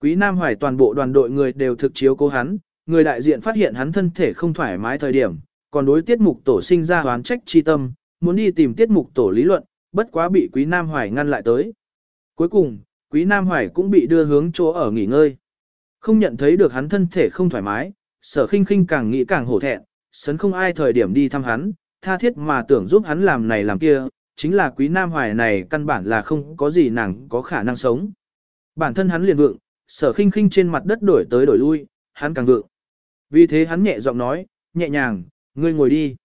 Quý Nam Hoài toàn bộ đoàn đội người đều thực chiếu cố hắn, người đại diện phát hiện hắn thân thể không thoải mái thời điểm, còn đối tiết mục tổ sinh ra hoán trách chi tâm, muốn đi tìm tiết mục tổ lý luận, bất quá bị Quý Nam Hoài ngăn lại tới. Cuối cùng, Quý Nam Hoài cũng bị đưa hướng chỗ ở nghỉ ngơi. Không nhận thấy được hắn thân thể không thoải mái, sở khinh khinh càng nghĩ càng hổ thẹn, sấn không ai thời điểm đi thăm hắn, tha thiết mà tưởng giúp hắn làm này làm kia, chính là Quý Nam Hoài này căn bản là không có gì nàng có khả năng sống. Bản thân hắn liền vượng, sở khinh khinh trên mặt đất đổi tới đổi lui, hắn càng vượng. Vì thế hắn nhẹ giọng nói, nhẹ nhàng, ngươi ngồi đi.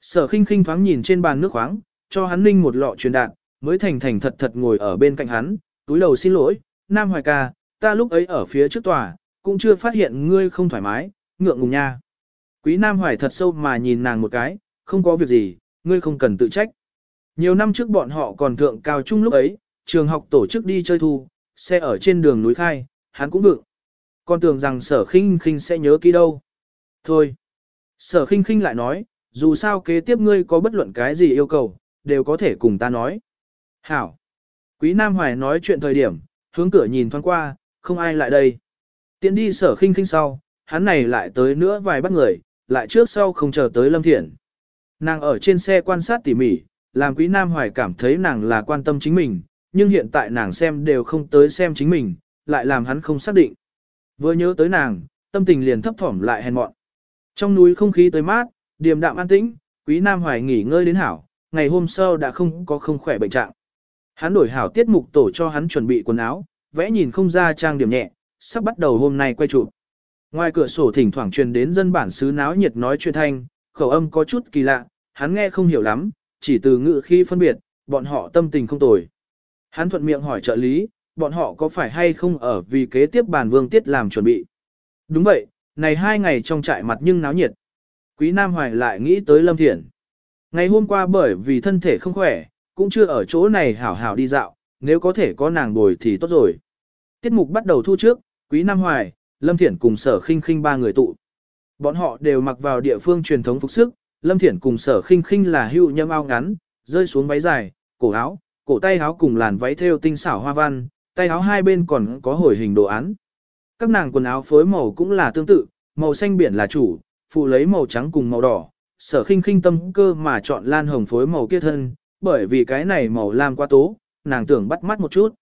Sở khinh khinh thoáng nhìn trên bàn nước khoáng, cho hắn ninh một lọ truyền đạn, mới thành thành thật thật ngồi ở bên cạnh hắn, túi đầu xin lỗi, Nam Hoài ca, ta lúc ấy ở phía trước tòa, cũng chưa phát hiện ngươi không thoải mái, ngượng ngùng nha. Quý Nam Hoài thật sâu mà nhìn nàng một cái, không có việc gì, ngươi không cần tự trách. Nhiều năm trước bọn họ còn thượng cao trung lúc ấy, trường học tổ chức đi chơi thu, xe ở trên đường núi khai, hắn cũng vượng. Con tưởng rằng sở khinh khinh sẽ nhớ kỹ đâu. Thôi. Sở khinh khinh lại nói, dù sao kế tiếp ngươi có bất luận cái gì yêu cầu, đều có thể cùng ta nói. Hảo. Quý Nam Hoài nói chuyện thời điểm, hướng cửa nhìn thoáng qua, không ai lại đây. Tiến đi sở khinh khinh sau, hắn này lại tới nữa vài bắt người, lại trước sau không chờ tới Lâm Thiển. Nàng ở trên xe quan sát tỉ mỉ, làm Quý Nam Hoài cảm thấy nàng là quan tâm chính mình, nhưng hiện tại nàng xem đều không tới xem chính mình, lại làm hắn không xác định. Vừa nhớ tới nàng, tâm tình liền thấp thỏm lại hèn mọn. Trong núi không khí tới mát, điềm đạm an tĩnh, Quý Nam Hoài nghỉ ngơi đến hảo, ngày hôm sau đã không có không khỏe bệnh trạng. Hắn đổi hảo tiết mục tổ cho hắn chuẩn bị quần áo, vẽ nhìn không ra trang điểm nhẹ, sắp bắt đầu hôm nay quay chụp. Ngoài cửa sổ thỉnh thoảng truyền đến dân bản xứ náo nhiệt nói chuyện thanh, khẩu âm có chút kỳ lạ, hắn nghe không hiểu lắm, chỉ từ ngữ khi phân biệt, bọn họ tâm tình không tồi. Hắn thuận miệng hỏi trợ lý, bọn họ có phải hay không ở vì kế tiếp bàn vương tiết làm chuẩn bị. Đúng vậy, này hai ngày trong trại mặt nhưng náo nhiệt. Quý Nam Hoài lại nghĩ tới Lâm Thiển. Ngày hôm qua bởi vì thân thể không khỏe, cũng chưa ở chỗ này hảo hảo đi dạo, nếu có thể có nàng bồi thì tốt rồi. Tiết mục bắt đầu thu trước, Quý Nam Hoài, Lâm Thiển cùng Sở Khinh Khinh ba người tụ. Bọn họ đều mặc vào địa phương truyền thống phục sức, Lâm Thiển cùng Sở Khinh Khinh là hưu nhâm ao ngắn, rơi xuống váy dài, cổ áo, cổ tay áo cùng làn váy thêu tinh xảo hoa văn, tay áo hai bên còn có hồi hình đồ án. Các nàng quần áo phối màu cũng là tương tự, màu xanh biển là chủ, phụ lấy màu trắng cùng màu đỏ. Sở Khinh Khinh tâm cơ mà chọn lan hồng phối màu kia thân, bởi vì cái này màu lam quá tố, nàng tưởng bắt mắt một chút.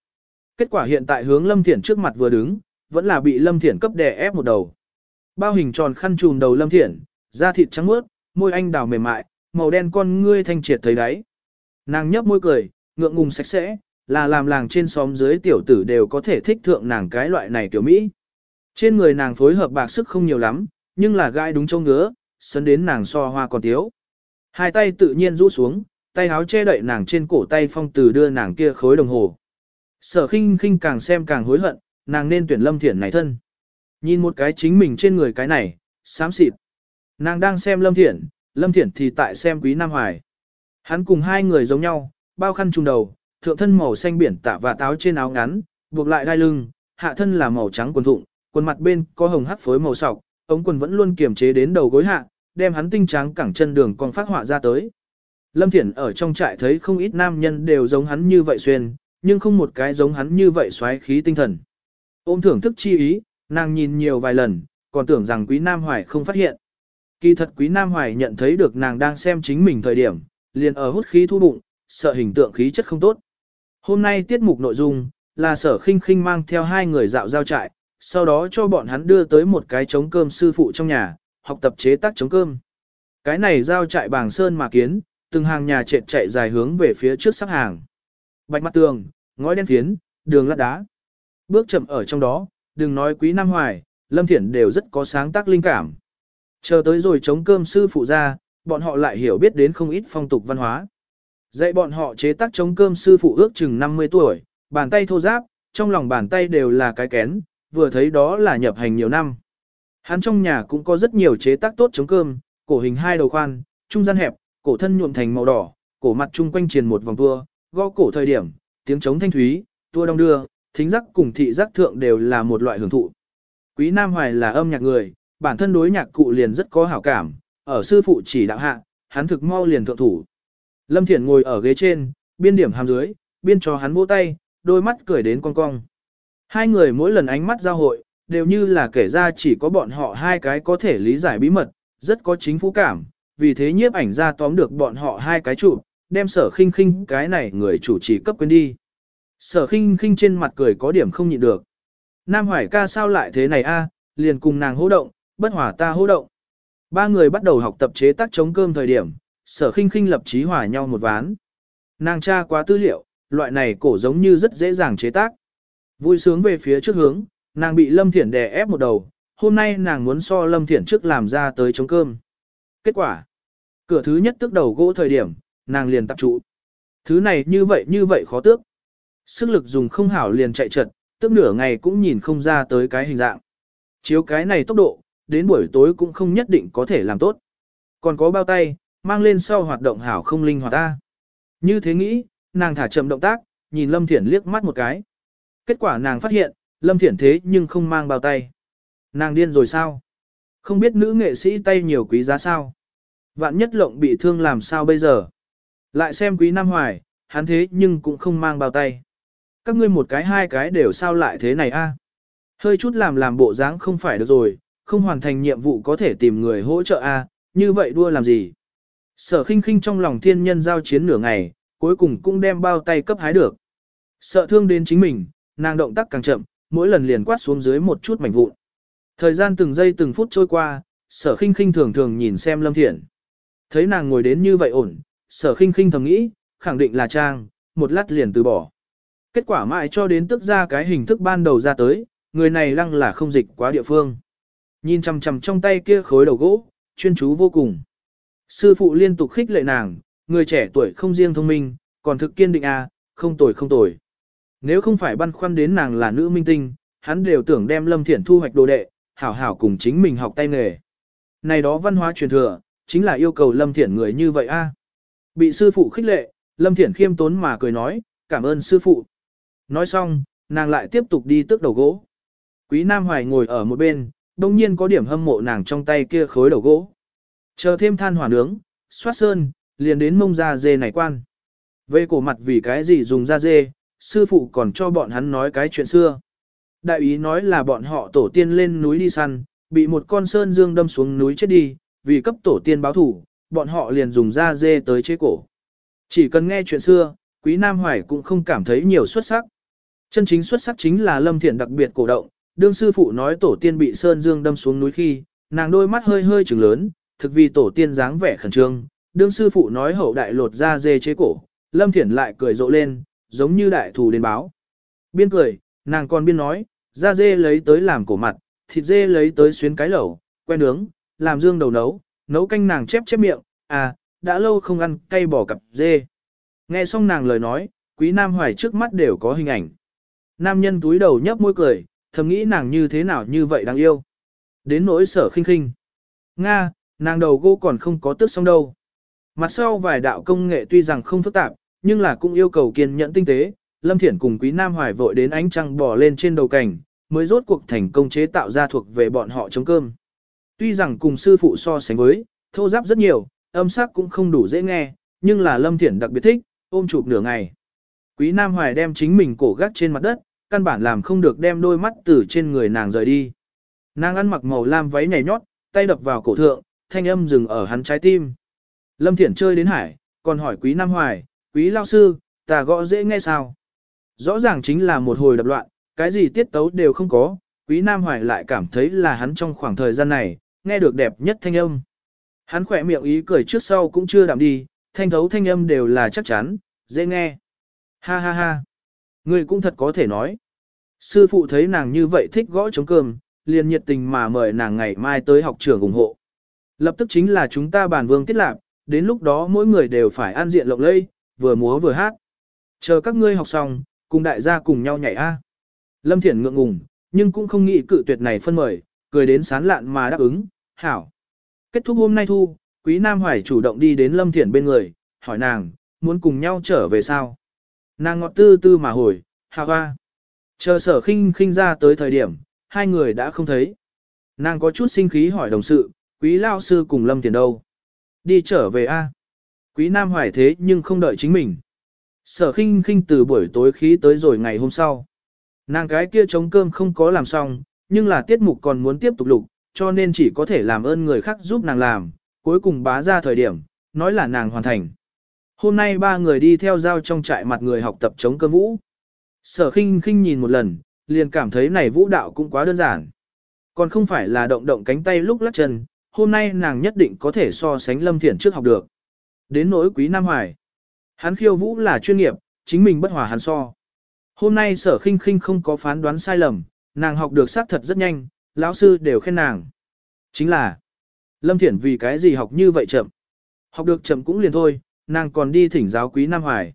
Kết quả hiện tại hướng Lâm Thiển trước mặt vừa đứng, vẫn là bị Lâm Thiển cấp đè ép một đầu. Bao hình tròn khăn trùm đầu Lâm Thiển, da thịt trắng mướt, môi anh đào mềm mại, màu đen con ngươi thanh triệt thấy đáy. Nàng nhấp môi cười, ngượng ngùng sạch sẽ, là làm làng trên xóm dưới tiểu tử đều có thể thích thượng nàng cái loại này kiểu Mỹ. Trên người nàng phối hợp bạc sức không nhiều lắm, nhưng là gai đúng châu ngứa, sấn đến nàng so hoa còn tiếu. Hai tay tự nhiên rũ xuống, tay áo che đậy nàng trên cổ tay phong từ đưa nàng kia khối đồng hồ. Sở khinh khinh càng xem càng hối hận, nàng nên tuyển lâm thiển này thân. Nhìn một cái chính mình trên người cái này, xám xịt. Nàng đang xem lâm thiển, lâm thiển thì tại xem quý Nam Hoài. Hắn cùng hai người giống nhau, bao khăn trùng đầu, thượng thân màu xanh biển tạ và táo trên áo ngắn, buộc lại đai lưng, hạ thân là màu trắng quần thụng, quần mặt bên có hồng hắc phối màu sọc, ống quần vẫn luôn kiềm chế đến đầu gối hạ, đem hắn tinh trắng cẳng chân đường còn phát họa ra tới. Lâm Thiển ở trong trại thấy không ít nam nhân đều giống hắn như vậy xuyên, nhưng không một cái giống hắn như vậy xoáy khí tinh thần. Ôm thưởng thức chi ý, nàng nhìn nhiều vài lần, còn tưởng rằng Quý Nam Hoài không phát hiện. Kỳ thật Quý Nam Hoài nhận thấy được nàng đang xem chính mình thời điểm, liền ở hút khí thu bụng, sợ hình tượng khí chất không tốt. Hôm nay tiết mục nội dung là sở khinh khinh mang theo hai người dạo giao trại, sau đó cho bọn hắn đưa tới một cái trống cơm sư phụ trong nhà, học tập chế tác trống cơm. Cái này giao trại bảng sơn mà kiến, từng hàng nhà trệt chạy dài hướng về phía trước sắp hàng. Bạch mặt tường, ngói đen phiến, đường lát đá. Bước chậm ở trong đó, đừng nói quý Nam Hoài, Lâm Thiển đều rất có sáng tác linh cảm. Chờ tới rồi chống cơm sư phụ ra, bọn họ lại hiểu biết đến không ít phong tục văn hóa. Dạy bọn họ chế tác chống cơm sư phụ ước chừng 50 tuổi, bàn tay thô giáp, trong lòng bàn tay đều là cái kén, vừa thấy đó là nhập hành nhiều năm. Hắn trong nhà cũng có rất nhiều chế tác tốt chống cơm, cổ hình hai đầu khoan, trung gian hẹp, cổ thân nhuộm thành màu đỏ, cổ mặt trung quanh triền một vòng tua, gõ cổ thời điểm, tiếng trống thanh thúy, tua đong đưa, thính giác cùng thị giác thượng đều là một loại hưởng thụ. Quý Nam Hoài là âm nhạc người, bản thân đối nhạc cụ liền rất có hảo cảm, ở sư phụ chỉ đạo hạ, hắn thực mau liền thượng thủ. Lâm Thiển ngồi ở ghế trên, biên điểm hàm dưới, biên cho hắn vỗ tay, đôi mắt cười đến cong cong. Hai người mỗi lần ánh mắt giao hội, đều như là kể ra chỉ có bọn họ hai cái có thể lý giải bí mật, rất có chính phủ cảm, vì thế nhiếp ảnh ra tóm được bọn họ hai cái chủ, đem sở khinh khinh cái này người chủ trì cấp quên đi. Sở khinh khinh trên mặt cười có điểm không nhịn được. Nam Hoài ca sao lại thế này a? liền cùng nàng hô động, bất hòa ta hô động. Ba người bắt đầu học tập chế tác chống cơm thời điểm, sở khinh khinh lập chí hòa nhau một ván. Nàng tra quá tư liệu, loại này cổ giống như rất dễ dàng chế tác. Vui sướng về phía trước hướng, nàng bị Lâm Thiển đè ép một đầu, hôm nay nàng muốn so Lâm Thiển trước làm ra tới chống cơm. Kết quả, cửa thứ nhất tức đầu gỗ thời điểm, nàng liền tập trụ. Thứ này như vậy như vậy khó tước. Sức lực dùng không hảo liền chạy trật, tức nửa ngày cũng nhìn không ra tới cái hình dạng. Chiếu cái này tốc độ, đến buổi tối cũng không nhất định có thể làm tốt. Còn có bao tay, mang lên sau hoạt động hảo không linh hoạt ta. Như thế nghĩ, nàng thả chậm động tác, nhìn Lâm Thiển liếc mắt một cái. Kết quả nàng phát hiện, Lâm Thiển thế nhưng không mang bao tay. Nàng điên rồi sao? Không biết nữ nghệ sĩ tay nhiều quý giá sao? Vạn nhất lộng bị thương làm sao bây giờ? Lại xem quý Nam Hoài, hắn thế nhưng cũng không mang bao tay. Các ngươi một cái hai cái đều sao lại thế này a? Hơi chút làm làm bộ dáng không phải được rồi, không hoàn thành nhiệm vụ có thể tìm người hỗ trợ a, như vậy đua làm gì? Sở khinh khinh trong lòng thiên nhân giao chiến nửa ngày, cuối cùng cũng đem bao tay cấp hái được. Sợ thương đến chính mình, nàng động tác càng chậm, mỗi lần liền quát xuống dưới một chút mảnh vụn. Thời gian từng giây từng phút trôi qua, sở khinh khinh thường thường nhìn xem lâm thiện. Thấy nàng ngồi đến như vậy ổn, sở khinh khinh thầm nghĩ, khẳng định là trang, một lát liền từ bỏ. Kết quả mãi cho đến tức ra cái hình thức ban đầu ra tới, người này lăng là không dịch quá địa phương. Nhìn chằm chằm trong tay kia khối đầu gỗ, chuyên chú vô cùng. Sư phụ liên tục khích lệ nàng, người trẻ tuổi không riêng thông minh, còn thực kiên định à, không tồi không tồi. Nếu không phải băn khoăn đến nàng là nữ minh tinh, hắn đều tưởng đem Lâm Thiển thu hoạch đồ đệ, hảo hảo cùng chính mình học tay nghề. Này đó văn hóa truyền thừa, chính là yêu cầu Lâm Thiển người như vậy a. Bị sư phụ khích lệ, Lâm Thiển khiêm tốn mà cười nói, cảm ơn sư phụ. Nói xong, nàng lại tiếp tục đi tước đầu gỗ. Quý Nam Hoài ngồi ở một bên, đông nhiên có điểm hâm mộ nàng trong tay kia khối đầu gỗ. Chờ thêm than hỏa nướng, xoát sơn, liền đến mông da dê này quan. Về cổ mặt vì cái gì dùng da dê, sư phụ còn cho bọn hắn nói cái chuyện xưa. Đại ý nói là bọn họ tổ tiên lên núi đi săn, bị một con sơn dương đâm xuống núi chết đi, vì cấp tổ tiên báo thủ, bọn họ liền dùng da dê tới chế cổ. Chỉ cần nghe chuyện xưa, Quý Nam Hoài cũng không cảm thấy nhiều xuất sắc. Chân chính xuất sắc chính là Lâm Thiện đặc biệt cổ động, đương sư phụ nói tổ tiên bị sơn dương đâm xuống núi khi, nàng đôi mắt hơi hơi trừng lớn, thực vì tổ tiên dáng vẻ khẩn trương, đương sư phụ nói hậu đại lột da dê chế cổ, Lâm Thiển lại cười rộ lên, giống như đại thù đến báo. Biên cười, nàng còn biên nói, da dê lấy tới làm cổ mặt, thịt dê lấy tới xuyến cái lẩu, quen nướng, làm dương đầu nấu, nấu canh nàng chép chép miệng, à, đã lâu không ăn cay bò cặp dê. Nghe xong nàng lời nói, quý nam hoài trước mắt đều có hình ảnh. Nam nhân túi đầu nhấp môi cười, thầm nghĩ nàng như thế nào như vậy đáng yêu. Đến nỗi sở khinh khinh. Nga, nàng đầu gỗ còn không có tước xong đâu. Mặt sau vài đạo công nghệ tuy rằng không phức tạp, nhưng là cũng yêu cầu kiên nhẫn tinh tế. Lâm Thiển cùng Quý Nam Hoài vội đến ánh trăng bò lên trên đầu cảnh, mới rốt cuộc thành công chế tạo ra thuộc về bọn họ chống cơm. Tuy rằng cùng sư phụ so sánh với, thô giáp rất nhiều, âm sắc cũng không đủ dễ nghe, nhưng là Lâm Thiển đặc biệt thích, ôm chụp nửa ngày. Quý Nam Hoài đem chính mình cổ gác trên mặt đất, căn bản làm không được đem đôi mắt từ trên người nàng rời đi. Nàng ăn mặc màu lam váy nhảy nhót, tay đập vào cổ thượng, thanh âm dừng ở hắn trái tim. Lâm Thiển chơi đến hải, còn hỏi Quý Nam Hoài, Quý Lao Sư, ta gõ dễ nghe sao? Rõ ràng chính là một hồi đập loạn, cái gì tiết tấu đều không có, Quý Nam Hoài lại cảm thấy là hắn trong khoảng thời gian này, nghe được đẹp nhất thanh âm. Hắn khỏe miệng ý cười trước sau cũng chưa đạm đi, thanh thấu thanh âm đều là chắc chắn, dễ nghe. Ha ha ha. Người cũng thật có thể nói. Sư phụ thấy nàng như vậy thích gõ chống cơm, liền nhiệt tình mà mời nàng ngày mai tới học trường ủng hộ. Lập tức chính là chúng ta bàn vương tiết lạc, đến lúc đó mỗi người đều phải an diện lộng lây, vừa múa vừa hát. Chờ các ngươi học xong, cùng đại gia cùng nhau nhảy a. Lâm Thiển ngượng ngùng, nhưng cũng không nghĩ cự tuyệt này phân mời, cười đến sán lạn mà đáp ứng, hảo. Kết thúc hôm nay thu, Quý Nam Hoài chủ động đi đến Lâm Thiển bên người, hỏi nàng, muốn cùng nhau trở về sao? Nàng ngọt tư tư mà hồi, hạ hoa. Chờ sở khinh khinh ra tới thời điểm, hai người đã không thấy. Nàng có chút sinh khí hỏi đồng sự, quý lao sư cùng Lâm tiền đâu? Đi trở về a Quý Nam Hoài thế nhưng không đợi chính mình. Sở khinh khinh từ buổi tối khí tới rồi ngày hôm sau. Nàng cái kia chống cơm không có làm xong, nhưng là tiết mục còn muốn tiếp tục lục, cho nên chỉ có thể làm ơn người khác giúp nàng làm, cuối cùng bá ra thời điểm, nói là nàng hoàn thành. Hôm nay ba người đi theo giao trong trại mặt người học tập chống cơm vũ. Sở khinh khinh nhìn một lần, liền cảm thấy này vũ đạo cũng quá đơn giản. Còn không phải là động động cánh tay lúc lắc chân, hôm nay nàng nhất định có thể so sánh lâm thiển trước học được. Đến nỗi quý Nam Hoài. Hắn khiêu vũ là chuyên nghiệp, chính mình bất hòa hắn so. Hôm nay sở khinh khinh không có phán đoán sai lầm, nàng học được xác thật rất nhanh, lão sư đều khen nàng. Chính là, Lâm Thiển vì cái gì học như vậy chậm? Học được chậm cũng liền thôi, nàng còn đi thỉnh giáo quý Nam Hoài.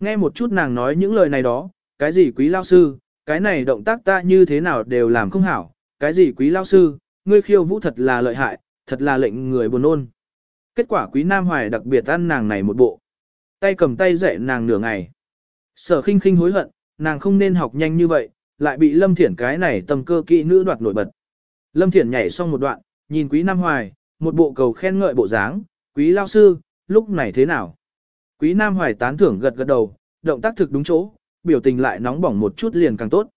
Nghe một chút nàng nói những lời này đó, cái gì quý lao sư, cái này động tác ta như thế nào đều làm không hảo, cái gì quý lao sư, ngươi khiêu vũ thật là lợi hại, thật là lệnh người buồn ôn. Kết quả quý Nam Hoài đặc biệt ăn nàng này một bộ. Tay cầm tay dạy nàng nửa ngày. Sở khinh khinh hối hận, nàng không nên học nhanh như vậy, lại bị Lâm Thiển cái này tầm cơ kỹ nữ đoạt nổi bật. Lâm Thiển nhảy xong một đoạn, nhìn quý Nam Hoài, một bộ cầu khen ngợi bộ dáng, quý lao sư, lúc này thế nào? Quý Nam Hoài tán thưởng gật gật đầu, động tác thực đúng chỗ, biểu tình lại nóng bỏng một chút liền càng tốt.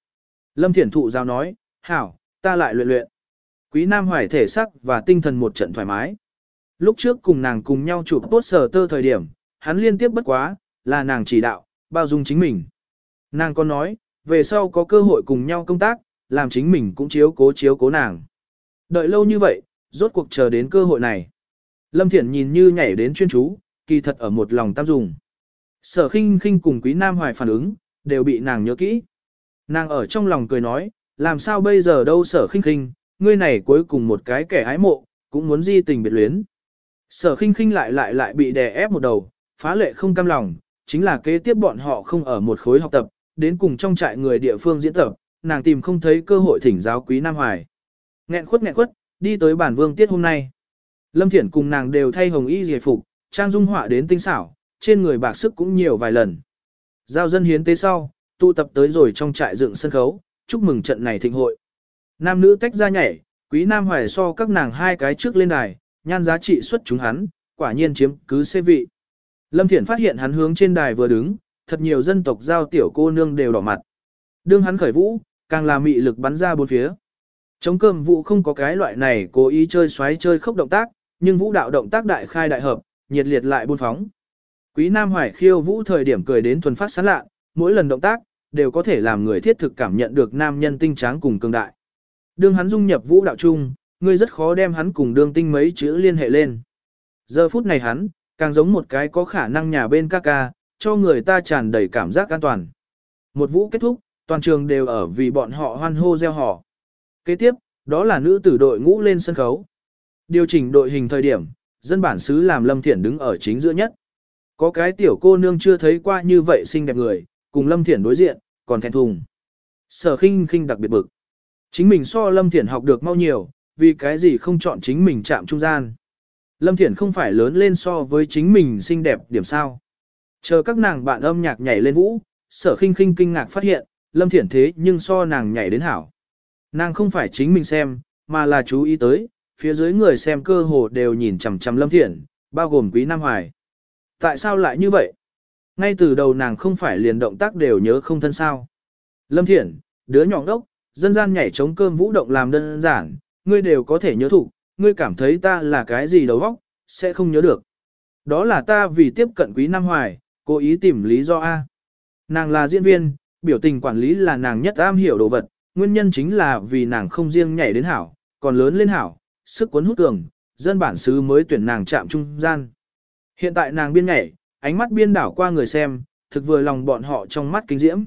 Lâm Thiển thụ giao nói, hảo, ta lại luyện luyện. Quý Nam Hoài thể sắc và tinh thần một trận thoải mái. Lúc trước cùng nàng cùng nhau chụp tốt sở tơ thời điểm, hắn liên tiếp bất quá, là nàng chỉ đạo, bao dung chính mình. Nàng còn nói, về sau có cơ hội cùng nhau công tác, làm chính mình cũng chiếu cố chiếu cố nàng. Đợi lâu như vậy, rốt cuộc chờ đến cơ hội này. Lâm Thiển nhìn như nhảy đến chuyên chú, kỳ thật ở một lòng tam dùng. Sở khinh khinh cùng quý nam hoài phản ứng, đều bị nàng nhớ kỹ. Nàng ở trong lòng cười nói, làm sao bây giờ đâu sở khinh khinh, ngươi này cuối cùng một cái kẻ ái mộ, cũng muốn di tình biệt luyến. Sở khinh khinh lại lại lại bị đè ép một đầu, phá lệ không cam lòng, chính là kế tiếp bọn họ không ở một khối học tập, đến cùng trong trại người địa phương diễn tập, nàng tìm không thấy cơ hội thỉnh giáo quý Nam Hoài. Nghẹn khuất nghẹn khuất, đi tới bản vương tiết hôm nay. Lâm Thiển cùng nàng đều thay hồng y giải phục, trang dung họa đến tinh xảo, trên người bạc sức cũng nhiều vài lần. Giao dân hiến tế sau, tụ tập tới rồi trong trại dựng sân khấu, chúc mừng trận này thịnh hội. Nam nữ tách ra nhảy, quý Nam Hoài so các nàng hai cái trước lên đài, nhan giá trị xuất chúng hắn, quả nhiên chiếm cứ xê vị. Lâm Thiển phát hiện hắn hướng trên đài vừa đứng, thật nhiều dân tộc giao tiểu cô nương đều đỏ mặt. Đương hắn khởi vũ, càng là mị lực bắn ra bốn phía. Chống cơm vũ không có cái loại này cố ý chơi xoáy chơi khốc động tác, nhưng vũ đạo động tác đại khai đại hợp, nhiệt liệt lại buôn phóng. Quý Nam Hoài khiêu vũ thời điểm cười đến thuần phát sán lạ, mỗi lần động tác, đều có thể làm người thiết thực cảm nhận được nam nhân tinh tráng cùng cường đại. Đương hắn dung nhập vũ đạo chung, ngươi rất khó đem hắn cùng đương tinh mấy chữ liên hệ lên. Giờ phút này hắn, càng giống một cái có khả năng nhà bên ca ca, cho người ta tràn đầy cảm giác an toàn. Một vũ kết thúc, toàn trường đều ở vì bọn họ hoan hô gieo họ. Kế tiếp, đó là nữ tử đội ngũ lên sân khấu. Điều chỉnh đội hình thời điểm, dân bản xứ làm Lâm Thiển đứng ở chính giữa nhất. Có cái tiểu cô nương chưa thấy qua như vậy xinh đẹp người, cùng Lâm Thiển đối diện, còn thẹn thùng. Sở khinh khinh đặc biệt bực. Chính mình so Lâm Thiển học được mau nhiều, vì cái gì không chọn chính mình chạm trung gian. Lâm Thiển không phải lớn lên so với chính mình xinh đẹp điểm sao. Chờ các nàng bạn âm nhạc nhảy lên vũ, sở khinh khinh kinh ngạc phát hiện, Lâm Thiển thế nhưng so nàng nhảy đến hảo. Nàng không phải chính mình xem, mà là chú ý tới, phía dưới người xem cơ hồ đều nhìn chằm chằm Lâm Thiển, bao gồm Quý Nam Hoài. Tại sao lại như vậy? Ngay từ đầu nàng không phải liền động tác đều nhớ không thân sao. Lâm Thiển, đứa nhỏ đốc, dân gian nhảy chống cơm vũ động làm đơn giản, ngươi đều có thể nhớ thủ, ngươi cảm thấy ta là cái gì đầu óc, sẽ không nhớ được. Đó là ta vì tiếp cận Quý Nam Hoài, cố ý tìm lý do A. Nàng là diễn viên, biểu tình quản lý là nàng nhất am hiểu đồ vật, nguyên nhân chính là vì nàng không riêng nhảy đến hảo, còn lớn lên hảo, sức cuốn hút cường, dân bản xứ mới tuyển nàng chạm trung gian. Hiện tại nàng biên nhảy, ánh mắt biên đảo qua người xem, thực vừa lòng bọn họ trong mắt kinh diễm.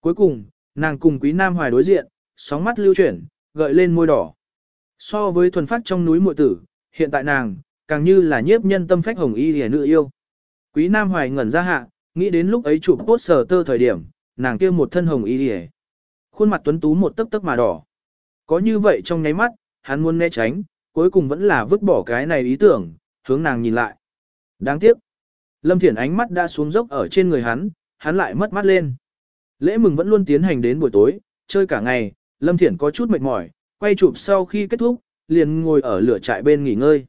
Cuối cùng, nàng cùng quý nam hoài đối diện, sóng mắt lưu chuyển, gợi lên môi đỏ. So với thuần phát trong núi muội tử, hiện tại nàng, càng như là nhiếp nhân tâm phách hồng y hề nữ yêu. Quý nam hoài ngẩn ra hạ, nghĩ đến lúc ấy chụp post sở tơ thời điểm, nàng kia một thân hồng y hề. Khuôn mặt tuấn tú một tấc tấc mà đỏ. Có như vậy trong nháy mắt, hắn muốn né tránh, cuối cùng vẫn là vứt bỏ cái này ý tưởng, hướng nàng nhìn lại. Đáng tiếc. Lâm Thiển ánh mắt đã xuống dốc ở trên người hắn, hắn lại mất mắt lên. Lễ mừng vẫn luôn tiến hành đến buổi tối, chơi cả ngày, Lâm Thiển có chút mệt mỏi, quay chụp sau khi kết thúc, liền ngồi ở lửa trại bên nghỉ ngơi.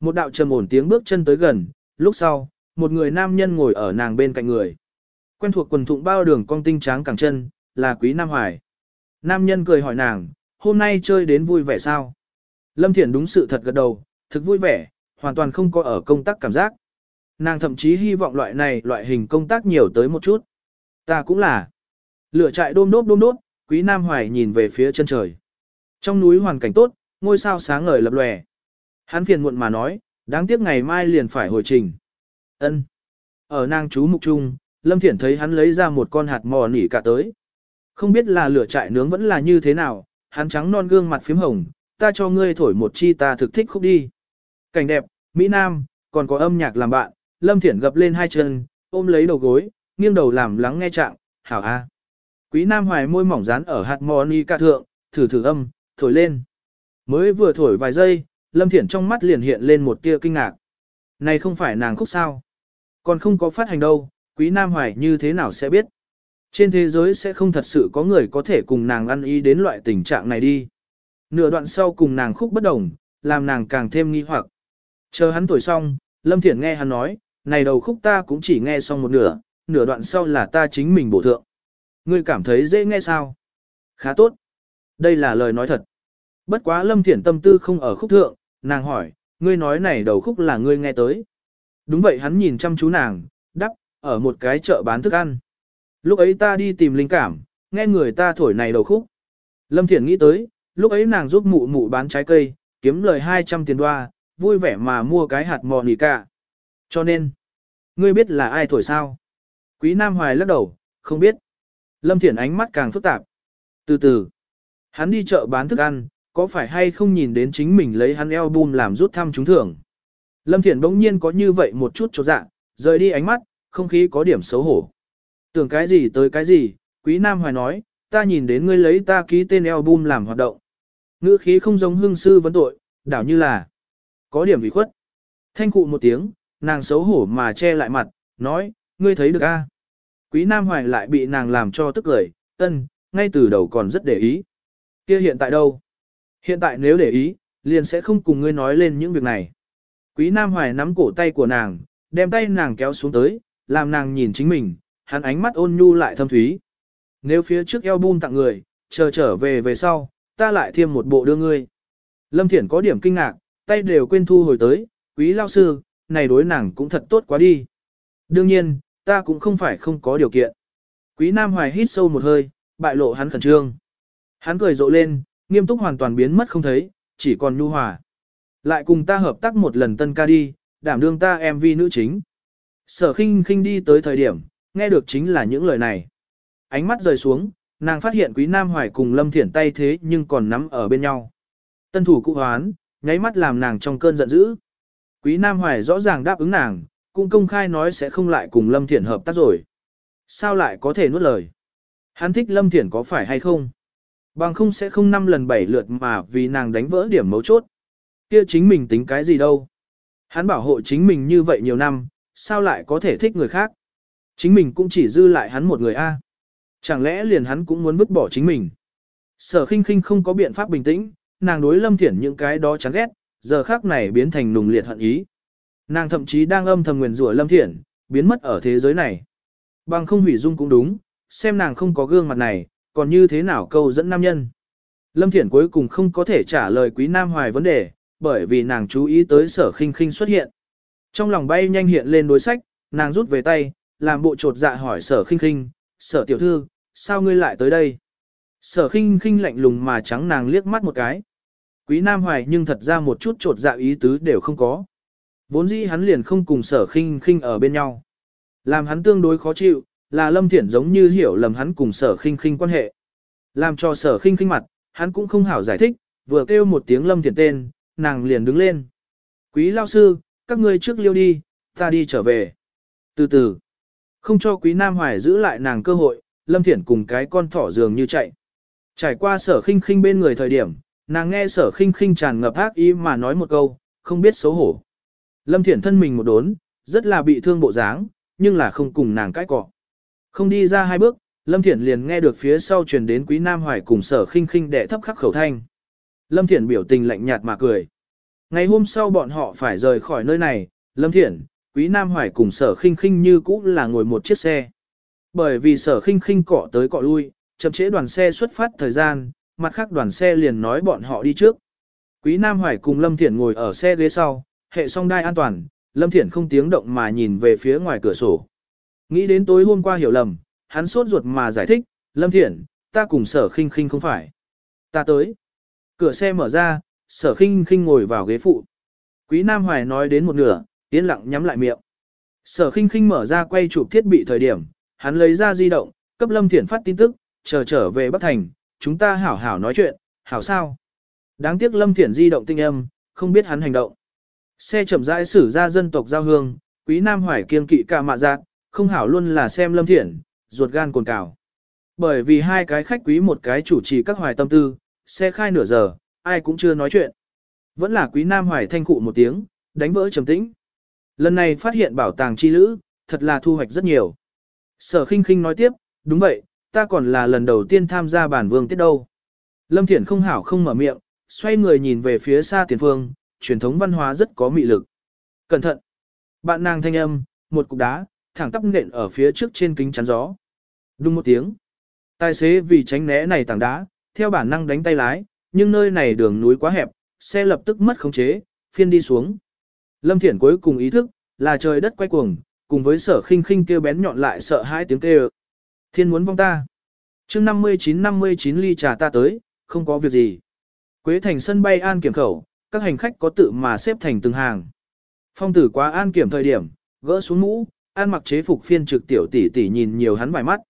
Một đạo trầm ổn tiếng bước chân tới gần, lúc sau, một người nam nhân ngồi ở nàng bên cạnh người. Quen thuộc quần thụng bao đường cong tinh tráng cẳng chân, là Quý Nam Hoài. Nam nhân cười hỏi nàng, hôm nay chơi đến vui vẻ sao? Lâm Thiển đúng sự thật gật đầu, thực vui vẻ, hoàn toàn không có ở công tác cảm giác. Nàng thậm chí hy vọng loại này loại hình công tác nhiều tới một chút. Ta cũng là. Lửa trại đôm đốp đôm đốp, Quý Nam Hoài nhìn về phía chân trời. Trong núi hoàn cảnh tốt, ngôi sao sáng ngời lập lòe. Hắn phiền muộn mà nói, đáng tiếc ngày mai liền phải hồi trình. Ân. Ở nàng chú mục trung, Lâm Thiển thấy hắn lấy ra một con hạt mò nỉ cả tới. Không biết là lửa trại nướng vẫn là như thế nào, hắn trắng non gương mặt phím hồng, ta cho ngươi thổi một chi ta thực thích khúc đi. Cảnh đẹp, Mỹ Nam, còn có âm nhạc làm bạn, Lâm Thiển gập lên hai chân, ôm lấy đầu gối, nghiêng đầu làm lắng nghe trạng, hảo a. Quý Nam hoài môi mỏng dán ở hạt mò nỉ thượng, thử thử âm, thổi lên. Mới vừa thổi vài giây, Lâm Thiển trong mắt liền hiện lên một tia kinh ngạc. Này không phải nàng khúc sao? Còn không có phát hành đâu, Quý Nam Hoài như thế nào sẽ biết? Trên thế giới sẽ không thật sự có người có thể cùng nàng ăn ý đến loại tình trạng này đi. Nửa đoạn sau cùng nàng khúc bất đồng, làm nàng càng thêm nghi hoặc. Chờ hắn thổi xong, Lâm Thiển nghe hắn nói, này đầu khúc ta cũng chỉ nghe xong một nửa, nửa đoạn sau là ta chính mình bổ thượng. Ngươi cảm thấy dễ nghe sao? Khá tốt. Đây là lời nói thật. Bất quá Lâm Thiển tâm tư không ở khúc thượng, nàng hỏi, ngươi nói này đầu khúc là ngươi nghe tới. Đúng vậy hắn nhìn chăm chú nàng, đắp, ở một cái chợ bán thức ăn. Lúc ấy ta đi tìm linh cảm, nghe người ta thổi này đầu khúc. Lâm Thiển nghĩ tới, lúc ấy nàng giúp mụ mụ bán trái cây, kiếm lời 200 tiền đoa, vui vẻ mà mua cái hạt mò nỉ cả. Cho nên, ngươi biết là ai thổi sao? Quý Nam Hoài lắc đầu, không biết. Lâm Thiển ánh mắt càng phức tạp. Từ từ, hắn đi chợ bán thức ăn, có phải hay không nhìn đến chính mình lấy hắn album làm rút thăm trúng thưởng. Lâm Thiển bỗng nhiên có như vậy một chút chỗ dạ, rời đi ánh mắt, không khí có điểm xấu hổ. Tưởng cái gì tới cái gì, Quý Nam Hoài nói, ta nhìn đến ngươi lấy ta ký tên album làm hoạt động. Ngữ khí không giống hương sư vấn tội, đảo như là có điểm bị khuất. Thanh cụ một tiếng, nàng xấu hổ mà che lại mặt, nói, ngươi thấy được a? Quý Nam Hoài lại bị nàng làm cho tức cười, ân, ngay từ đầu còn rất để ý. Kia hiện tại đâu? Hiện tại nếu để ý, liền sẽ không cùng ngươi nói lên những việc này. Quý Nam Hoài nắm cổ tay của nàng, đem tay nàng kéo xuống tới, làm nàng nhìn chính mình, hắn ánh mắt ôn nhu lại thâm thúy. Nếu phía trước album tặng người, chờ trở về về sau, ta lại thêm một bộ đưa ngươi. Lâm Thiển có điểm kinh ngạc, tay đều quên thu hồi tới, quý lao sư, này đối nàng cũng thật tốt quá đi. Đương nhiên, ta cũng không phải không có điều kiện. Quý Nam Hoài hít sâu một hơi, bại lộ hắn khẩn trương. Hắn cười rộ lên, nghiêm túc hoàn toàn biến mất không thấy, chỉ còn nhu hòa. Lại cùng ta hợp tác một lần tân ca đi, đảm đương ta MV nữ chính. Sở khinh khinh đi tới thời điểm, nghe được chính là những lời này. Ánh mắt rời xuống, nàng phát hiện quý nam hoài cùng lâm thiển tay thế nhưng còn nắm ở bên nhau. Tân thủ cụ hoán, nháy mắt làm nàng trong cơn giận dữ. Quý nam hoài rõ ràng đáp ứng nàng, cũng công khai nói sẽ không lại cùng lâm thiển hợp tác rồi. Sao lại có thể nuốt lời? Hắn thích lâm thiển có phải hay không? Bằng không sẽ không năm lần bảy lượt mà vì nàng đánh vỡ điểm mấu chốt. Kia chính mình tính cái gì đâu. Hắn bảo hộ chính mình như vậy nhiều năm, sao lại có thể thích người khác. Chính mình cũng chỉ dư lại hắn một người a. Chẳng lẽ liền hắn cũng muốn vứt bỏ chính mình. Sở khinh khinh không có biện pháp bình tĩnh, nàng đối lâm thiển những cái đó chán ghét, giờ khác này biến thành nùng liệt hận ý. Nàng thậm chí đang âm thầm nguyền rủa lâm thiển, biến mất ở thế giới này. Bằng không hủy dung cũng đúng, xem nàng không có gương mặt này, còn như thế nào câu dẫn nam nhân. Lâm Thiển cuối cùng không có thể trả lời quý nam hoài vấn đề, bởi vì nàng chú ý tới sở khinh khinh xuất hiện. Trong lòng bay nhanh hiện lên đối sách, nàng rút về tay, làm bộ trột dạ hỏi sở khinh khinh, sở tiểu thư, sao ngươi lại tới đây? Sở khinh khinh lạnh lùng mà trắng nàng liếc mắt một cái. Quý nam hoài nhưng thật ra một chút trột dạ ý tứ đều không có. Vốn dĩ hắn liền không cùng sở khinh khinh ở bên nhau. Làm hắn tương đối khó chịu, là Lâm Thiển giống như hiểu lầm hắn cùng sở khinh khinh quan hệ. Làm cho sở khinh khinh mặt, hắn cũng không hảo giải thích, vừa kêu một tiếng Lâm Thiển tên, nàng liền đứng lên. Quý lao sư, các ngươi trước liêu đi, ta đi trở về. Từ từ, không cho quý Nam Hoài giữ lại nàng cơ hội, Lâm Thiển cùng cái con thỏ dường như chạy. Trải qua sở khinh khinh bên người thời điểm, nàng nghe sở khinh khinh tràn ngập ác ý mà nói một câu, không biết xấu hổ. Lâm Thiển thân mình một đốn, rất là bị thương bộ dáng, nhưng là không cùng nàng cãi cọ. Không đi ra hai bước, Lâm Thiển liền nghe được phía sau truyền đến Quý Nam Hoài cùng sở khinh khinh đệ thấp khắc khẩu thanh. Lâm Thiển biểu tình lạnh nhạt mà cười. Ngày hôm sau bọn họ phải rời khỏi nơi này, Lâm Thiển, Quý Nam Hoài cùng sở khinh khinh như cũ là ngồi một chiếc xe. Bởi vì sở khinh khinh cọ tới cọ lui, chậm trễ đoàn xe xuất phát thời gian, mặt khác đoàn xe liền nói bọn họ đi trước. Quý Nam Hoài cùng Lâm Thiển ngồi ở xe ghế sau, hệ song đai an toàn, Lâm Thiển không tiếng động mà nhìn về phía ngoài cửa sổ. Nghĩ đến tối hôm qua hiểu lầm, hắn sốt ruột mà giải thích, Lâm Thiển, ta cùng sở khinh khinh không phải. Ta tới. Cửa xe mở ra, sở khinh khinh ngồi vào ghế phụ. Quý Nam Hoài nói đến một nửa, yên lặng nhắm lại miệng. Sở khinh khinh mở ra quay chụp thiết bị thời điểm, hắn lấy ra di động, cấp Lâm Thiển phát tin tức, chờ trở về Bắc Thành, chúng ta hảo hảo nói chuyện, hảo sao. Đáng tiếc Lâm Thiển di động tinh âm, không biết hắn hành động. Xe chậm rãi xử ra dân tộc giao hương, quý Nam Hoài kiên kỵ cả mạ giác, không hảo luôn là xem Lâm Thiển, ruột gan cồn cào. Bởi vì hai cái khách quý một cái chủ trì các hoài tâm tư, xe khai nửa giờ, ai cũng chưa nói chuyện. Vẫn là quý Nam Hoài thanh cụ một tiếng, đánh vỡ trầm tĩnh. Lần này phát hiện bảo tàng chi lữ, thật là thu hoạch rất nhiều. Sở khinh khinh nói tiếp, đúng vậy, ta còn là lần đầu tiên tham gia bản vương tiết đâu. Lâm Thiển không hảo không mở miệng, xoay người nhìn về phía xa tiền phương, truyền thống văn hóa rất có mị lực. Cẩn thận! Bạn nàng thanh âm, một cục đá, thẳng tắp nện ở phía trước trên kính chắn gió. Đúng một tiếng. Tài xế vì tránh né này tảng đá, theo bản năng đánh tay lái, nhưng nơi này đường núi quá hẹp, xe lập tức mất khống chế, phiên đi xuống. Lâm Thiển cuối cùng ý thức, là trời đất quay cuồng, cùng với sở khinh khinh kêu bén nhọn lại sợ hai tiếng kêu. Thiên muốn vong ta. chương 59-59 ly trà ta tới, không có việc gì. Quế thành sân bay an kiểm khẩu, các hành khách có tự mà xếp thành từng hàng. Phong tử quá an kiểm thời điểm, gỡ xuống mũ, an mặc chế phục phiên trực tiểu tỷ tỷ nhìn nhiều hắn vài mắt.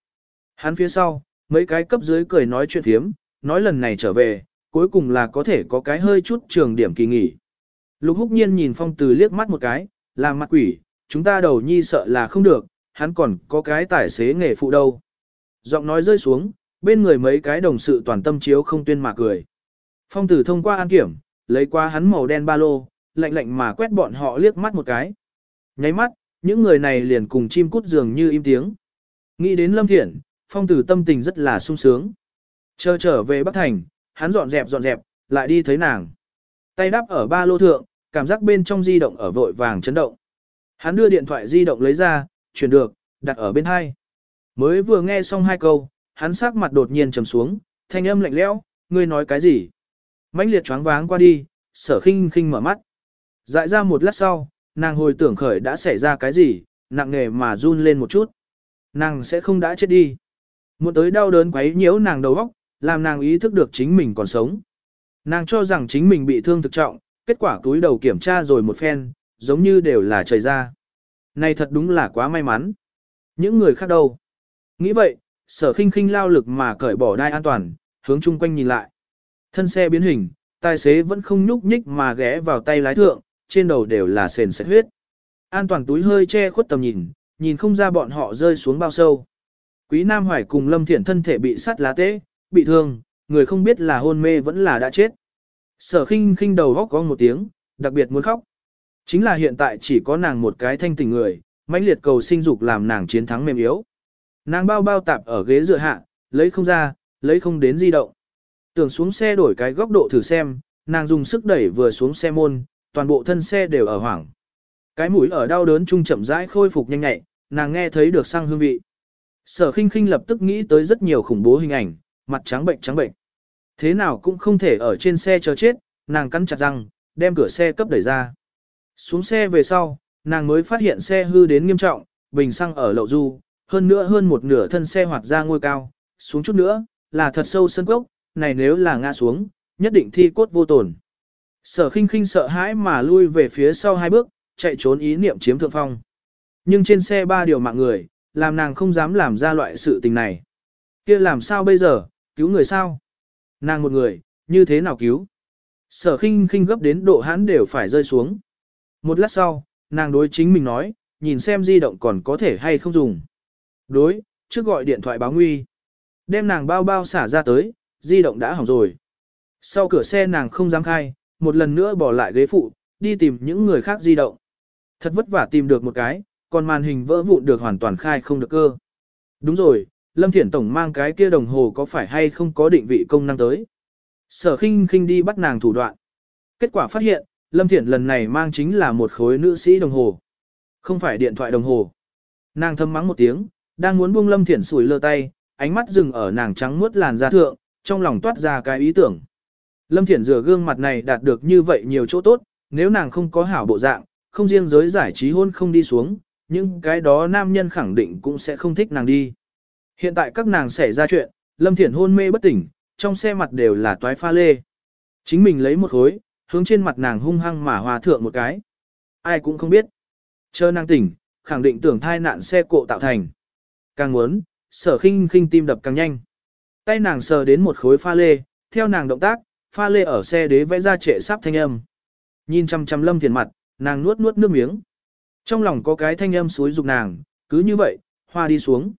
Hắn phía sau, mấy cái cấp dưới cười nói chuyện phiếm, nói lần này trở về, cuối cùng là có thể có cái hơi chút trường điểm kỳ nghỉ. Lục húc nhiên nhìn phong tử liếc mắt một cái, làm mặt quỷ, chúng ta đầu nhi sợ là không được, hắn còn có cái tài xế nghề phụ đâu. Giọng nói rơi xuống, bên người mấy cái đồng sự toàn tâm chiếu không tuyên mà cười. Phong tử thông qua an kiểm, lấy qua hắn màu đen ba lô, lạnh lạnh mà quét bọn họ liếc mắt một cái. Nháy mắt, những người này liền cùng chim cút dường như im tiếng. Nghĩ đến Lâm Thiển, phong tử tâm tình rất là sung sướng. Chờ trở về Bắc Thành, hắn dọn dẹp dọn dẹp, lại đi thấy nàng. Tay đắp ở ba lô thượng, cảm giác bên trong di động ở vội vàng chấn động. Hắn đưa điện thoại di động lấy ra, chuyển được, đặt ở bên hai. Mới vừa nghe xong hai câu, hắn sắc mặt đột nhiên trầm xuống, thanh âm lạnh lẽo, ngươi nói cái gì? Mãnh liệt choáng váng qua đi, sở khinh khinh mở mắt. Dại ra một lát sau, nàng hồi tưởng khởi đã xảy ra cái gì, nặng nề mà run lên một chút. Nàng sẽ không đã chết đi. Muốn tới đau đớn quấy nhiễu nàng đầu óc, làm nàng ý thức được chính mình còn sống. Nàng cho rằng chính mình bị thương thực trọng, kết quả túi đầu kiểm tra rồi một phen, giống như đều là trời ra. Này thật đúng là quá may mắn. Những người khác đâu? Nghĩ vậy, sở khinh khinh lao lực mà cởi bỏ đai an toàn, hướng chung quanh nhìn lại. Thân xe biến hình, tài xế vẫn không nhúc nhích mà ghé vào tay lái thượng, trên đầu đều là sền sệt huyết. An toàn túi hơi che khuất tầm nhìn, nhìn không ra bọn họ rơi xuống bao sâu. Quý Nam Hoài cùng Lâm Thiển thân thể bị sắt lá tế, bị thương, người không biết là hôn mê vẫn là đã chết. Sở khinh khinh đầu góc có một tiếng, đặc biệt muốn khóc. Chính là hiện tại chỉ có nàng một cái thanh tình người, mãnh liệt cầu sinh dục làm nàng chiến thắng mềm yếu. Nàng bao bao tạp ở ghế dựa hạ, lấy không ra, lấy không đến di động. Tưởng xuống xe đổi cái góc độ thử xem, nàng dùng sức đẩy vừa xuống xe môn, toàn bộ thân xe đều ở hoảng. Cái mũi ở đau đớn trung chậm rãi khôi phục nhanh nhẹ, nàng nghe thấy được sang hương vị. Sở khinh khinh lập tức nghĩ tới rất nhiều khủng bố hình ảnh, mặt trắng bệnh trắng bệnh. Thế nào cũng không thể ở trên xe chờ chết, nàng cắn chặt răng, đem cửa xe cấp đẩy ra. Xuống xe về sau, nàng mới phát hiện xe hư đến nghiêm trọng, bình xăng ở lậu du, hơn nữa hơn một nửa thân xe hoạt ra ngôi cao, xuống chút nữa, là thật sâu sân cốc, này nếu là ngã xuống, nhất định thi cốt vô tổn. Sở khinh khinh sợ hãi mà lui về phía sau hai bước, chạy trốn ý niệm chiếm thượng phong. Nhưng trên xe ba điều mạng người, làm nàng không dám làm ra loại sự tình này. kia làm sao bây giờ, cứu người sao? Nàng một người, như thế nào cứu? Sở khinh khinh gấp đến độ hãn đều phải rơi xuống. Một lát sau, nàng đối chính mình nói, nhìn xem di động còn có thể hay không dùng. Đối, trước gọi điện thoại báo nguy. Đem nàng bao bao xả ra tới, di động đã hỏng rồi. Sau cửa xe nàng không dám khai, một lần nữa bỏ lại ghế phụ, đi tìm những người khác di động. Thật vất vả tìm được một cái, còn màn hình vỡ vụn được hoàn toàn khai không được cơ. Đúng rồi, Lâm Thiển Tổng mang cái kia đồng hồ có phải hay không có định vị công năng tới. Sở khinh khinh đi bắt nàng thủ đoạn. Kết quả phát hiện, Lâm Thiển lần này mang chính là một khối nữ sĩ đồng hồ. Không phải điện thoại đồng hồ. Nàng thâm mắng một tiếng, đang muốn buông Lâm Thiển sủi lơ tay, ánh mắt dừng ở nàng trắng muốt làn da thượng, trong lòng toát ra cái ý tưởng. Lâm Thiển rửa gương mặt này đạt được như vậy nhiều chỗ tốt, nếu nàng không có hảo bộ dạng, không riêng giới giải trí hôn không đi xuống, nhưng cái đó nam nhân khẳng định cũng sẽ không thích nàng đi. Hiện tại các nàng xảy ra chuyện, Lâm Thiển hôn mê bất tỉnh, trong xe mặt đều là toái pha lê. Chính mình lấy một khối, hướng trên mặt nàng hung hăng mà hòa thượng một cái. Ai cũng không biết. Chờ nàng tỉnh, khẳng định tưởng thai nạn xe cộ tạo thành. Càng muốn, sở khinh khinh tim đập càng nhanh. Tay nàng sờ đến một khối pha lê, theo nàng động tác, pha lê ở xe đế vẽ ra trệ sắp thanh âm. Nhìn chăm chăm lâm thiền mặt, nàng nuốt nuốt nước miếng. Trong lòng có cái thanh âm suối dục nàng, cứ như vậy, hoa đi xuống.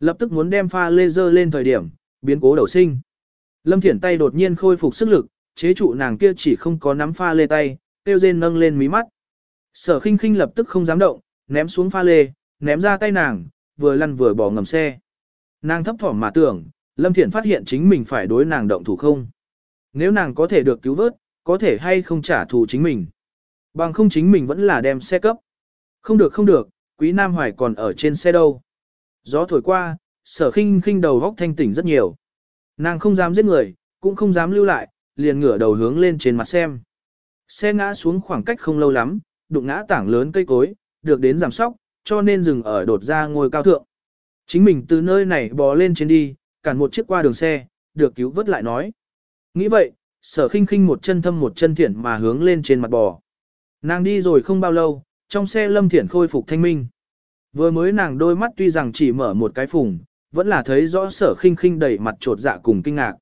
Lập tức muốn đem pha lê dơ lên thời điểm, biến cố đầu sinh. Lâm Thiển tay đột nhiên khôi phục sức lực, chế trụ nàng kia chỉ không có nắm pha lê tay, tiêu rên nâng lên mí mắt. Sở khinh khinh lập tức không dám động, ném xuống pha lê, ném ra tay nàng, vừa lăn vừa bỏ ngầm xe. Nàng thấp thỏm mà tưởng, Lâm Thiển phát hiện chính mình phải đối nàng động thủ không. Nếu nàng có thể được cứu vớt, có thể hay không trả thù chính mình. Bằng không chính mình vẫn là đem xe cấp. Không được không được, quý Nam Hoài còn ở trên xe đâu. Gió thổi qua, sở khinh khinh đầu góc thanh tỉnh rất nhiều. Nàng không dám giết người, cũng không dám lưu lại, liền ngửa đầu hướng lên trên mặt xem. Xe ngã xuống khoảng cách không lâu lắm, đụng ngã tảng lớn cây cối, được đến giảm sóc, cho nên dừng ở đột ra ngôi cao thượng. Chính mình từ nơi này bò lên trên đi, cản một chiếc qua đường xe, được cứu vớt lại nói. Nghĩ vậy, sở khinh khinh một chân thâm một chân thiện mà hướng lên trên mặt bò. Nàng đi rồi không bao lâu, trong xe lâm thiện khôi phục thanh minh. Vừa mới nàng đôi mắt tuy rằng chỉ mở một cái phùng, vẫn là thấy rõ sở khinh khinh đầy mặt trột dạ cùng kinh ngạc.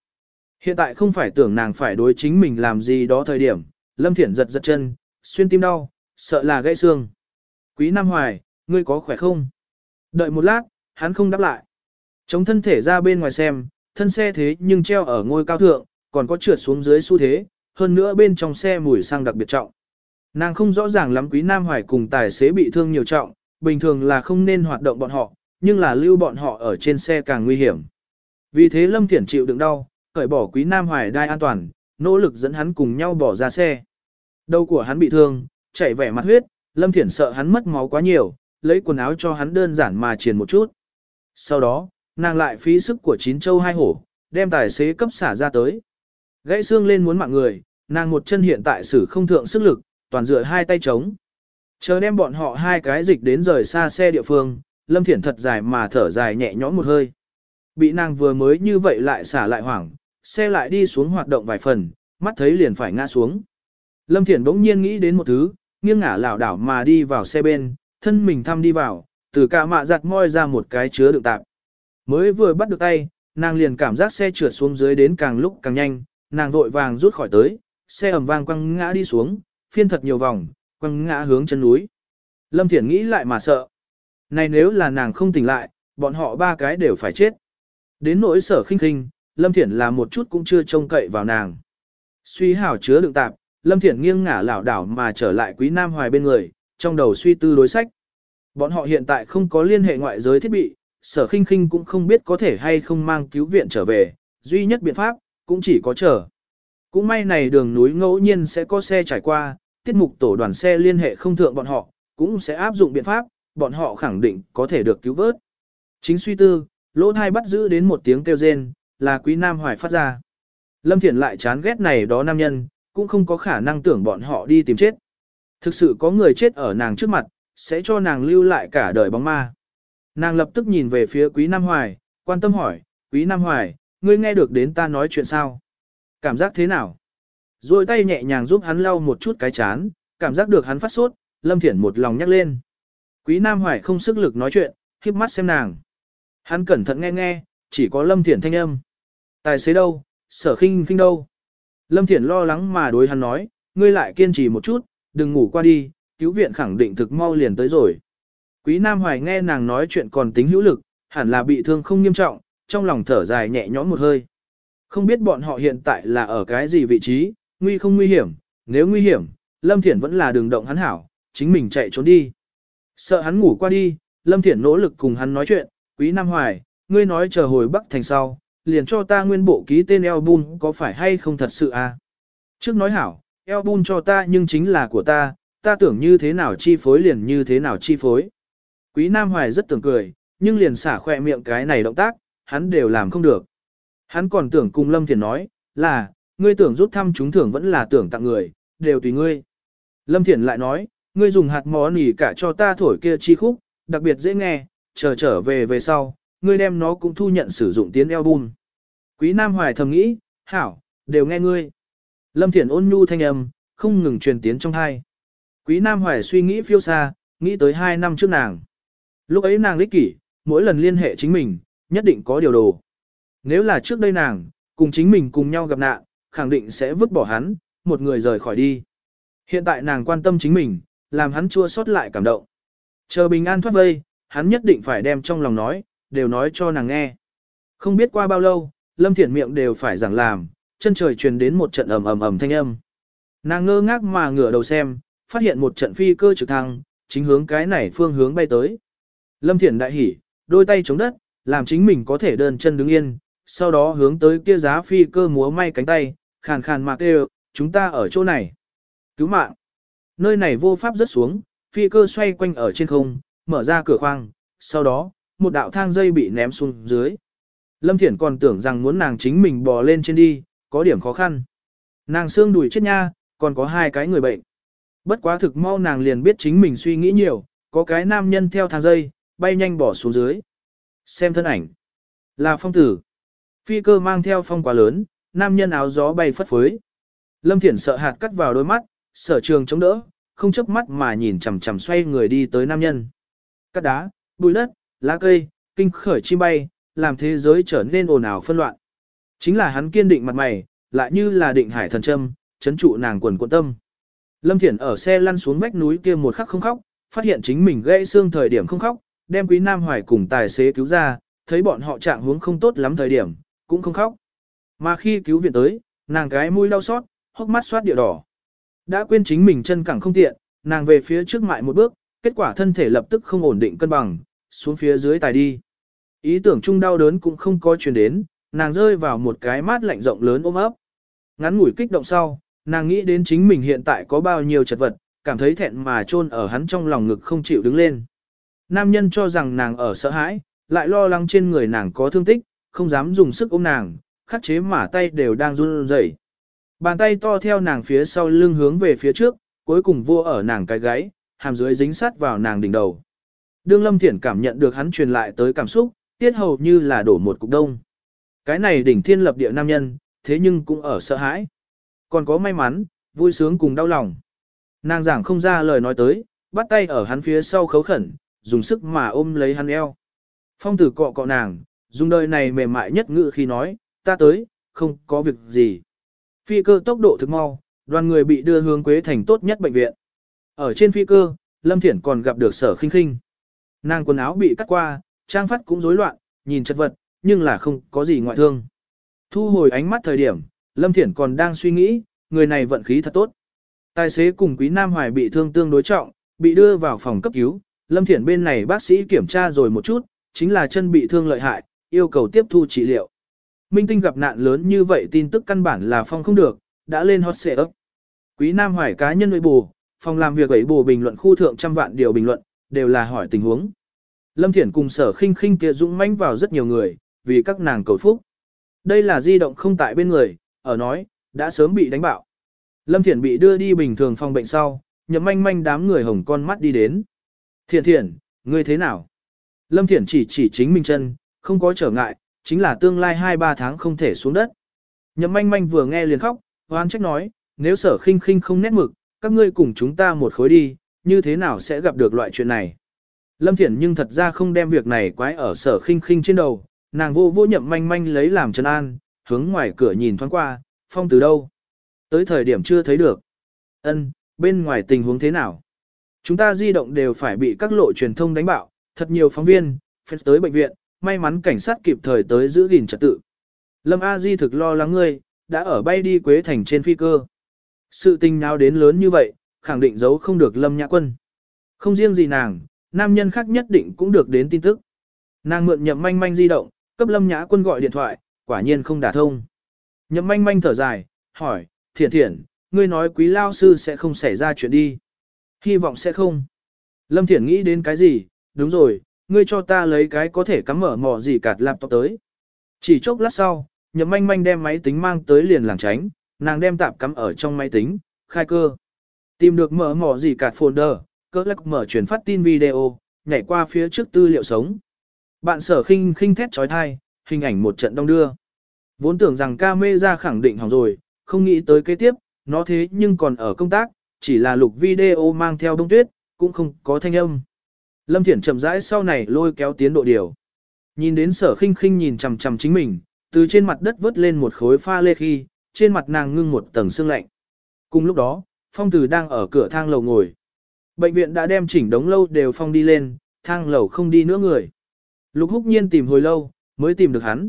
Hiện tại không phải tưởng nàng phải đối chính mình làm gì đó thời điểm, lâm thiện giật giật chân, xuyên tim đau, sợ là gãy xương. Quý Nam Hoài, ngươi có khỏe không? Đợi một lát, hắn không đáp lại. Chống thân thể ra bên ngoài xem, thân xe thế nhưng treo ở ngôi cao thượng, còn có trượt xuống dưới xu thế, hơn nữa bên trong xe mùi xăng đặc biệt trọng. Nàng không rõ ràng lắm quý Nam Hoài cùng tài xế bị thương nhiều trọng, bình thường là không nên hoạt động bọn họ, nhưng là lưu bọn họ ở trên xe càng nguy hiểm. Vì thế Lâm Thiển chịu đựng đau, cởi bỏ quý Nam Hoài đai an toàn, nỗ lực dẫn hắn cùng nhau bỏ ra xe. Đầu của hắn bị thương, chảy vẻ mặt huyết, Lâm Thiển sợ hắn mất máu quá nhiều, lấy quần áo cho hắn đơn giản mà triền một chút. Sau đó, nàng lại phí sức của chín châu hai hổ, đem tài xế cấp xả ra tới. Gãy xương lên muốn mạng người, nàng một chân hiện tại sử không thượng sức lực, toàn dựa hai tay trống. Chờ đem bọn họ hai cái dịch đến rời xa xe địa phương, Lâm Thiển thật dài mà thở dài nhẹ nhõm một hơi. Bị nàng vừa mới như vậy lại xả lại hoảng, xe lại đi xuống hoạt động vài phần, mắt thấy liền phải ngã xuống. Lâm Thiển bỗng nhiên nghĩ đến một thứ, nghiêng ngả lảo đảo mà đi vào xe bên, thân mình thăm đi vào, từ cả mạ giặt moi ra một cái chứa đựng tạp. Mới vừa bắt được tay, nàng liền cảm giác xe trượt xuống dưới đến càng lúc càng nhanh, nàng vội vàng rút khỏi tới, xe ầm vang quăng ngã đi xuống, phiên thật nhiều vòng, quăng ngã hướng chân núi. Lâm Thiển nghĩ lại mà sợ. Này nếu là nàng không tỉnh lại, bọn họ ba cái đều phải chết. Đến nỗi sở khinh khinh, Lâm Thiển là một chút cũng chưa trông cậy vào nàng. Suy hảo chứa đựng tạp, Lâm Thiển nghiêng ngả lảo đảo mà trở lại Quý Nam Hoài bên người, trong đầu suy tư đối sách. Bọn họ hiện tại không có liên hệ ngoại giới thiết bị, sở khinh khinh cũng không biết có thể hay không mang cứu viện trở về, duy nhất biện pháp, cũng chỉ có chờ. Cũng may này đường núi ngẫu nhiên sẽ có xe trải qua, tiết mục tổ đoàn xe liên hệ không thượng bọn họ, cũng sẽ áp dụng biện pháp, bọn họ khẳng định có thể được cứu vớt. Chính suy tư, lỗ thai bắt giữ đến một tiếng kêu rên, là quý nam hoài phát ra. Lâm Thiển lại chán ghét này đó nam nhân, cũng không có khả năng tưởng bọn họ đi tìm chết. Thực sự có người chết ở nàng trước mặt, sẽ cho nàng lưu lại cả đời bóng ma. Nàng lập tức nhìn về phía Quý Nam Hoài, quan tâm hỏi, Quý Nam Hoài, ngươi nghe được đến ta nói chuyện sao? Cảm giác thế nào? Rồi tay nhẹ nhàng giúp hắn lau một chút cái chán, cảm giác được hắn phát sốt, Lâm Thiển một lòng nhắc lên. Quý Nam Hoài không sức lực nói chuyện, khiếp mắt xem nàng. Hắn cẩn thận nghe nghe, chỉ có Lâm Thiển thanh âm. Tài xế đâu, sở khinh khinh đâu. Lâm Thiển lo lắng mà đối hắn nói, ngươi lại kiên trì một chút, đừng ngủ qua đi, cứu viện khẳng định thực mau liền tới rồi. Quý Nam Hoài nghe nàng nói chuyện còn tính hữu lực, hẳn là bị thương không nghiêm trọng, trong lòng thở dài nhẹ nhõm một hơi. Không biết bọn họ hiện tại là ở cái gì vị trí, nguy không nguy hiểm, nếu nguy hiểm, Lâm Thiển vẫn là đường động hắn hảo, chính mình chạy trốn đi. Sợ hắn ngủ qua đi, Lâm Thiển nỗ lực cùng hắn nói chuyện, Quý Nam Hoài, ngươi nói chờ hồi Bắc thành sau, liền cho ta nguyên bộ ký tên album có phải hay không thật sự à? Trước nói hảo, album cho ta nhưng chính là của ta, ta tưởng như thế nào chi phối liền như thế nào chi phối. Quý Nam Hoài rất tưởng cười, nhưng liền xả khỏe miệng cái này động tác, hắn đều làm không được. Hắn còn tưởng cùng Lâm Thiển nói, là, ngươi tưởng rút thăm chúng thưởng vẫn là tưởng tặng người, đều tùy ngươi. Lâm Thiển lại nói, ngươi dùng hạt mó nỉ cả cho ta thổi kia chi khúc, đặc biệt dễ nghe, chờ trở về về sau, ngươi đem nó cũng thu nhận sử dụng tiếng album. Quý Nam Hoài thầm nghĩ, hảo, đều nghe ngươi. Lâm Thiển ôn nhu thanh âm, không ngừng truyền tiến trong hai. Quý Nam Hoài suy nghĩ phiêu xa, nghĩ tới hai năm trước nàng. Lúc ấy nàng lích kỷ, mỗi lần liên hệ chính mình, nhất định có điều đồ. Nếu là trước đây nàng, cùng chính mình cùng nhau gặp nạn, khẳng định sẽ vứt bỏ hắn, một người rời khỏi đi. Hiện tại nàng quan tâm chính mình, làm hắn chua xót lại cảm động. Chờ bình an thoát vây, hắn nhất định phải đem trong lòng nói, đều nói cho nàng nghe. Không biết qua bao lâu, Lâm Thiển miệng đều phải giảng làm, chân trời truyền đến một trận ầm ầm ầm thanh âm. Nàng ngơ ngác mà ngửa đầu xem, phát hiện một trận phi cơ trực thăng, chính hướng cái này phương hướng bay tới. Lâm Thiển đại hỉ, đôi tay chống đất, làm chính mình có thể đơn chân đứng yên, sau đó hướng tới kia giá phi cơ múa may cánh tay, khàn khàn mà kêu, chúng ta ở chỗ này. Cứu mạng. Nơi này vô pháp rớt xuống, phi cơ xoay quanh ở trên không, mở ra cửa khoang, sau đó, một đạo thang dây bị ném xuống dưới. Lâm Thiển còn tưởng rằng muốn nàng chính mình bò lên trên đi, có điểm khó khăn. Nàng xương đùi chết nha, còn có hai cái người bệnh. Bất quá thực mau nàng liền biết chính mình suy nghĩ nhiều, có cái nam nhân theo thang dây, bay nhanh bỏ xuống dưới. Xem thân ảnh. Là phong tử. Phi cơ mang theo phong quá lớn, nam nhân áo gió bay phất phới. Lâm Thiển sợ hạt cắt vào đôi mắt, sở trường chống đỡ, không chớp mắt mà nhìn chằm chằm xoay người đi tới nam nhân. Cắt đá, bụi đất, lá cây, kinh khởi chim bay, làm thế giới trở nên ồn ào phân loạn. Chính là hắn kiên định mặt mày, lại như là định hải thần châm, chấn trụ nàng quần cuộn tâm. Lâm Thiển ở xe lăn xuống vách núi kia một khắc không khóc, phát hiện chính mình gãy xương thời điểm không khóc, đem Quý Nam Hoài cùng tài xế cứu ra, thấy bọn họ trạng huống không tốt lắm thời điểm, cũng không khóc. Mà khi cứu viện tới, nàng cái mũi đau xót, hốc mắt xoát địa đỏ. Đã quên chính mình chân cẳng không tiện, nàng về phía trước mại một bước, kết quả thân thể lập tức không ổn định cân bằng, xuống phía dưới tài đi. Ý tưởng chung đau đớn cũng không có truyền đến, nàng rơi vào một cái mát lạnh rộng lớn ôm ấp. Ngắn ngủi kích động sau, nàng nghĩ đến chính mình hiện tại có bao nhiêu chật vật, cảm thấy thẹn mà chôn ở hắn trong lòng ngực không chịu đứng lên. Nam nhân cho rằng nàng ở sợ hãi, lại lo lắng trên người nàng có thương tích, không dám dùng sức ôm nàng, khắc chế mà tay đều đang run rẩy. Bàn tay to theo nàng phía sau lưng hướng về phía trước, cuối cùng vô ở nàng cái gáy, hàm dưới dính sát vào nàng đỉnh đầu. Đương Lâm Thiển cảm nhận được hắn truyền lại tới cảm xúc, tiết hầu như là đổ một cục đông. Cái này đỉnh thiên lập địa nam nhân, thế nhưng cũng ở sợ hãi. Còn có may mắn, vui sướng cùng đau lòng. Nàng giảng không ra lời nói tới, bắt tay ở hắn phía sau khấu khẩn, dùng sức mà ôm lấy hắn eo. Phong tử cọ cọ nàng, dùng đời này mềm mại nhất ngữ khi nói, ta tới, không có việc gì. Phi cơ tốc độ thực mau, đoàn người bị đưa hướng Quế Thành tốt nhất bệnh viện. Ở trên phi cơ, Lâm Thiển còn gặp được sở khinh khinh. Nàng quần áo bị cắt qua, trang phát cũng rối loạn, nhìn chật vật, nhưng là không có gì ngoại thương. Thu hồi ánh mắt thời điểm, Lâm Thiển còn đang suy nghĩ, người này vận khí thật tốt. Tài xế cùng Quý Nam Hoài bị thương tương đối trọng, bị đưa vào phòng cấp cứu, Lâm Thiển bên này bác sĩ kiểm tra rồi một chút, chính là chân bị thương lợi hại, yêu cầu tiếp thu trị liệu. Minh Tinh gặp nạn lớn như vậy tin tức căn bản là phong không được, đã lên hot ấp. Quý Nam Hoài cá nhân nội bù, phòng làm việc ấy bù bình luận khu thượng trăm vạn điều bình luận, đều là hỏi tình huống. Lâm Thiển cùng sở khinh khinh kia dũng mãnh vào rất nhiều người, vì các nàng cầu phúc. Đây là di động không tại bên người, ở nói, đã sớm bị đánh bạo. Lâm Thiển bị đưa đi bình thường phòng bệnh sau, nhậm manh manh đám người hồng con mắt đi đến. Thiện thiện, ngươi thế nào? Lâm Thiện chỉ chỉ chính mình chân, không có trở ngại, chính là tương lai 2-3 tháng không thể xuống đất. Nhậm manh manh vừa nghe liền khóc, hoan trách nói, nếu sở khinh khinh không nét mực, các ngươi cùng chúng ta một khối đi, như thế nào sẽ gặp được loại chuyện này? Lâm Thiển nhưng thật ra không đem việc này quái ở sở khinh khinh trên đầu, nàng vô vô nhậm manh manh lấy làm chân an, hướng ngoài cửa nhìn thoáng qua, phong từ đâu? Tới thời điểm chưa thấy được. Ân, bên ngoài tình huống thế nào? Chúng ta di động đều phải bị các lộ truyền thông đánh bạo, thật nhiều phóng viên, phép tới bệnh viện, may mắn cảnh sát kịp thời tới giữ gìn trật tự. Lâm A Di thực lo lắng ngươi, đã ở bay đi Quế Thành trên phi cơ. Sự tình nào đến lớn như vậy, khẳng định giấu không được Lâm Nhã Quân. Không riêng gì nàng, nam nhân khác nhất định cũng được đến tin tức. Nàng mượn nhậm manh manh di động, cấp Lâm Nhã Quân gọi điện thoại, quả nhiên không đả thông. Nhậm manh manh thở dài, hỏi, thiện thiện, ngươi nói quý lao sư sẽ không xảy ra chuyện đi. Hy vọng sẽ không. Lâm Thiển nghĩ đến cái gì, đúng rồi, ngươi cho ta lấy cái có thể cắm mở mỏ gì cạt laptop tới. Chỉ chốc lát sau, nhậm manh manh đem máy tính mang tới liền làng tránh, nàng đem tạp cắm ở trong máy tính, khai cơ. Tìm được mở mỏ gì cả folder, cơ lắc mở truyền phát tin video, nhảy qua phía trước tư liệu sống. Bạn sở khinh khinh thét trói thai, hình ảnh một trận đông đưa. Vốn tưởng rằng camera khẳng định hỏng rồi, không nghĩ tới kế tiếp, nó thế nhưng còn ở công tác, chỉ là lục video mang theo đông tuyết, cũng không có thanh âm. Lâm Thiển chậm rãi sau này lôi kéo tiến độ điều. Nhìn đến sở khinh khinh nhìn chằm chằm chính mình, từ trên mặt đất vớt lên một khối pha lê khi, trên mặt nàng ngưng một tầng sương lạnh. Cùng lúc đó, phong tử đang ở cửa thang lầu ngồi. Bệnh viện đã đem chỉnh đống lâu đều phong đi lên, thang lầu không đi nữa người. Lục húc nhiên tìm hồi lâu, mới tìm được hắn.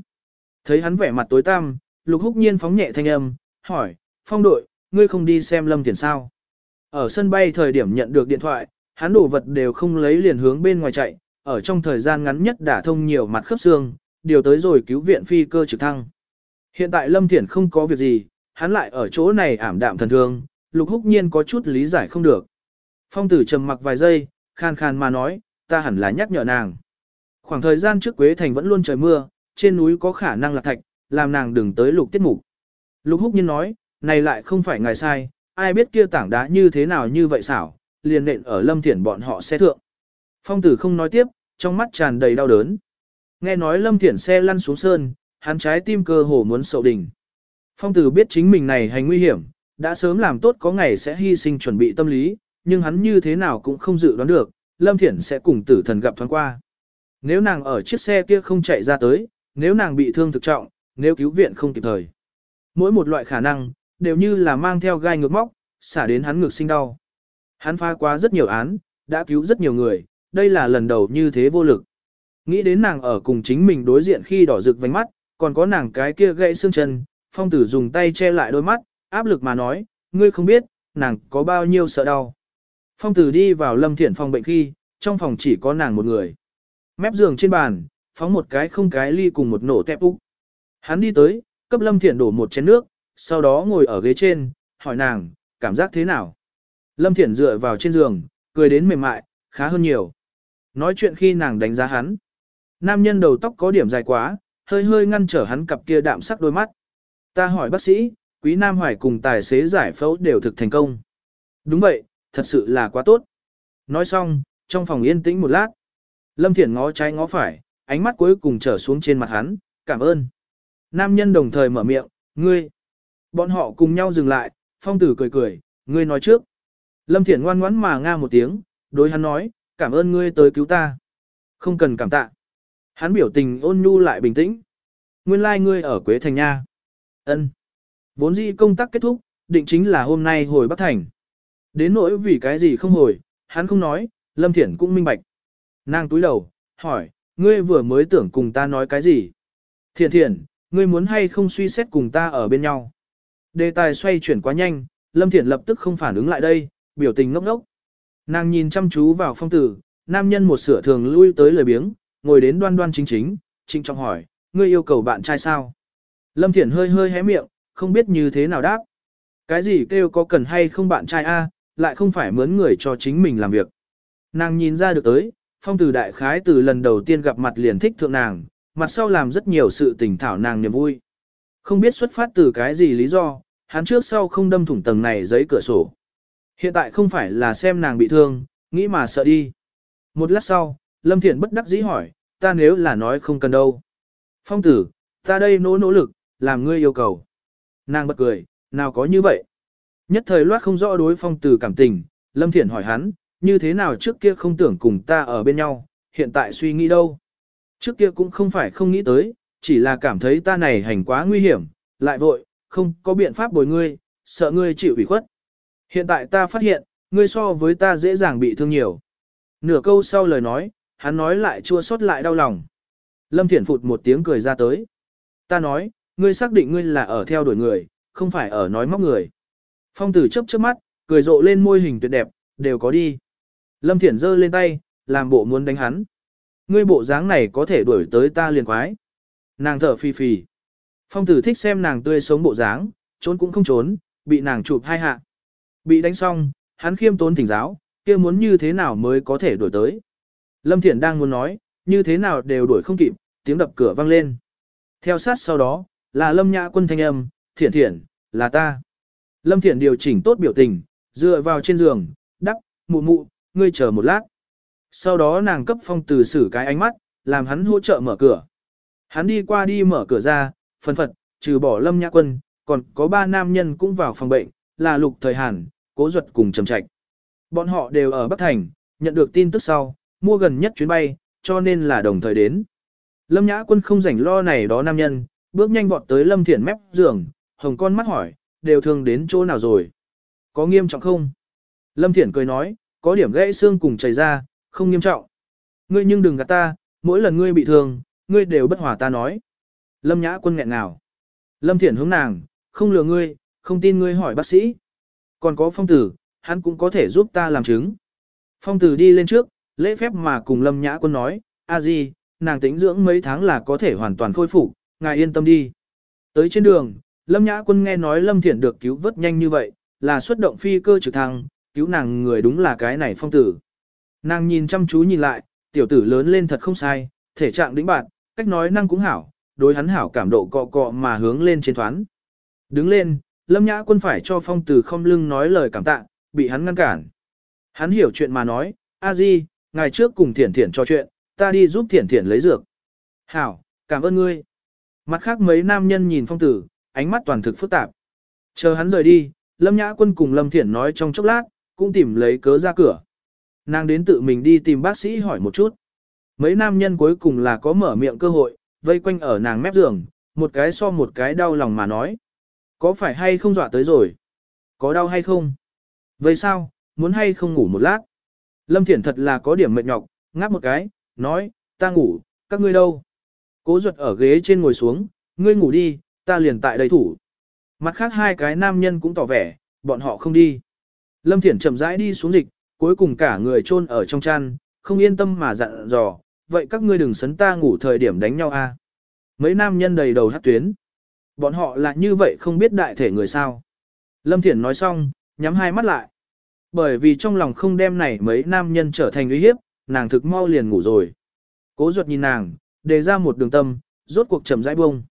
Thấy hắn vẻ mặt tối tăm, lục húc nhiên phóng nhẹ thanh âm, hỏi, phong đội, ngươi không đi xem lâm thiển sao. Ở sân bay thời điểm nhận được điện thoại, hắn đồ vật đều không lấy liền hướng bên ngoài chạy, ở trong thời gian ngắn nhất đã thông nhiều mặt khớp xương, điều tới rồi cứu viện phi cơ trực thăng. Hiện tại Lâm Thiển không có việc gì, hắn lại ở chỗ này ảm đạm thần thương, lục húc nhiên có chút lý giải không được. Phong tử trầm mặc vài giây, khan khan mà nói, ta hẳn là nhắc nhở nàng. Khoảng thời gian trước Quế Thành vẫn luôn trời mưa, trên núi có khả năng là thạch, làm nàng đừng tới lục tiết mục. Lục húc nhiên nói, này lại không phải ngài sai, ai biết kia tảng đá như thế nào như vậy xảo, liền nện ở lâm thiển bọn họ xe thượng. Phong tử không nói tiếp, trong mắt tràn đầy đau đớn. Nghe nói lâm thiển xe lăn xuống sơn, hắn trái tim cơ hồ muốn sậu đỉnh. Phong tử biết chính mình này hành nguy hiểm, đã sớm làm tốt có ngày sẽ hy sinh chuẩn bị tâm lý, nhưng hắn như thế nào cũng không dự đoán được, lâm thiển sẽ cùng tử thần gặp thoáng qua. Nếu nàng ở chiếc xe kia không chạy ra tới, nếu nàng bị thương thực trọng, nếu cứu viện không kịp thời. Mỗi một loại khả năng, đều như là mang theo gai ngược móc, xả đến hắn ngược sinh đau. Hắn phá quá rất nhiều án, đã cứu rất nhiều người, đây là lần đầu như thế vô lực. Nghĩ đến nàng ở cùng chính mình đối diện khi đỏ rực vành mắt, còn có nàng cái kia gãy xương chân, phong tử dùng tay che lại đôi mắt, áp lực mà nói, ngươi không biết, nàng có bao nhiêu sợ đau. Phong tử đi vào lâm thiện phòng bệnh khi, trong phòng chỉ có nàng một người. Mép giường trên bàn, phóng một cái không cái ly cùng một nổ tép úc. Hắn đi tới, cấp lâm thiện đổ một chén nước, sau đó ngồi ở ghế trên, hỏi nàng, cảm giác thế nào? Lâm Thiển dựa vào trên giường, cười đến mềm mại, khá hơn nhiều. Nói chuyện khi nàng đánh giá hắn. Nam nhân đầu tóc có điểm dài quá, hơi hơi ngăn trở hắn cặp kia đạm sắc đôi mắt. Ta hỏi bác sĩ, quý Nam Hoài cùng tài xế giải phẫu đều thực thành công. Đúng vậy, thật sự là quá tốt. Nói xong, trong phòng yên tĩnh một lát. Lâm Thiển ngó trái ngó phải, ánh mắt cuối cùng trở xuống trên mặt hắn, cảm ơn. Nam nhân đồng thời mở miệng, ngươi. Bọn họ cùng nhau dừng lại, phong tử cười cười, ngươi nói trước. Lâm Thiển ngoan ngoãn mà nga một tiếng, đối hắn nói, cảm ơn ngươi tới cứu ta. Không cần cảm tạ. Hắn biểu tình ôn nhu lại bình tĩnh. Nguyên lai like ngươi ở Quế Thành Nha. ân Vốn dĩ công tác kết thúc, định chính là hôm nay hồi Bắc Thành. Đến nỗi vì cái gì không hồi, hắn không nói, Lâm Thiển cũng minh bạch. Nàng túi đầu, hỏi, ngươi vừa mới tưởng cùng ta nói cái gì? Thiện thiện, ngươi muốn hay không suy xét cùng ta ở bên nhau? Đề tài xoay chuyển quá nhanh, Lâm Thiển lập tức không phản ứng lại đây, biểu tình ngốc ngốc. Nàng nhìn chăm chú vào phong tử, nam nhân một sửa thường lui tới lời biếng, ngồi đến đoan đoan chính chính, trinh trọng hỏi, ngươi yêu cầu bạn trai sao? Lâm Thiển hơi hơi hé miệng, không biết như thế nào đáp. Cái gì kêu có cần hay không bạn trai a, lại không phải mướn người cho chính mình làm việc. Nàng nhìn ra được tới, phong tử đại khái từ lần đầu tiên gặp mặt liền thích thượng nàng, mặt sau làm rất nhiều sự tình thảo nàng niềm vui. Không biết xuất phát từ cái gì lý do, hắn trước sau không đâm thủng tầng này giấy cửa sổ. Hiện tại không phải là xem nàng bị thương, nghĩ mà sợ đi. Một lát sau, Lâm Thiện bất đắc dĩ hỏi, ta nếu là nói không cần đâu. Phong tử, ta đây nỗ nỗ lực, làm ngươi yêu cầu. Nàng bật cười, nào có như vậy. Nhất thời loát không rõ đối phong tử cảm tình, Lâm Thiện hỏi hắn, như thế nào trước kia không tưởng cùng ta ở bên nhau, hiện tại suy nghĩ đâu. Trước kia cũng không phải không nghĩ tới, chỉ là cảm thấy ta này hành quá nguy hiểm, lại vội, không có biện pháp bồi ngươi, sợ ngươi chịu ủy khuất. Hiện tại ta phát hiện, ngươi so với ta dễ dàng bị thương nhiều. Nửa câu sau lời nói, hắn nói lại chua xót lại đau lòng. Lâm Thiển phụt một tiếng cười ra tới. Ta nói, ngươi xác định ngươi là ở theo đuổi người, không phải ở nói móc người. Phong tử chấp chớp mắt, cười rộ lên môi hình tuyệt đẹp, đều có đi. Lâm Thiển giơ lên tay, làm bộ muốn đánh hắn. Ngươi bộ dáng này có thể đuổi tới ta liền quái. Nàng thở phì phì. Phong tử thích xem nàng tươi sống bộ dáng, trốn cũng không trốn, bị nàng chụp hai hạ. Bị đánh xong, hắn khiêm tốn thỉnh giáo, kia muốn như thế nào mới có thể đuổi tới. Lâm Thiển đang muốn nói, như thế nào đều đuổi không kịp, tiếng đập cửa vang lên. Theo sát sau đó, là Lâm Nhã Quân thanh âm, thiện thiện, là ta. Lâm Thiện điều chỉnh tốt biểu tình, dựa vào trên giường, đắp, mụ mụ, ngươi chờ một lát. Sau đó nàng cấp phong từ xử cái ánh mắt, làm hắn hỗ trợ mở cửa. Hắn đi qua đi mở cửa ra, phân phật, trừ bỏ Lâm Nhã Quân, còn có ba nam nhân cũng vào phòng bệnh, là Lục Thời Hàn, Cố Duật cùng Trầm Trạch. Bọn họ đều ở Bắc Thành, nhận được tin tức sau, mua gần nhất chuyến bay, cho nên là đồng thời đến. Lâm Nhã Quân không rảnh lo này đó nam nhân, bước nhanh vọt tới Lâm Thiển mép giường, hồng con mắt hỏi, đều thương đến chỗ nào rồi? Có nghiêm trọng không? Lâm Thiển cười nói, có điểm gãy xương cùng chảy ra, không nghiêm trọng. Ngươi nhưng đừng gạt ta, mỗi lần ngươi bị thương, ngươi đều bất hòa ta nói. Lâm Nhã Quân nghẹn nào. Lâm Thiển hướng nàng, không lừa ngươi, không tin ngươi hỏi bác sĩ. Còn có phong tử, hắn cũng có thể giúp ta làm chứng. Phong tử đi lên trước, lễ phép mà cùng Lâm Nhã Quân nói, a di, nàng tĩnh dưỡng mấy tháng là có thể hoàn toàn khôi phục, ngài yên tâm đi. Tới trên đường, Lâm Nhã Quân nghe nói Lâm Thiển được cứu vớt nhanh như vậy, là xuất động phi cơ trực thăng, cứu nàng người đúng là cái này phong tử. Nàng nhìn chăm chú nhìn lại, tiểu tử lớn lên thật không sai, thể trạng đĩnh bạn, cách nói năng cũng hảo, đối hắn hảo cảm độ cọ cọ mà hướng lên trên thoán. Đứng lên, Lâm Nhã Quân phải cho phong tử không lưng nói lời cảm tạ, bị hắn ngăn cản. Hắn hiểu chuyện mà nói, a di, ngày trước cùng Thiển Thiển trò chuyện, ta đi giúp Thiển Thiển lấy dược. Hảo, cảm ơn ngươi. Mặt khác mấy nam nhân nhìn phong tử, ánh mắt toàn thực phức tạp. Chờ hắn rời đi, Lâm Nhã Quân cùng Lâm Thiển nói trong chốc lát, cũng tìm lấy cớ ra cửa. Nàng đến tự mình đi tìm bác sĩ hỏi một chút. Mấy nam nhân cuối cùng là có mở miệng cơ hội, vây quanh ở nàng mép giường, một cái so một cái đau lòng mà nói. Có phải hay không dọa tới rồi? Có đau hay không? Vậy sao, muốn hay không ngủ một lát? Lâm Thiển thật là có điểm mệt nhọc, ngáp một cái, nói, ta ngủ, các ngươi đâu? Cố ruột ở ghế trên ngồi xuống, ngươi ngủ đi, ta liền tại đây thủ. Mặt khác hai cái nam nhân cũng tỏ vẻ, bọn họ không đi. Lâm Thiển chậm rãi đi xuống dịch, cuối cùng cả người chôn ở trong chăn, không yên tâm mà dặn dò, vậy các ngươi đừng sấn ta ngủ thời điểm đánh nhau a. Mấy nam nhân đầy đầu hát tuyến. Bọn họ là như vậy không biết đại thể người sao. Lâm Thiển nói xong, nhắm hai mắt lại. Bởi vì trong lòng không đem này mấy nam nhân trở thành uy hiếp, nàng thực mau liền ngủ rồi. Cố ruột nhìn nàng, đề ra một đường tâm, rốt cuộc chậm rãi bông.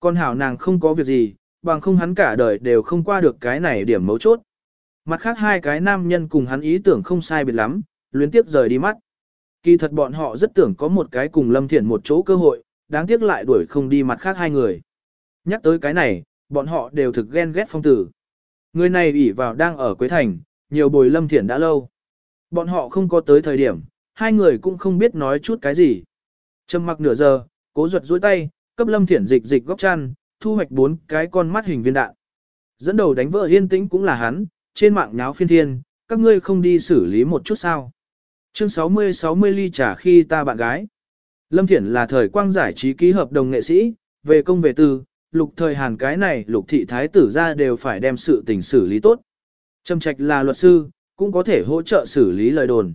Con hảo nàng không có việc gì, bằng không hắn cả đời đều không qua được cái này điểm mấu chốt. Mặt khác hai cái nam nhân cùng hắn ý tưởng không sai biệt lắm, luyến tiếp rời đi mắt. Kỳ thật bọn họ rất tưởng có một cái cùng Lâm Thiển một chỗ cơ hội, đáng tiếc lại đuổi không đi mặt khác hai người. Nhắc tới cái này, bọn họ đều thực ghen ghét phong tử. Người này ủy vào đang ở Quế Thành, nhiều bồi Lâm Thiển đã lâu. Bọn họ không có tới thời điểm, hai người cũng không biết nói chút cái gì. Trầm mặc nửa giờ, cố ruột dối tay, cấp Lâm Thiển dịch dịch góc chăn, thu hoạch bốn cái con mắt hình viên đạn. Dẫn đầu đánh vợ yên tĩnh cũng là hắn, trên mạng nháo phiên thiên, các ngươi không đi xử lý một chút sao. Chương 60-60 ly trả khi ta bạn gái. Lâm Thiển là thời quang giải trí ký hợp đồng nghệ sĩ, về công về tư, lục thời hàn cái này lục thị thái tử ra đều phải đem sự tình xử lý tốt. Trầm trạch là luật sư, cũng có thể hỗ trợ xử lý lời đồn.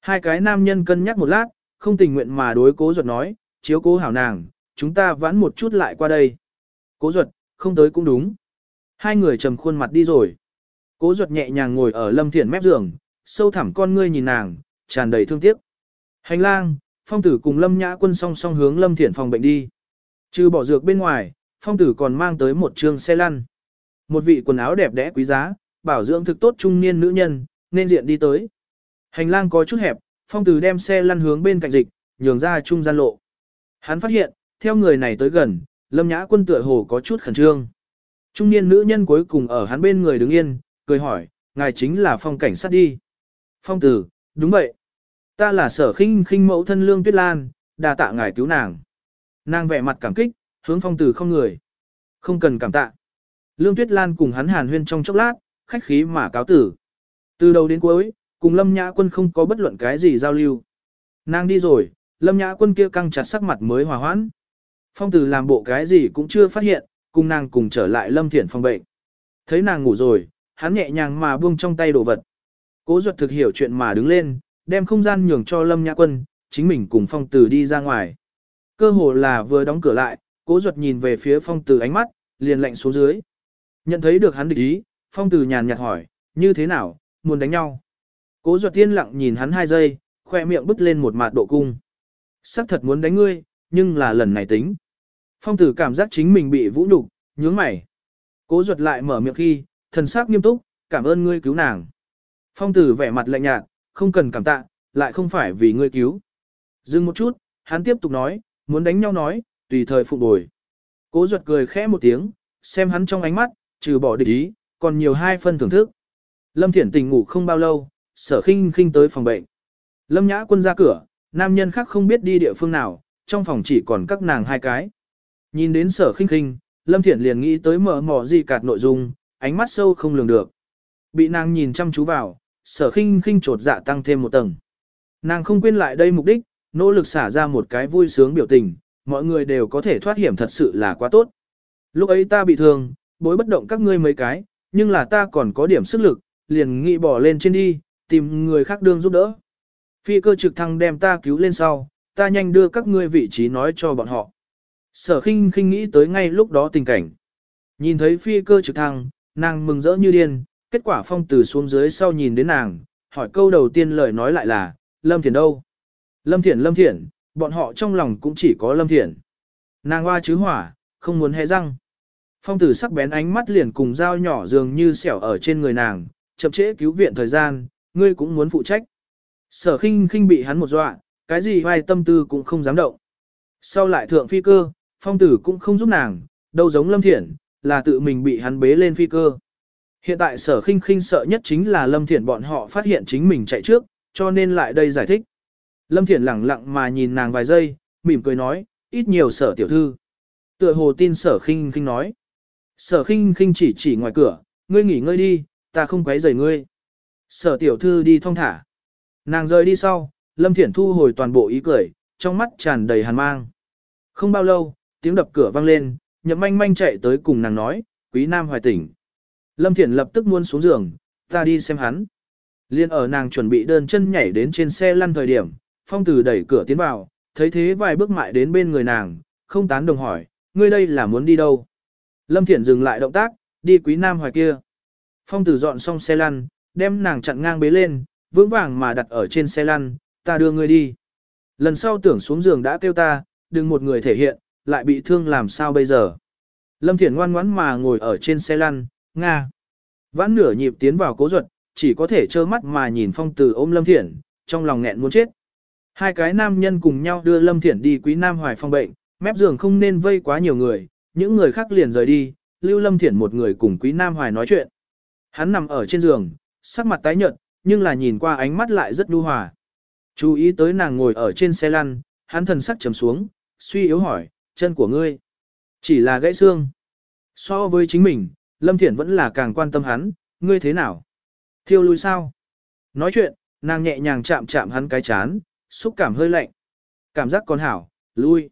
Hai cái nam nhân cân nhắc một lát, không tình nguyện mà đối cố ruột nói, chiếu cố hảo nàng, chúng ta vãn một chút lại qua đây. Cố ruột, không tới cũng đúng. Hai người trầm khuôn mặt đi rồi. Cố ruột nhẹ nhàng ngồi ở lâm thiện mép giường, sâu thẳm con ngươi nhìn nàng, tràn đầy thương tiếc. Hành lang, phong tử cùng lâm nhã quân song song hướng lâm thiển phòng bệnh đi. Trừ bỏ dược bên ngoài, phong tử còn mang tới một trường xe lăn. Một vị quần áo đẹp đẽ quý giá, bảo dưỡng thực tốt trung niên nữ nhân, nên diện đi tới. Hành lang có chút hẹp, phong tử đem xe lăn hướng bên cạnh dịch, nhường ra trung gian lộ. Hắn phát hiện, theo người này tới gần, lâm nhã quân tựa hồ có chút khẩn trương. Trung niên nữ nhân cuối cùng ở hắn bên người đứng yên, cười hỏi, ngài chính là phong cảnh sát đi. Phong tử, đúng vậy. Ta là sở khinh khinh mẫu thân lương tuyết lan, đà tạ ngài cứu nàng. Nàng vẻ mặt cảm kích, hướng phong tử không người. Không cần cảm tạ. Lương tuyết lan cùng hắn hàn huyên trong chốc lát, khách khí mà cáo tử. Từ đầu đến cuối, cùng lâm nhã quân không có bất luận cái gì giao lưu. Nàng đi rồi, lâm nhã quân kia căng chặt sắc mặt mới hòa hoãn. Phong tử làm bộ cái gì cũng chưa phát hiện, cùng nàng cùng trở lại lâm thiển phòng bệnh. Thấy nàng ngủ rồi, hắn nhẹ nhàng mà buông trong tay đồ vật. Cố duật thực hiểu chuyện mà đứng lên, đem không gian nhường cho lâm nhã quân, chính mình cùng phong tử đi ra ngoài. Cơ hồ là vừa đóng cửa lại, cố duật nhìn về phía phong tử ánh mắt, liền lạnh xuống dưới. Nhận thấy được hắn địch ý, phong tử nhàn nhạt hỏi, như thế nào, muốn đánh nhau. Cố duật tiên lặng nhìn hắn hai giây, khoe miệng bứt lên một mạt độ cung. Sắc thật muốn đánh ngươi, nhưng là lần này tính. Phong tử cảm giác chính mình bị vũ nhục, nhướng mày. Cố ruột lại mở miệng khi, thần sắc nghiêm túc, cảm ơn ngươi cứu nàng. Phong tử vẻ mặt lạnh nhạt, không cần cảm tạ, lại không phải vì ngươi cứu. Dừng một chút, hắn tiếp tục nói, muốn đánh nhau nói, tùy thời phụ bồi. Cố ruột cười khẽ một tiếng, xem hắn trong ánh mắt, trừ bỏ địch ý, còn nhiều hai phân thưởng thức. Lâm Thiển tình ngủ không bao lâu, sở khinh khinh tới phòng bệnh. Lâm Nhã quân ra cửa, nam nhân khác không biết đi địa phương nào, trong phòng chỉ còn các nàng hai cái. Nhìn đến sở khinh khinh, Lâm Thiển liền nghĩ tới mở mỏ gì cạt nội dung, ánh mắt sâu không lường được. Bị nàng nhìn chăm chú vào, sở khinh khinh trột dạ tăng thêm một tầng. Nàng không quên lại đây mục đích, nỗ lực xả ra một cái vui sướng biểu tình, mọi người đều có thể thoát hiểm thật sự là quá tốt. Lúc ấy ta bị thương, bối bất động các ngươi mấy cái, nhưng là ta còn có điểm sức lực, liền nghĩ bỏ lên trên đi, tìm người khác đương giúp đỡ. Phi cơ trực thăng đem ta cứu lên sau, ta nhanh đưa các ngươi vị trí nói cho bọn họ. Sở khinh khinh nghĩ tới ngay lúc đó tình cảnh. Nhìn thấy phi cơ trực thăng, nàng mừng rỡ như điên, kết quả phong từ xuống dưới sau nhìn đến nàng, hỏi câu đầu tiên lời nói lại là, Lâm Thiển đâu? Lâm Thiển Lâm Thiển, bọn họ trong lòng cũng chỉ có Lâm Thiển. Nàng hoa chứ hỏa, không muốn hé răng. Phong tử sắc bén ánh mắt liền cùng dao nhỏ dường như xẻo ở trên người nàng, chậm trễ cứu viện thời gian, ngươi cũng muốn phụ trách. Sở khinh khinh bị hắn một dọa, cái gì hoài tâm tư cũng không dám động. Sau lại thượng phi cơ, phong tử cũng không giúp nàng, đâu giống lâm Thiển, là tự mình bị hắn bế lên phi cơ. Hiện tại sở khinh khinh sợ nhất chính là lâm Thiển bọn họ phát hiện chính mình chạy trước, cho nên lại đây giải thích. Lâm Thiển lẳng lặng mà nhìn nàng vài giây, mỉm cười nói, ít nhiều sở tiểu thư. Tựa hồ tin sở khinh khinh nói. Sở khinh khinh chỉ chỉ ngoài cửa, ngươi nghỉ ngơi đi, ta không quấy rầy ngươi. Sở tiểu thư đi thong thả. Nàng rời đi sau, Lâm Thiển thu hồi toàn bộ ý cười, trong mắt tràn đầy hàn mang. Không bao lâu, tiếng đập cửa vang lên, nhậm manh manh chạy tới cùng nàng nói, quý nam hoài tỉnh. Lâm Thiển lập tức muôn xuống giường, ta đi xem hắn. Liên ở nàng chuẩn bị đơn chân nhảy đến trên xe lăn thời điểm, phong tử đẩy cửa tiến vào, thấy thế vài bước mại đến bên người nàng, không tán đồng hỏi, ngươi đây là muốn đi đâu? Lâm Thiển dừng lại động tác, đi quý nam hoài kia. Phong tử dọn xong xe lăn, đem nàng chặn ngang bế lên, vững vàng mà đặt ở trên xe lăn, ta đưa ngươi đi. Lần sau tưởng xuống giường đã kêu ta, đừng một người thể hiện, lại bị thương làm sao bây giờ. Lâm Thiển ngoan ngoãn mà ngồi ở trên xe lăn, Nga. Vãn nửa nhịp tiến vào cố ruột, chỉ có thể trơ mắt mà nhìn phong Từ ôm Lâm Thiển, trong lòng nghẹn muốn chết. Hai cái nam nhân cùng nhau đưa Lâm Thiển đi quý nam hoài phong bệnh, mép giường không nên vây quá nhiều người, những người khác liền rời đi, lưu Lâm Thiển một người cùng quý nam hoài nói chuyện. Hắn nằm ở trên giường, sắc mặt tái nhợt, nhưng là nhìn qua ánh mắt lại rất nhu hòa. Chú ý tới nàng ngồi ở trên xe lăn, hắn thần sắc trầm xuống, suy yếu hỏi, chân của ngươi. Chỉ là gãy xương. So với chính mình, Lâm Thiển vẫn là càng quan tâm hắn, ngươi thế nào? Thiêu lui sao? Nói chuyện, nàng nhẹ nhàng chạm chạm hắn cái chán, xúc cảm hơi lạnh. Cảm giác còn hảo, lui.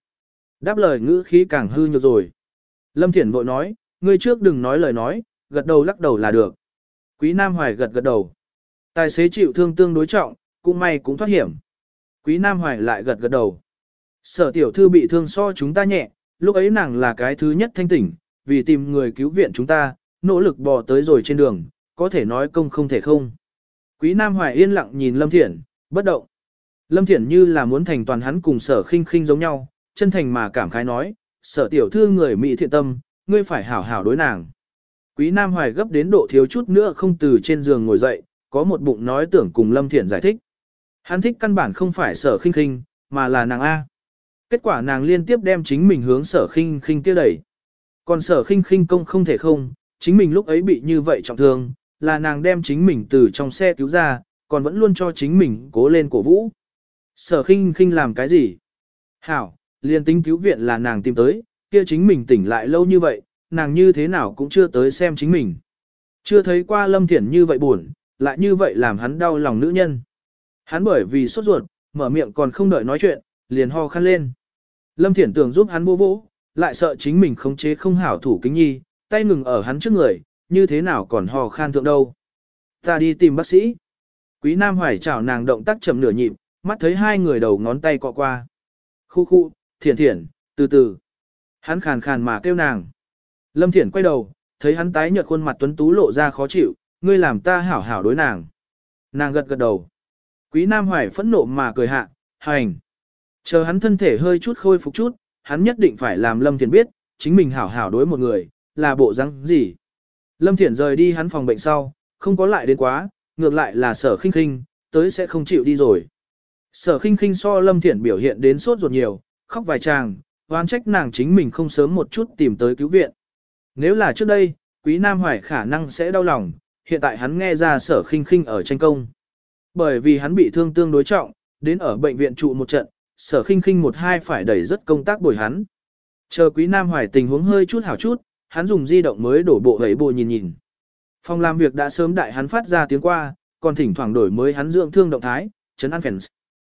Đáp lời ngữ khí càng hư nhược rồi. Lâm Thiển vội nói, ngươi trước đừng nói lời nói, gật đầu lắc đầu là được. Quý Nam Hoài gật gật đầu. Tài xế chịu thương tương đối trọng, cũng may cũng thoát hiểm. Quý Nam Hoài lại gật gật đầu. Sở tiểu thư bị thương so chúng ta nhẹ, lúc ấy nàng là cái thứ nhất thanh tỉnh, vì tìm người cứu viện chúng ta, nỗ lực bò tới rồi trên đường, có thể nói công không thể không. Quý Nam Hoài yên lặng nhìn Lâm Thiển, bất động. Lâm Thiển như là muốn thành toàn hắn cùng sở khinh khinh giống nhau, chân thành mà cảm khái nói, sở tiểu thư người Mỹ thiện tâm, ngươi phải hảo hảo đối nàng. Quý Nam Hoài gấp đến độ thiếu chút nữa không từ trên giường ngồi dậy, có một bụng nói tưởng cùng Lâm Thiển giải thích. Hắn thích căn bản không phải sở khinh khinh, mà là nàng A. Kết quả nàng liên tiếp đem chính mình hướng sở khinh khinh kia đẩy. Còn sở khinh khinh công không thể không, chính mình lúc ấy bị như vậy trọng thương, là nàng đem chính mình từ trong xe cứu ra, còn vẫn luôn cho chính mình cố lên cổ vũ. Sở khinh khinh làm cái gì? Hảo, liên tính cứu viện là nàng tìm tới, kia chính mình tỉnh lại lâu như vậy, nàng như thế nào cũng chưa tới xem chính mình. Chưa thấy qua Lâm Thiển như vậy buồn, lại như vậy làm hắn đau lòng nữ nhân. Hắn bởi vì sốt ruột, mở miệng còn không đợi nói chuyện, liền ho khăn lên. Lâm Thiển tưởng giúp hắn vô vỗ, lại sợ chính mình khống chế không hảo thủ kính nhi, tay ngừng ở hắn trước người, như thế nào còn hò khan thượng đâu. Ta đi tìm bác sĩ. Quý Nam Hoài chào nàng động tác chậm nửa nhịp, mắt thấy hai người đầu ngón tay cọ qua. Khu khu, thiển thiển, từ từ. Hắn khàn khàn mà kêu nàng. Lâm Thiển quay đầu, thấy hắn tái nhợt khuôn mặt tuấn tú lộ ra khó chịu, ngươi làm ta hảo hảo đối nàng. Nàng gật gật đầu. Quý Nam Hoài phẫn nộ mà cười hạ, hành. Chờ hắn thân thể hơi chút khôi phục chút, hắn nhất định phải làm Lâm Thiển biết, chính mình hảo hảo đối một người, là bộ răng gì. Lâm Thiển rời đi hắn phòng bệnh sau, không có lại đến quá, ngược lại là sở khinh khinh, tới sẽ không chịu đi rồi. Sở khinh khinh so Lâm Thiển biểu hiện đến sốt ruột nhiều, khóc vài chàng, oan trách nàng chính mình không sớm một chút tìm tới cứu viện. Nếu là trước đây, Quý Nam Hoài khả năng sẽ đau lòng, hiện tại hắn nghe ra sở khinh khinh ở tranh công. Bởi vì hắn bị thương tương đối trọng, đến ở bệnh viện trụ một trận, sở khinh khinh một hai phải đẩy rất công tác bồi hắn. Chờ Quý Nam Hoài tình huống hơi chút hảo chút, hắn dùng di động mới đổ bộ gấy bộ nhìn nhìn. Phòng làm việc đã sớm đại hắn phát ra tiếng qua, còn thỉnh thoảng đổi mới hắn dưỡng thương động thái, chấn an fans.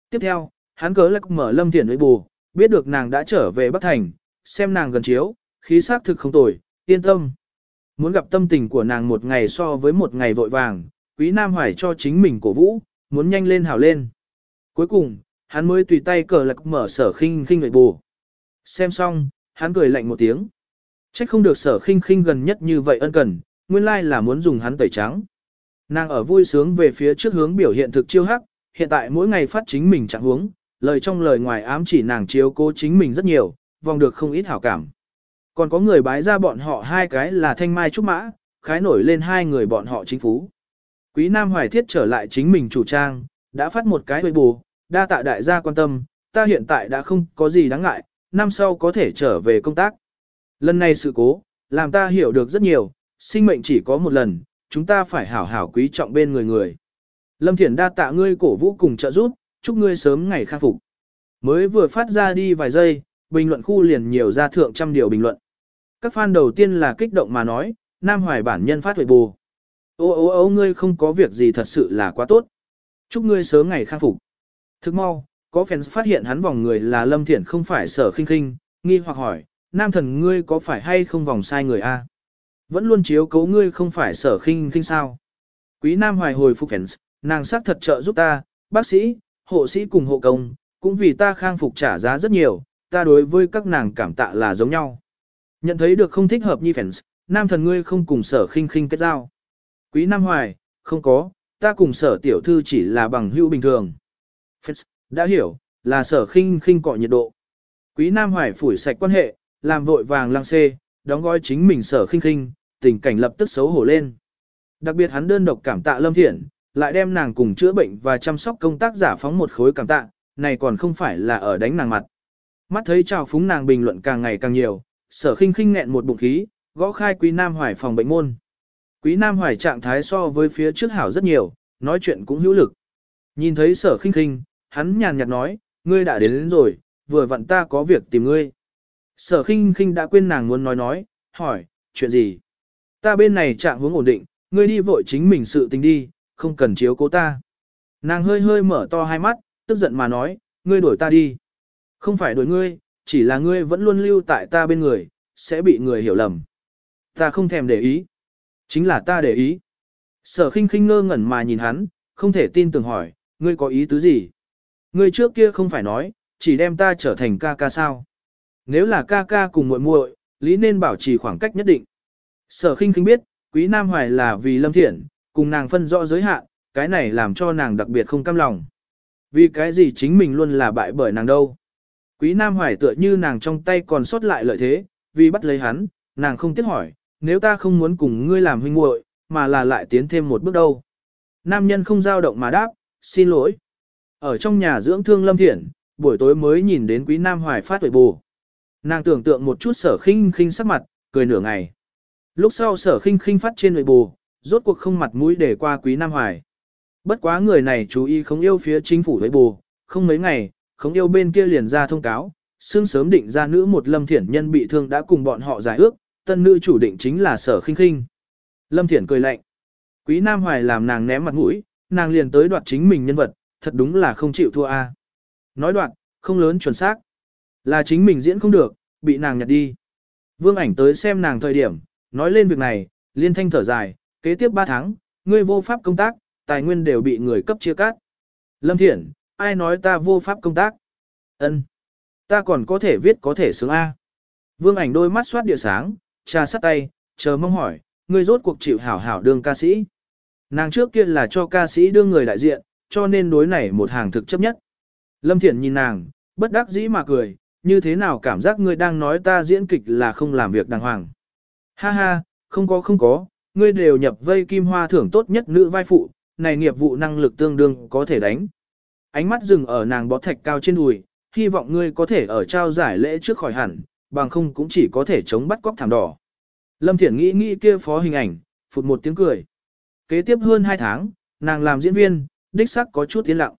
Tiếp theo, hắn cớ lạc mở lâm thiển với bù, biết được nàng đã trở về Bắc Thành, xem nàng gần chiếu, khí sắc thực không tồi, yên tâm. Muốn gặp tâm tình của nàng một ngày so với một ngày vội vàng, quý nam hoài cho chính mình cổ vũ, muốn nhanh lên hảo lên. Cuối cùng, hắn mới tùy tay cờ lạc mở sở khinh khinh người bù. Xem xong, hắn cười lạnh một tiếng. Trách không được sở khinh khinh gần nhất như vậy ân cần, nguyên lai là muốn dùng hắn tẩy trắng. Nàng ở vui sướng về phía trước hướng biểu hiện thực chiêu hắc, hiện tại mỗi ngày phát chính mình trạng huống, lời trong lời ngoài ám chỉ nàng chiếu cố chính mình rất nhiều, vòng được không ít hảo cảm. Còn có người bái ra bọn họ hai cái là thanh mai trúc mã, khái nổi lên hai người bọn họ chính phú. Quý Nam Hoài Thiết trở lại chính mình chủ trang, đã phát một cái huệ bù, đa tạ đại gia quan tâm, ta hiện tại đã không có gì đáng ngại, năm sau có thể trở về công tác. Lần này sự cố, làm ta hiểu được rất nhiều, sinh mệnh chỉ có một lần, chúng ta phải hảo hảo quý trọng bên người người. Lâm Thiển đa tạ ngươi cổ vũ cùng trợ giúp, chúc ngươi sớm ngày khang phục. Mới vừa phát ra đi vài giây, bình luận khu liền nhiều ra thượng trăm điều bình luận. Các fan đầu tiên là kích động mà nói, Nam Hoài bản nhân phát huệ bù. Ô ô ô ngươi không có việc gì thật sự là quá tốt. Chúc ngươi sớm ngày khang phục. Thức mau, có fans phát hiện hắn vòng người là Lâm Thiển không phải sở khinh khinh, nghi hoặc hỏi, Nam thần ngươi có phải hay không vòng sai người a? Vẫn luôn chiếu cấu ngươi không phải sở khinh khinh sao. Quý Nam Hoài hồi phục fans, nàng sắc thật trợ giúp ta, bác sĩ, hộ sĩ cùng hộ công, cũng vì ta khang phục trả giá rất nhiều, ta đối với các nàng cảm tạ là giống nhau. Nhận thấy được không thích hợp như fans, nam thần ngươi không cùng sở khinh khinh kết giao. Quý Nam Hoài, không có, ta cùng sở tiểu thư chỉ là bằng hữu bình thường. Fans, đã hiểu, là sở khinh khinh cọ nhiệt độ. Quý Nam Hoài phủi sạch quan hệ, làm vội vàng lang xê, đóng gói chính mình sở khinh khinh, tình cảnh lập tức xấu hổ lên. Đặc biệt hắn đơn độc cảm tạ Lâm Thiện, lại đem nàng cùng chữa bệnh và chăm sóc công tác giả phóng một khối cảm tạ, này còn không phải là ở đánh nàng mặt. Mắt thấy trào phúng nàng bình luận càng ngày càng nhiều, sở khinh khinh nghẹn một bụng khí, gõ khai quý nam hoài phòng bệnh môn. Quý nam hoài trạng thái so với phía trước hảo rất nhiều, nói chuyện cũng hữu lực. Nhìn thấy sở khinh khinh, hắn nhàn nhạt nói, ngươi đã đến, đến rồi, vừa vặn ta có việc tìm ngươi. Sở khinh khinh đã quên nàng muốn nói nói, hỏi, chuyện gì? Ta bên này trạng hướng ổn định, ngươi đi vội chính mình sự tình đi, không cần chiếu cố ta. Nàng hơi hơi mở to hai mắt, tức giận mà nói, ngươi đuổi ta đi. Không phải đuổi ngươi, chỉ là ngươi vẫn luôn lưu tại ta bên người, sẽ bị người hiểu lầm. Ta không thèm để ý. Chính là ta để ý. Sở khinh khinh ngơ ngẩn mà nhìn hắn, không thể tin tưởng hỏi, ngươi có ý tứ gì? Ngươi trước kia không phải nói, chỉ đem ta trở thành ca ca sao? Nếu là ca ca cùng muội muội, lý nên bảo trì khoảng cách nhất định. Sở khinh khinh biết, quý Nam Hoài là vì lâm thiện, cùng nàng phân rõ giới hạn, cái này làm cho nàng đặc biệt không cam lòng. Vì cái gì chính mình luôn là bại bởi nàng đâu. Quý Nam Hoài tựa như nàng trong tay còn sót lại lợi thế, vì bắt lấy hắn, nàng không tiếc hỏi, nếu ta không muốn cùng ngươi làm huynh muội, mà là lại tiến thêm một bước đâu. Nam nhân không dao động mà đáp, xin lỗi. Ở trong nhà dưỡng thương Lâm Thiển, buổi tối mới nhìn đến Quý Nam Hoài phát tuổi bù. Nàng tưởng tượng một chút sở khinh khinh sắc mặt, cười nửa ngày. Lúc sau sở khinh khinh phát trên người bù, rốt cuộc không mặt mũi để qua quý Nam Hoài. Bất quá người này chú ý không yêu phía chính phủ với bù, không mấy ngày, không yêu bên kia liền ra thông cáo, xương sớm định ra nữ một lâm thiển nhân bị thương đã cùng bọn họ giải ước, tân nữ chủ định chính là sở khinh khinh. Lâm thiển cười lạnh. Quý Nam Hoài làm nàng ném mặt mũi, nàng liền tới đoạt chính mình nhân vật, thật đúng là không chịu thua a. Nói đoạn, không lớn chuẩn xác. Là chính mình diễn không được, bị nàng nhặt đi. Vương ảnh tới xem nàng thời điểm, nói lên việc này, liên thanh thở dài, kế tiếp 3 tháng, ngươi vô pháp công tác, tài nguyên đều bị người cấp chia cắt. Lâm Thiển, ai nói ta vô pháp công tác? Ân, Ta còn có thể viết có thể sướng A. Vương ảnh đôi mắt soát địa sáng, trà sắt tay, chờ mong hỏi, ngươi rốt cuộc chịu hảo hảo đương ca sĩ. Nàng trước kia là cho ca sĩ đương người đại diện, cho nên đối này một hàng thực chấp nhất. Lâm Thiển nhìn nàng, bất đắc dĩ mà cười, như thế nào cảm giác ngươi đang nói ta diễn kịch là không làm việc đàng hoàng. Ha ha, không có không có, ngươi đều nhập vây kim hoa thưởng tốt nhất nữ vai phụ, này nghiệp vụ năng lực tương đương có thể đánh. Ánh mắt dừng ở nàng bó thạch cao trên đùi, hy vọng ngươi có thể ở trao giải lễ trước khỏi hẳn, bằng không cũng chỉ có thể chống bắt cóc thảm đỏ. Lâm Thiển nghĩ nghĩ kia phó hình ảnh, phụt một tiếng cười. Kế tiếp hơn 2 tháng, nàng làm diễn viên, đích sắc có chút tiến lặng.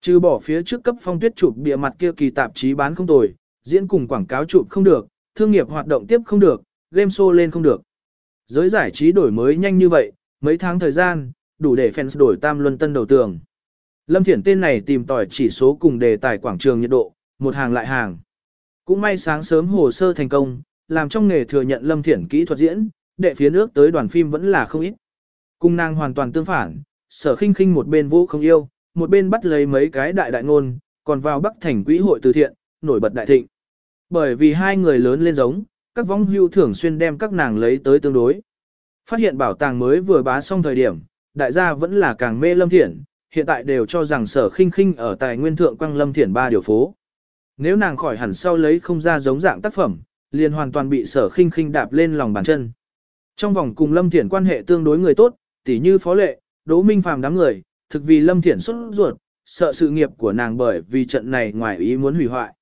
Trừ bỏ phía trước cấp phong tuyết chụp bìa mặt kia kỳ tạp chí bán không tồi, diễn cùng quảng cáo chụp không được, thương nghiệp hoạt động tiếp không được, game show lên không được. Giới giải trí đổi mới nhanh như vậy, mấy tháng thời gian, đủ để fans đổi tam luân tân đầu tường. Lâm Thiển tên này tìm tỏi chỉ số cùng đề tài quảng trường nhiệt độ, một hàng lại hàng. Cũng may sáng sớm hồ sơ thành công, làm trong nghề thừa nhận Lâm Thiển kỹ thuật diễn, đệ phía nước tới đoàn phim vẫn là không ít. Cung nàng hoàn toàn tương phản, sở khinh khinh một bên vũ không yêu, một bên bắt lấy mấy cái đại đại ngôn, còn vào Bắc Thành quỹ hội từ thiện, nổi bật đại thịnh. Bởi vì hai người lớn lên giống, các vong hưu thường xuyên đem các nàng lấy tới tương đối. Phát hiện bảo tàng mới vừa bá xong thời điểm, đại gia vẫn là càng mê Lâm Thiển, hiện tại đều cho rằng sở khinh khinh ở tài nguyên thượng quang Lâm Thiển ba điều phố. Nếu nàng khỏi hẳn sau lấy không ra giống dạng tác phẩm, liền hoàn toàn bị sở khinh khinh đạp lên lòng bàn chân. Trong vòng cùng Lâm Thiển quan hệ tương đối người tốt, tỉ như Phó Lệ, Đỗ Minh Phàm đám người, thực vì Lâm Thiển xuất ruột, sợ sự nghiệp của nàng bởi vì trận này ngoài ý muốn hủy hoại.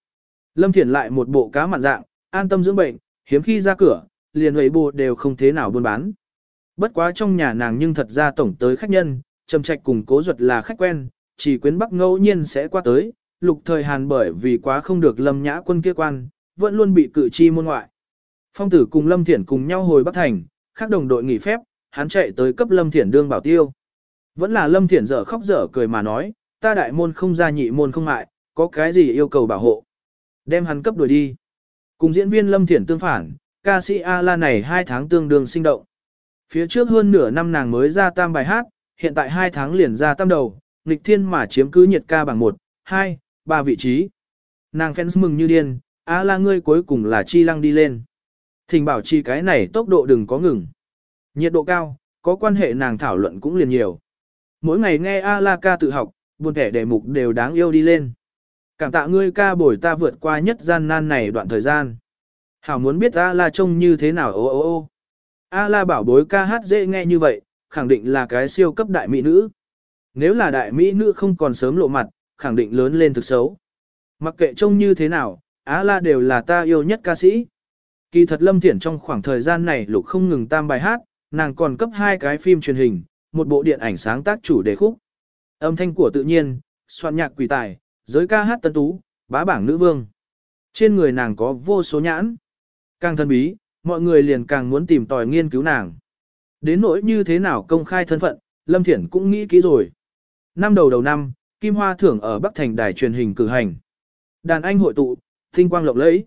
Lâm Thiển lại một bộ cá mặn dạng, an tâm dưỡng bệnh, hiếm khi ra cửa, liền ấy bộ đều không thế nào buôn bán. Bất quá trong nhà nàng nhưng thật ra tổng tới khách nhân, trầm trạch cùng cố ruột là khách quen, chỉ quyến bắc ngẫu nhiên sẽ qua tới, lục thời hàn bởi vì quá không được lâm nhã quân kia quan, vẫn luôn bị cử chi môn ngoại. Phong tử cùng lâm thiển cùng nhau hồi Bắc Thành, khác đồng đội nghỉ phép, hắn chạy tới cấp lâm thiển đương bảo tiêu. Vẫn là lâm thiển dở khóc dở cười mà nói, ta đại môn không ra nhị môn không mại, có cái gì yêu cầu bảo hộ. Đem hắn cấp đuổi đi. Cùng diễn viên lâm thiển tương phản, ca sĩ A-la này hai tháng tương đương sinh động. Phía trước hơn nửa năm nàng mới ra tam bài hát, hiện tại hai tháng liền ra tam đầu, nghịch thiên mà chiếm cứ nhiệt ca bằng 1, 2, 3 vị trí. Nàng fans mừng như điên, A la ngươi cuối cùng là chi lăng đi lên. Thình bảo chi cái này tốc độ đừng có ngừng. Nhiệt độ cao, có quan hệ nàng thảo luận cũng liền nhiều. Mỗi ngày nghe A la ca tự học, buồn kẻ đề mục đều đáng yêu đi lên. Cảm tạ ngươi ca bồi ta vượt qua nhất gian nan này đoạn thời gian. Hảo muốn biết A la trông như thế nào ô ô ô. A la bảo bối ca hát dễ nghe như vậy, khẳng định là cái siêu cấp đại mỹ nữ. Nếu là đại mỹ nữ không còn sớm lộ mặt, khẳng định lớn lên thực xấu. Mặc kệ trông như thế nào, Á La đều là ta yêu nhất ca sĩ. Kỳ thật Lâm Thiển trong khoảng thời gian này lục không ngừng tam bài hát, nàng còn cấp hai cái phim truyền hình, một bộ điện ảnh sáng tác chủ đề khúc. Âm thanh của tự nhiên, soạn nhạc quỷ tài, giới ca hát tân tú, bá bảng nữ vương. Trên người nàng có vô số nhãn. Càng thân bí, mọi người liền càng muốn tìm tòi nghiên cứu nàng. Đến nỗi như thế nào công khai thân phận, Lâm Thiển cũng nghĩ kỹ rồi. Năm đầu đầu năm, Kim Hoa thưởng ở Bắc Thành đài truyền hình cử hành. Đàn anh hội tụ, tinh quang lộng lẫy.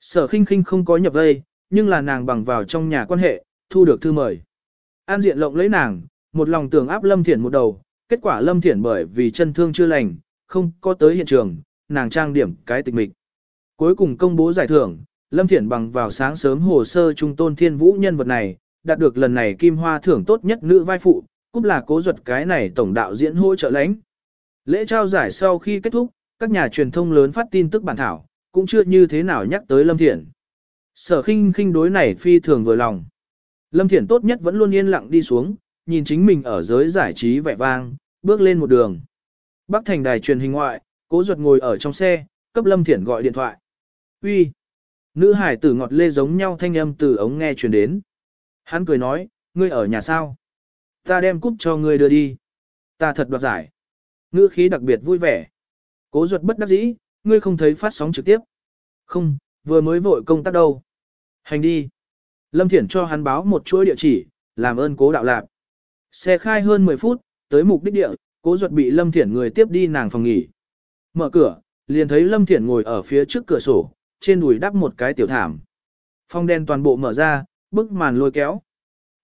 Sở khinh khinh không có nhập vây, nhưng là nàng bằng vào trong nhà quan hệ, thu được thư mời. An diện lộng lẫy nàng, một lòng tưởng áp Lâm Thiển một đầu, kết quả Lâm Thiển bởi vì chân thương chưa lành, không có tới hiện trường, nàng trang điểm cái tịch mịch. Cuối cùng công bố giải thưởng, Lâm Thiển bằng vào sáng sớm hồ sơ trung tôn thiên vũ nhân vật này, đạt được lần này kim hoa thưởng tốt nhất nữ vai phụ, cũng là cố ruột cái này tổng đạo diễn hỗ trợ lãnh. Lễ trao giải sau khi kết thúc, các nhà truyền thông lớn phát tin tức bản thảo, cũng chưa như thế nào nhắc tới Lâm Thiển. Sở khinh khinh đối này phi thường vừa lòng. Lâm Thiển tốt nhất vẫn luôn yên lặng đi xuống, nhìn chính mình ở giới giải trí vẻ vang, bước lên một đường. Bắc thành đài truyền hình ngoại, cố ruột ngồi ở trong xe, cấp Lâm Thiển gọi điện thoại. Uy, Nữ hải tử ngọt lê giống nhau thanh âm từ ống nghe truyền đến. Hắn cười nói, ngươi ở nhà sao? Ta đem cúp cho ngươi đưa đi. Ta thật đoạt giải. Ngữ khí đặc biệt vui vẻ. Cố ruột bất đắc dĩ, ngươi không thấy phát sóng trực tiếp. Không, vừa mới vội công tác đâu. Hành đi. Lâm Thiển cho hắn báo một chuỗi địa chỉ, làm ơn cố đạo lạp Xe khai hơn 10 phút, tới mục đích địa, cố ruột bị Lâm Thiển người tiếp đi nàng phòng nghỉ. Mở cửa, liền thấy Lâm Thiển ngồi ở phía trước cửa sổ, trên đùi đắp một cái tiểu thảm. Phong đen toàn bộ mở ra, bức màn lôi kéo.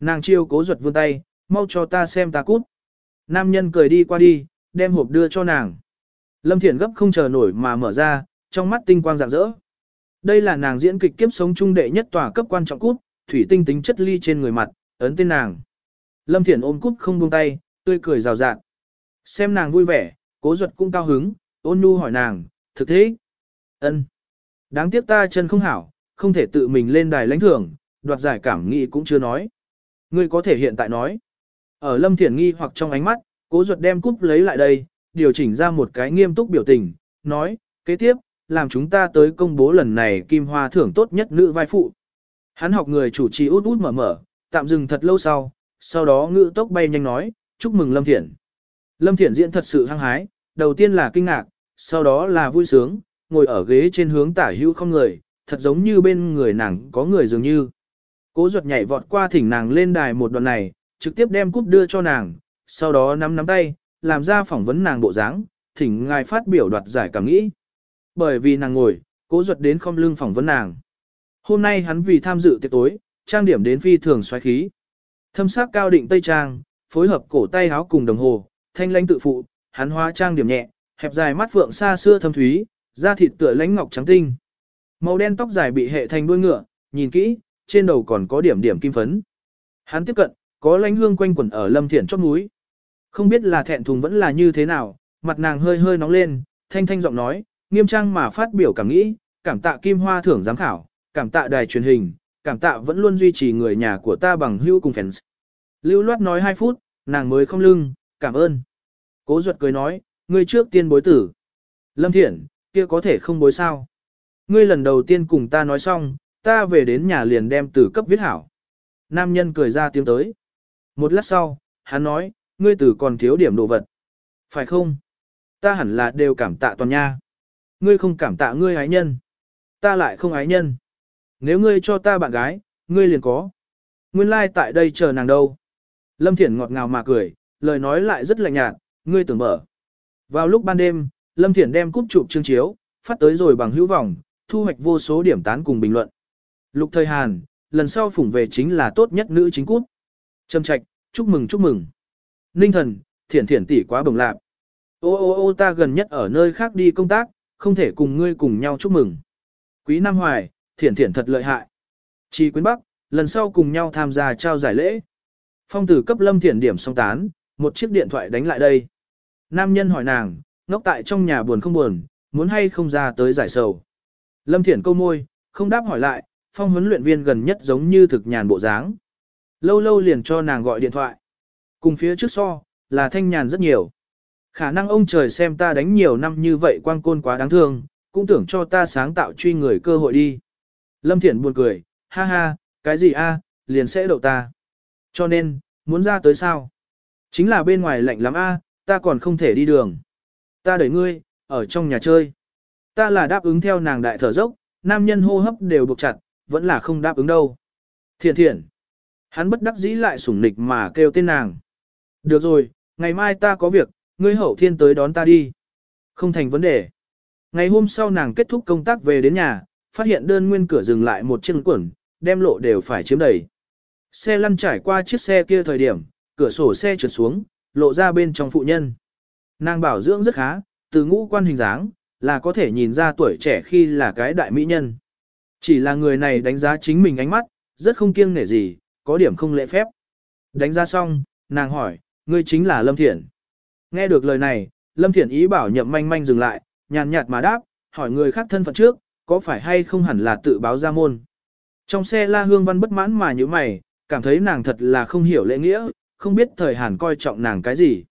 Nàng chiêu cố ruột vươn tay, mau cho ta xem ta cút. Nam nhân cười đi qua đi, đem hộp đưa cho nàng. Lâm Thiển gấp không chờ nổi mà mở ra, trong mắt tinh quang rạng rỡ. Đây là nàng diễn kịch kiếp sống trung đệ nhất tòa cấp quan trọng cút, thủy tinh tính chất ly trên người mặt, ấn tên nàng. Lâm Thiển ôm cút không buông tay, tươi cười rào rạt, Xem nàng vui vẻ, cố ruột cũng cao hứng, ôn nhu hỏi nàng, thực thế? ân Đáng tiếc ta chân không hảo, không thể tự mình lên đài lãnh thưởng, đoạt giải cảm nghĩ cũng chưa nói. Ngươi có thể hiện tại nói. Ở Lâm Thiển nghi hoặc trong ánh mắt, cố ruột đem cúp lấy lại đây, điều chỉnh ra một cái nghiêm túc biểu tình, nói, kế tiếp, làm chúng ta tới công bố lần này kim hoa thưởng tốt nhất nữ vai phụ. Hắn học người chủ trì út út mở mở, tạm dừng thật lâu sau, sau đó ngự tốc bay nhanh nói, chúc mừng Lâm Thiển. Lâm Thiển diễn thật sự hăng hái, đầu tiên là kinh ngạc, sau đó là vui sướng, ngồi ở ghế trên hướng tả hữu không người, thật giống như bên người nàng có người dường như. Cố ruột nhảy vọt qua thỉnh nàng lên đài một đoạn này, trực tiếp đem cúp đưa cho nàng, sau đó nắm nắm tay, làm ra phỏng vấn nàng bộ dáng, thỉnh ngài phát biểu đoạt giải cảm nghĩ. Bởi vì nàng ngồi, cố ruột đến không lưng phỏng vấn nàng. Hôm nay hắn vì tham dự tiệc tối, trang điểm đến phi thường xoáy khí. Thâm sắc cao định tây trang, phối hợp cổ tay áo cùng đồng hồ, thanh lãnh tự phụ, hắn hóa trang điểm nhẹ, hẹp dài mắt phượng xa xưa thâm thúy, da thịt tựa lãnh ngọc trắng tinh. Màu đen tóc dài bị hệ thành đuôi ngựa, nhìn kỹ, trên đầu còn có điểm điểm kim phấn. Hắn tiếp cận, có lãnh hương quanh quẩn ở Lâm Thiển chót núi. Không biết là thẹn thùng vẫn là như thế nào, mặt nàng hơi hơi nóng lên, thanh thanh giọng nói, nghiêm trang mà phát biểu cảm nghĩ, cảm tạ Kim Hoa thưởng giám khảo, cảm tạ đài truyền hình, cảm tạ vẫn luôn duy trì người nhà của ta bằng hữu cùng fans. Lưu loát nói 2 phút, nàng mới không lưng, cảm ơn. Cố ruột cười nói, ngươi trước tiên bối tử. Lâm Thiển, kia có thể không bối sao. Ngươi lần đầu tiên cùng ta nói xong, ta về đến nhà liền đem tử cấp viết hảo. Nam nhân cười ra tiếng tới. Một lát sau, hắn nói, ngươi tử còn thiếu điểm đồ vật. Phải không? Ta hẳn là đều cảm tạ toàn nha. Ngươi không cảm tạ ngươi ái nhân. Ta lại không ái nhân. Nếu ngươi cho ta bạn gái, ngươi liền có. Nguyên lai like tại đây chờ nàng đâu. Lâm Thiển ngọt ngào mà cười, lời nói lại rất lạnh nhạt, ngươi tưởng mở. Vào lúc ban đêm, Lâm Thiển đem cúp chụp chương chiếu, phát tới rồi bằng hữu vọng, thu hoạch vô số điểm tán cùng bình luận. Lục thời Hàn, lần sau phủng về chính là tốt nhất nữ chính cút. Trâm trạch, chúc mừng chúc mừng. Ninh thần, thiển thiển tỷ quá bồng lạc. Ô ô ô ta gần nhất ở nơi khác đi công tác, không thể cùng ngươi cùng nhau chúc mừng. Quý Nam Hoài, thiển thiển thật lợi hại. Chi Quyến Bắc, lần sau cùng nhau tham gia trao giải lễ. Phong tử cấp lâm thiển điểm song tán, một chiếc điện thoại đánh lại đây. Nam nhân hỏi nàng, ngốc tại trong nhà buồn không buồn, muốn hay không ra tới giải sầu. Lâm thiển câu môi, không đáp hỏi lại, phong huấn luyện viên gần nhất giống như thực nhàn bộ dáng. Lâu lâu liền cho nàng gọi điện thoại. Cùng phía trước so, là thanh nhàn rất nhiều. Khả năng ông trời xem ta đánh nhiều năm như vậy quang côn quá đáng thương, cũng tưởng cho ta sáng tạo truy người cơ hội đi. Lâm Thiển buồn cười, ha ha, cái gì a, liền sẽ đậu ta. Cho nên, muốn ra tới sao? Chính là bên ngoài lạnh lắm a, ta còn không thể đi đường. Ta đẩy ngươi, ở trong nhà chơi. Ta là đáp ứng theo nàng đại thở dốc, nam nhân hô hấp đều buộc chặt, vẫn là không đáp ứng đâu. Thiện thiện. Hắn bất đắc dĩ lại sủng nịch mà kêu tên nàng. Được rồi, ngày mai ta có việc, ngươi hậu thiên tới đón ta đi. Không thành vấn đề. Ngày hôm sau nàng kết thúc công tác về đến nhà, phát hiện đơn nguyên cửa dừng lại một chiếc quẩn, đem lộ đều phải chiếm đầy. Xe lăn trải qua chiếc xe kia thời điểm, cửa sổ xe trượt xuống, lộ ra bên trong phụ nhân. Nàng bảo dưỡng rất khá, từ ngũ quan hình dáng, là có thể nhìn ra tuổi trẻ khi là cái đại mỹ nhân. Chỉ là người này đánh giá chính mình ánh mắt, rất không kiêng nể gì, có điểm không lễ phép. Đánh giá xong, nàng hỏi, ngươi chính là Lâm Thiển. Nghe được lời này, Lâm Thiển ý bảo nhậm manh manh dừng lại, nhàn nhạt mà đáp, hỏi người khác thân phận trước, có phải hay không hẳn là tự báo ra môn. Trong xe La Hương Văn bất mãn mà như mày, cảm thấy nàng thật là không hiểu lễ nghĩa, không biết thời Hàn coi trọng nàng cái gì.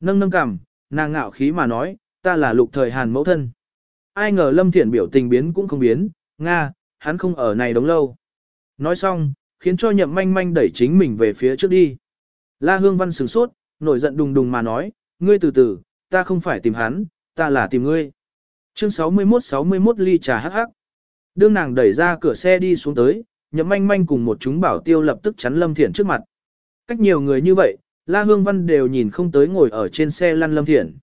Nâng nâng cằm, nàng ngạo khí mà nói, ta là lục thời Hàn mẫu thân. Ai ngờ Lâm Thiển biểu tình biến cũng không biến, Nga, hắn không ở này đống lâu. Nói xong, khiến cho nhậm manh manh đẩy chính mình về phía trước đi. La Hương Văn sửng sốt, nổi giận đùng đùng mà nói, ngươi từ từ, ta không phải tìm hắn, ta là tìm ngươi. Chương 61-61 ly trà hắc hắc. Đương nàng đẩy ra cửa xe đi xuống tới, nhậm manh manh cùng một chúng bảo tiêu lập tức chắn Lâm Thiển trước mặt. Cách nhiều người như vậy, La Hương Văn đều nhìn không tới ngồi ở trên xe lăn Lâm Thiển.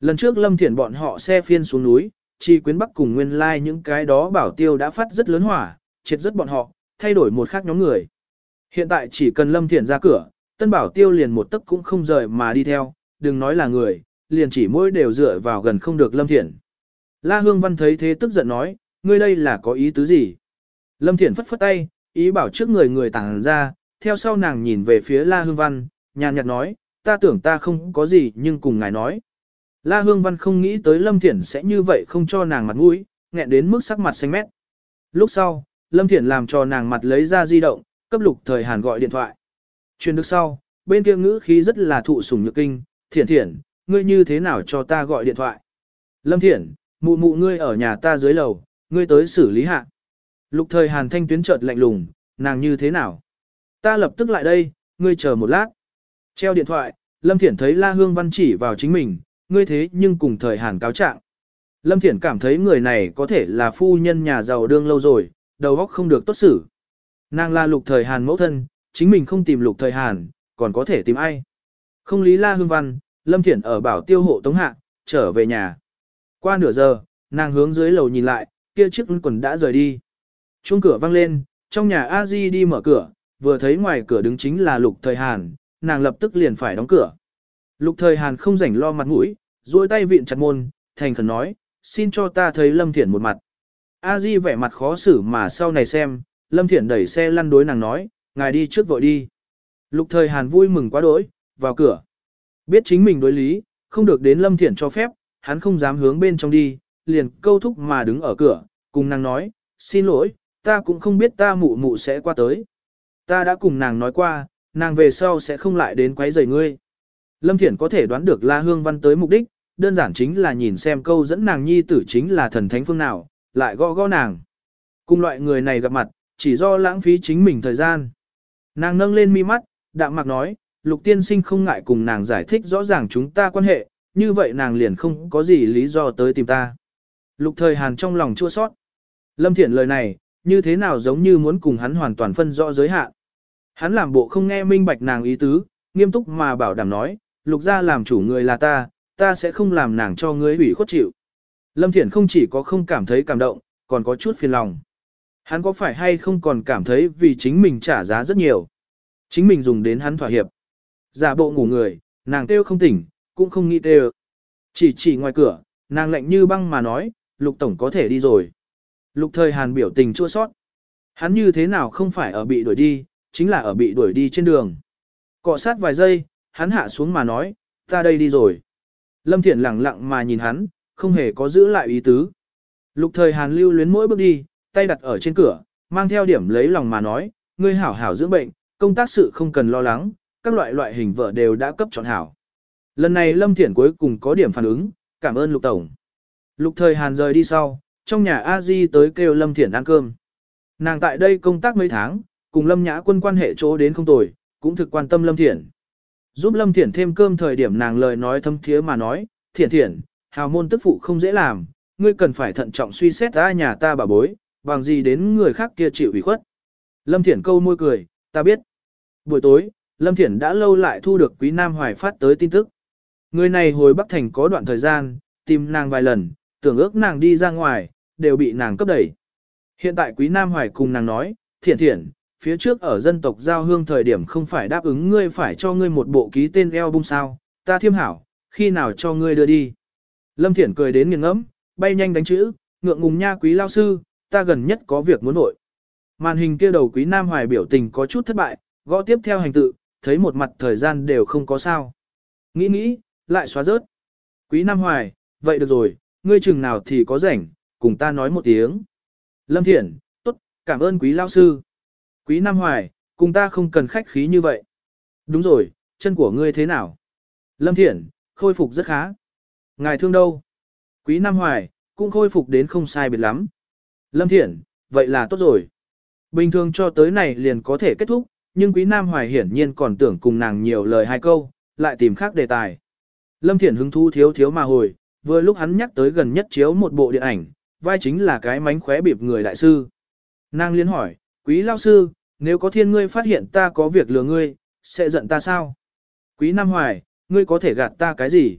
Lần trước Lâm Thiển bọn họ xe phiên xuống núi, chi quyến bắc cùng nguyên lai like những cái đó bảo tiêu đã phát rất lớn hỏa, triệt rất bọn họ, thay đổi một khác nhóm người. Hiện tại chỉ cần Lâm Thiển ra cửa, tân bảo tiêu liền một tấc cũng không rời mà đi theo, đừng nói là người, liền chỉ mỗi đều dựa vào gần không được Lâm Thiển. La Hương Văn thấy thế tức giận nói, ngươi đây là có ý tứ gì? Lâm Thiển phất phất tay, ý bảo trước người người tàng ra, theo sau nàng nhìn về phía La Hương Văn, nhàn nhạt nói, ta tưởng ta không có gì nhưng cùng ngài nói. La Hương Văn không nghĩ tới Lâm Thiển sẽ như vậy không cho nàng mặt mũi, nghẹn đến mức sắc mặt xanh mét. Lúc sau, Lâm Thiển làm cho nàng mặt lấy ra di động, cấp lục thời Hàn gọi điện thoại. Truyền được sau, bên kia ngữ khí rất là thụ sủng nhược kinh, thiển thiển, ngươi như thế nào cho ta gọi điện thoại. Lâm Thiển, mụ mụ ngươi ở nhà ta dưới lầu, ngươi tới xử lý hạ. Lục thời Hàn thanh tuyến chợt lạnh lùng, nàng như thế nào? Ta lập tức lại đây, ngươi chờ một lát. Treo điện thoại, Lâm Thiển thấy La Hương Văn chỉ vào chính mình, ngươi thế nhưng cùng thời Hàn cáo trạng. Lâm Thiển cảm thấy người này có thể là phu nhân nhà giàu đương lâu rồi, đầu óc không được tốt xử. Nàng là lục thời Hàn mẫu thân, chính mình không tìm lục thời Hàn, còn có thể tìm ai. Không lý La Hương Văn, Lâm Thiển ở bảo tiêu hộ tống hạ, trở về nhà. Qua nửa giờ, nàng hướng dưới lầu nhìn lại, kia chiếc quần đã rời đi. Chuông cửa vang lên, trong nhà a di đi mở cửa, vừa thấy ngoài cửa đứng chính là lục thời Hàn, nàng lập tức liền phải đóng cửa. Lục thời Hàn không rảnh lo mặt mũi, duỗi tay viện chặt môn, thành khẩn nói, xin cho ta thấy Lâm Thiển một mặt. A Di vẻ mặt khó xử mà sau này xem, Lâm Thiển đẩy xe lăn đối nàng nói, ngài đi trước vội đi. Lục thời Hàn vui mừng quá đỗi, vào cửa. Biết chính mình đối lý, không được đến Lâm Thiển cho phép, hắn không dám hướng bên trong đi, liền câu thúc mà đứng ở cửa, cùng nàng nói, xin lỗi, ta cũng không biết ta mụ mụ sẽ qua tới. Ta đã cùng nàng nói qua, nàng về sau sẽ không lại đến quấy rầy ngươi. Lâm Thiển có thể đoán được La Hương Văn tới mục đích, đơn giản chính là nhìn xem câu dẫn nàng nhi tử chính là thần thánh phương nào, lại gõ gõ nàng. Cùng loại người này gặp mặt, chỉ do lãng phí chính mình thời gian. Nàng nâng lên mi mắt, đạm mặc nói, lục tiên sinh không ngại cùng nàng giải thích rõ ràng chúng ta quan hệ, như vậy nàng liền không có gì lý do tới tìm ta. Lục thời hàn trong lòng chua sót. Lâm Thiển lời này, như thế nào giống như muốn cùng hắn hoàn toàn phân rõ giới hạn. Hắn làm bộ không nghe minh bạch nàng ý tứ, nghiêm túc mà bảo đảm nói, lục gia làm chủ người là ta, ta sẽ không làm nàng cho ngươi ủy khuất chịu. Lâm Thiển không chỉ có không cảm thấy cảm động, còn có chút phiền lòng. Hắn có phải hay không còn cảm thấy vì chính mình trả giá rất nhiều. Chính mình dùng đến hắn thỏa hiệp. Giả bộ ngủ người, nàng kêu không tỉnh, cũng không nghĩ tê Chỉ chỉ ngoài cửa, nàng lạnh như băng mà nói, lục tổng có thể đi rồi. Lục thời hàn biểu tình chua sót. Hắn như thế nào không phải ở bị đuổi đi, chính là ở bị đuổi đi trên đường. Cọ sát vài giây, hắn hạ xuống mà nói, ta đây đi rồi. Lâm Thiển lặng lặng mà nhìn hắn, không hề có giữ lại ý tứ. Lục thời Hàn lưu luyến mỗi bước đi, tay đặt ở trên cửa, mang theo điểm lấy lòng mà nói, ngươi hảo hảo dưỡng bệnh, công tác sự không cần lo lắng, các loại loại hình vợ đều đã cấp chọn hảo. Lần này Lâm Thiển cuối cùng có điểm phản ứng, cảm ơn Lục Tổng. Lục thời Hàn rời đi sau, trong nhà a di tới kêu Lâm Thiển ăn cơm. Nàng tại đây công tác mấy tháng, cùng Lâm Nhã quân quan hệ chỗ đến không tồi, cũng thực quan tâm Lâm Thiển. Giúp Lâm Thiển thêm cơm thời điểm nàng lời nói thâm thiế mà nói, Thiển Thiển, hào môn tức phụ không dễ làm, ngươi cần phải thận trọng suy xét ra nhà ta bà bối, bằng gì đến người khác kia chịu ủy khuất. Lâm Thiển câu môi cười, ta biết. Buổi tối, Lâm Thiển đã lâu lại thu được Quý Nam Hoài phát tới tin tức. Người này hồi Bắc Thành có đoạn thời gian, tìm nàng vài lần, tưởng ước nàng đi ra ngoài, đều bị nàng cấp đẩy. Hiện tại Quý Nam Hoài cùng nàng nói, Thiện Thiện, phía trước ở dân tộc giao hương thời điểm không phải đáp ứng ngươi phải cho ngươi một bộ ký tên eo bung sao, ta thiêm hảo, khi nào cho ngươi đưa đi. Lâm Thiển cười đến nghiêng ngẫm, bay nhanh đánh chữ, ngượng ngùng nha quý lao sư, ta gần nhất có việc muốn vội. Màn hình kia đầu quý nam hoài biểu tình có chút thất bại, gõ tiếp theo hành tự, thấy một mặt thời gian đều không có sao. Nghĩ nghĩ, lại xóa rớt. Quý nam hoài, vậy được rồi, ngươi chừng nào thì có rảnh, cùng ta nói một tiếng. Lâm Thiển, tốt, cảm ơn quý lao sư. Quý Nam Hoài, cùng ta không cần khách khí như vậy. Đúng rồi, chân của ngươi thế nào? Lâm Thiển, khôi phục rất khá. Ngài thương đâu? Quý Nam Hoài, cũng khôi phục đến không sai biệt lắm. Lâm Thiển, vậy là tốt rồi. Bình thường cho tới này liền có thể kết thúc, nhưng Quý Nam Hoài hiển nhiên còn tưởng cùng nàng nhiều lời hai câu, lại tìm khác đề tài. Lâm Thiển hứng thú thiếu thiếu mà hồi, vừa lúc hắn nhắc tới gần nhất chiếu một bộ điện ảnh, vai chính là cái mánh khóe bịp người đại sư. Nàng liên hỏi, Quý Lao Sư, nếu có thiên ngươi phát hiện ta có việc lừa ngươi, sẽ giận ta sao? Quý Nam Hoài, ngươi có thể gạt ta cái gì?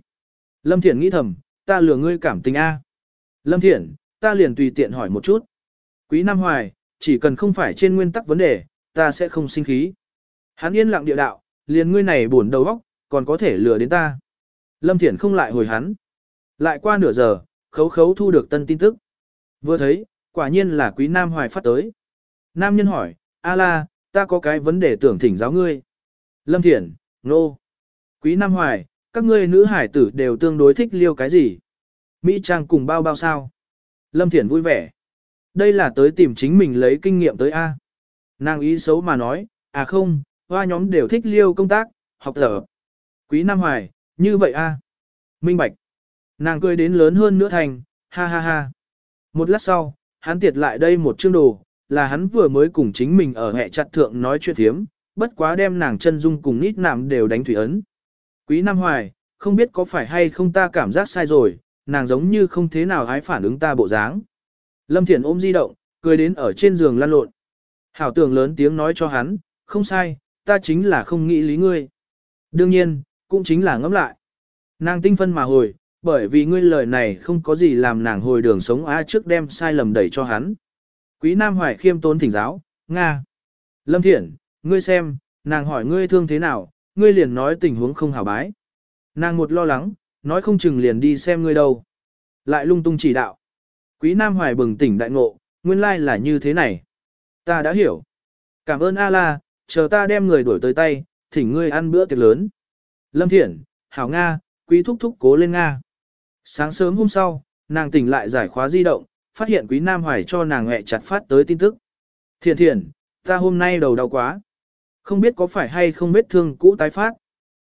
Lâm Thiển nghĩ thầm, ta lừa ngươi cảm tình A. Lâm Thiển, ta liền tùy tiện hỏi một chút. Quý Nam Hoài, chỉ cần không phải trên nguyên tắc vấn đề, ta sẽ không sinh khí. Hắn yên lặng địa đạo, liền ngươi này buồn đầu óc, còn có thể lừa đến ta. Lâm Thiển không lại hồi hắn. Lại qua nửa giờ, khấu khấu thu được tân tin tức. Vừa thấy, quả nhiên là quý Nam Hoài phát tới. Nam nhân hỏi, a la, ta có cái vấn đề tưởng thỉnh giáo ngươi. Lâm Thiển, nô. Quý Nam Hoài, các ngươi nữ hải tử đều tương đối thích liêu cái gì? Mỹ Trang cùng bao bao sao? Lâm Thiển vui vẻ. Đây là tới tìm chính mình lấy kinh nghiệm tới A. Nàng ý xấu mà nói, à không, hoa nhóm đều thích liêu công tác, học tập. Quý Nam Hoài, như vậy A. Minh Bạch. Nàng cười đến lớn hơn nữa thành, ha ha ha. Một lát sau, hắn tiệt lại đây một chương đồ, là hắn vừa mới cùng chính mình ở hệ chặt thượng nói chuyện thiếm, bất quá đem nàng chân dung cùng nít nạm đều đánh thủy ấn. Quý Nam Hoài, không biết có phải hay không ta cảm giác sai rồi, nàng giống như không thế nào hái phản ứng ta bộ dáng. Lâm Thiển ôm di động, cười đến ở trên giường lăn lộn. Hảo tưởng lớn tiếng nói cho hắn, không sai, ta chính là không nghĩ lý ngươi. Đương nhiên, cũng chính là ngẫm lại. Nàng tinh phân mà hồi, bởi vì ngươi lời này không có gì làm nàng hồi đường sống á trước đem sai lầm đẩy cho hắn. Quý Nam Hoài khiêm tốn thỉnh giáo, Nga. Lâm Thiển, ngươi xem, nàng hỏi ngươi thương thế nào, ngươi liền nói tình huống không hảo bái. Nàng một lo lắng, nói không chừng liền đi xem ngươi đâu. Lại lung tung chỉ đạo. Quý Nam Hoài bừng tỉnh đại ngộ, nguyên lai là như thế này. Ta đã hiểu. Cảm ơn A-la, chờ ta đem người đuổi tới tay, thỉnh ngươi ăn bữa tiệc lớn. Lâm Thiển, Hảo Nga, Quý Thúc Thúc cố lên Nga. Sáng sớm hôm sau, nàng tỉnh lại giải khóa di động, phát hiện Quý Nam Hoài cho nàng hẹ chặt phát tới tin tức. Thiển Thiển, ta hôm nay đầu đau quá. Không biết có phải hay không vết thương cũ tái phát.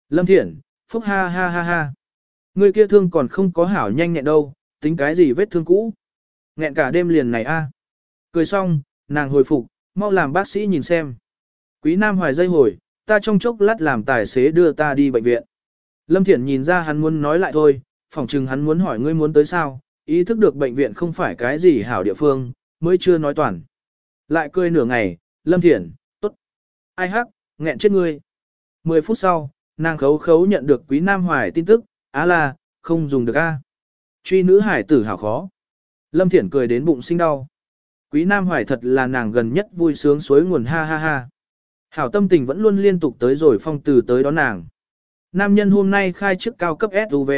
Lâm Thiển, phúc ha ha ha ha. Người kia thương còn không có hảo nhanh nhẹn đâu, tính cái gì vết thương cũ. Nghẹn cả đêm liền này a. Cười xong, nàng hồi phục, mau làm bác sĩ nhìn xem. Quý Nam Hoài dây hồi, ta trong chốc lát làm tài xế đưa ta đi bệnh viện. Lâm Thiển nhìn ra hắn muốn nói lại thôi, phỏng chừng hắn muốn hỏi ngươi muốn tới sao, ý thức được bệnh viện không phải cái gì hảo địa phương, mới chưa nói toàn. Lại cười nửa ngày, Lâm Thiển, tốt. Ai hắc, nghẹn chết ngươi. Mười phút sau, nàng khấu khấu nhận được quý Nam Hoài tin tức, á là, không dùng được a. Truy nữ hải tử hảo khó. Lâm Thiển cười đến bụng sinh đau. Quý Nam Hoài thật là nàng gần nhất vui sướng suối nguồn ha ha ha. Hảo tâm tình vẫn luôn liên tục tới rồi phong từ tới đón nàng. Nam nhân hôm nay khai chiếc cao cấp SUV,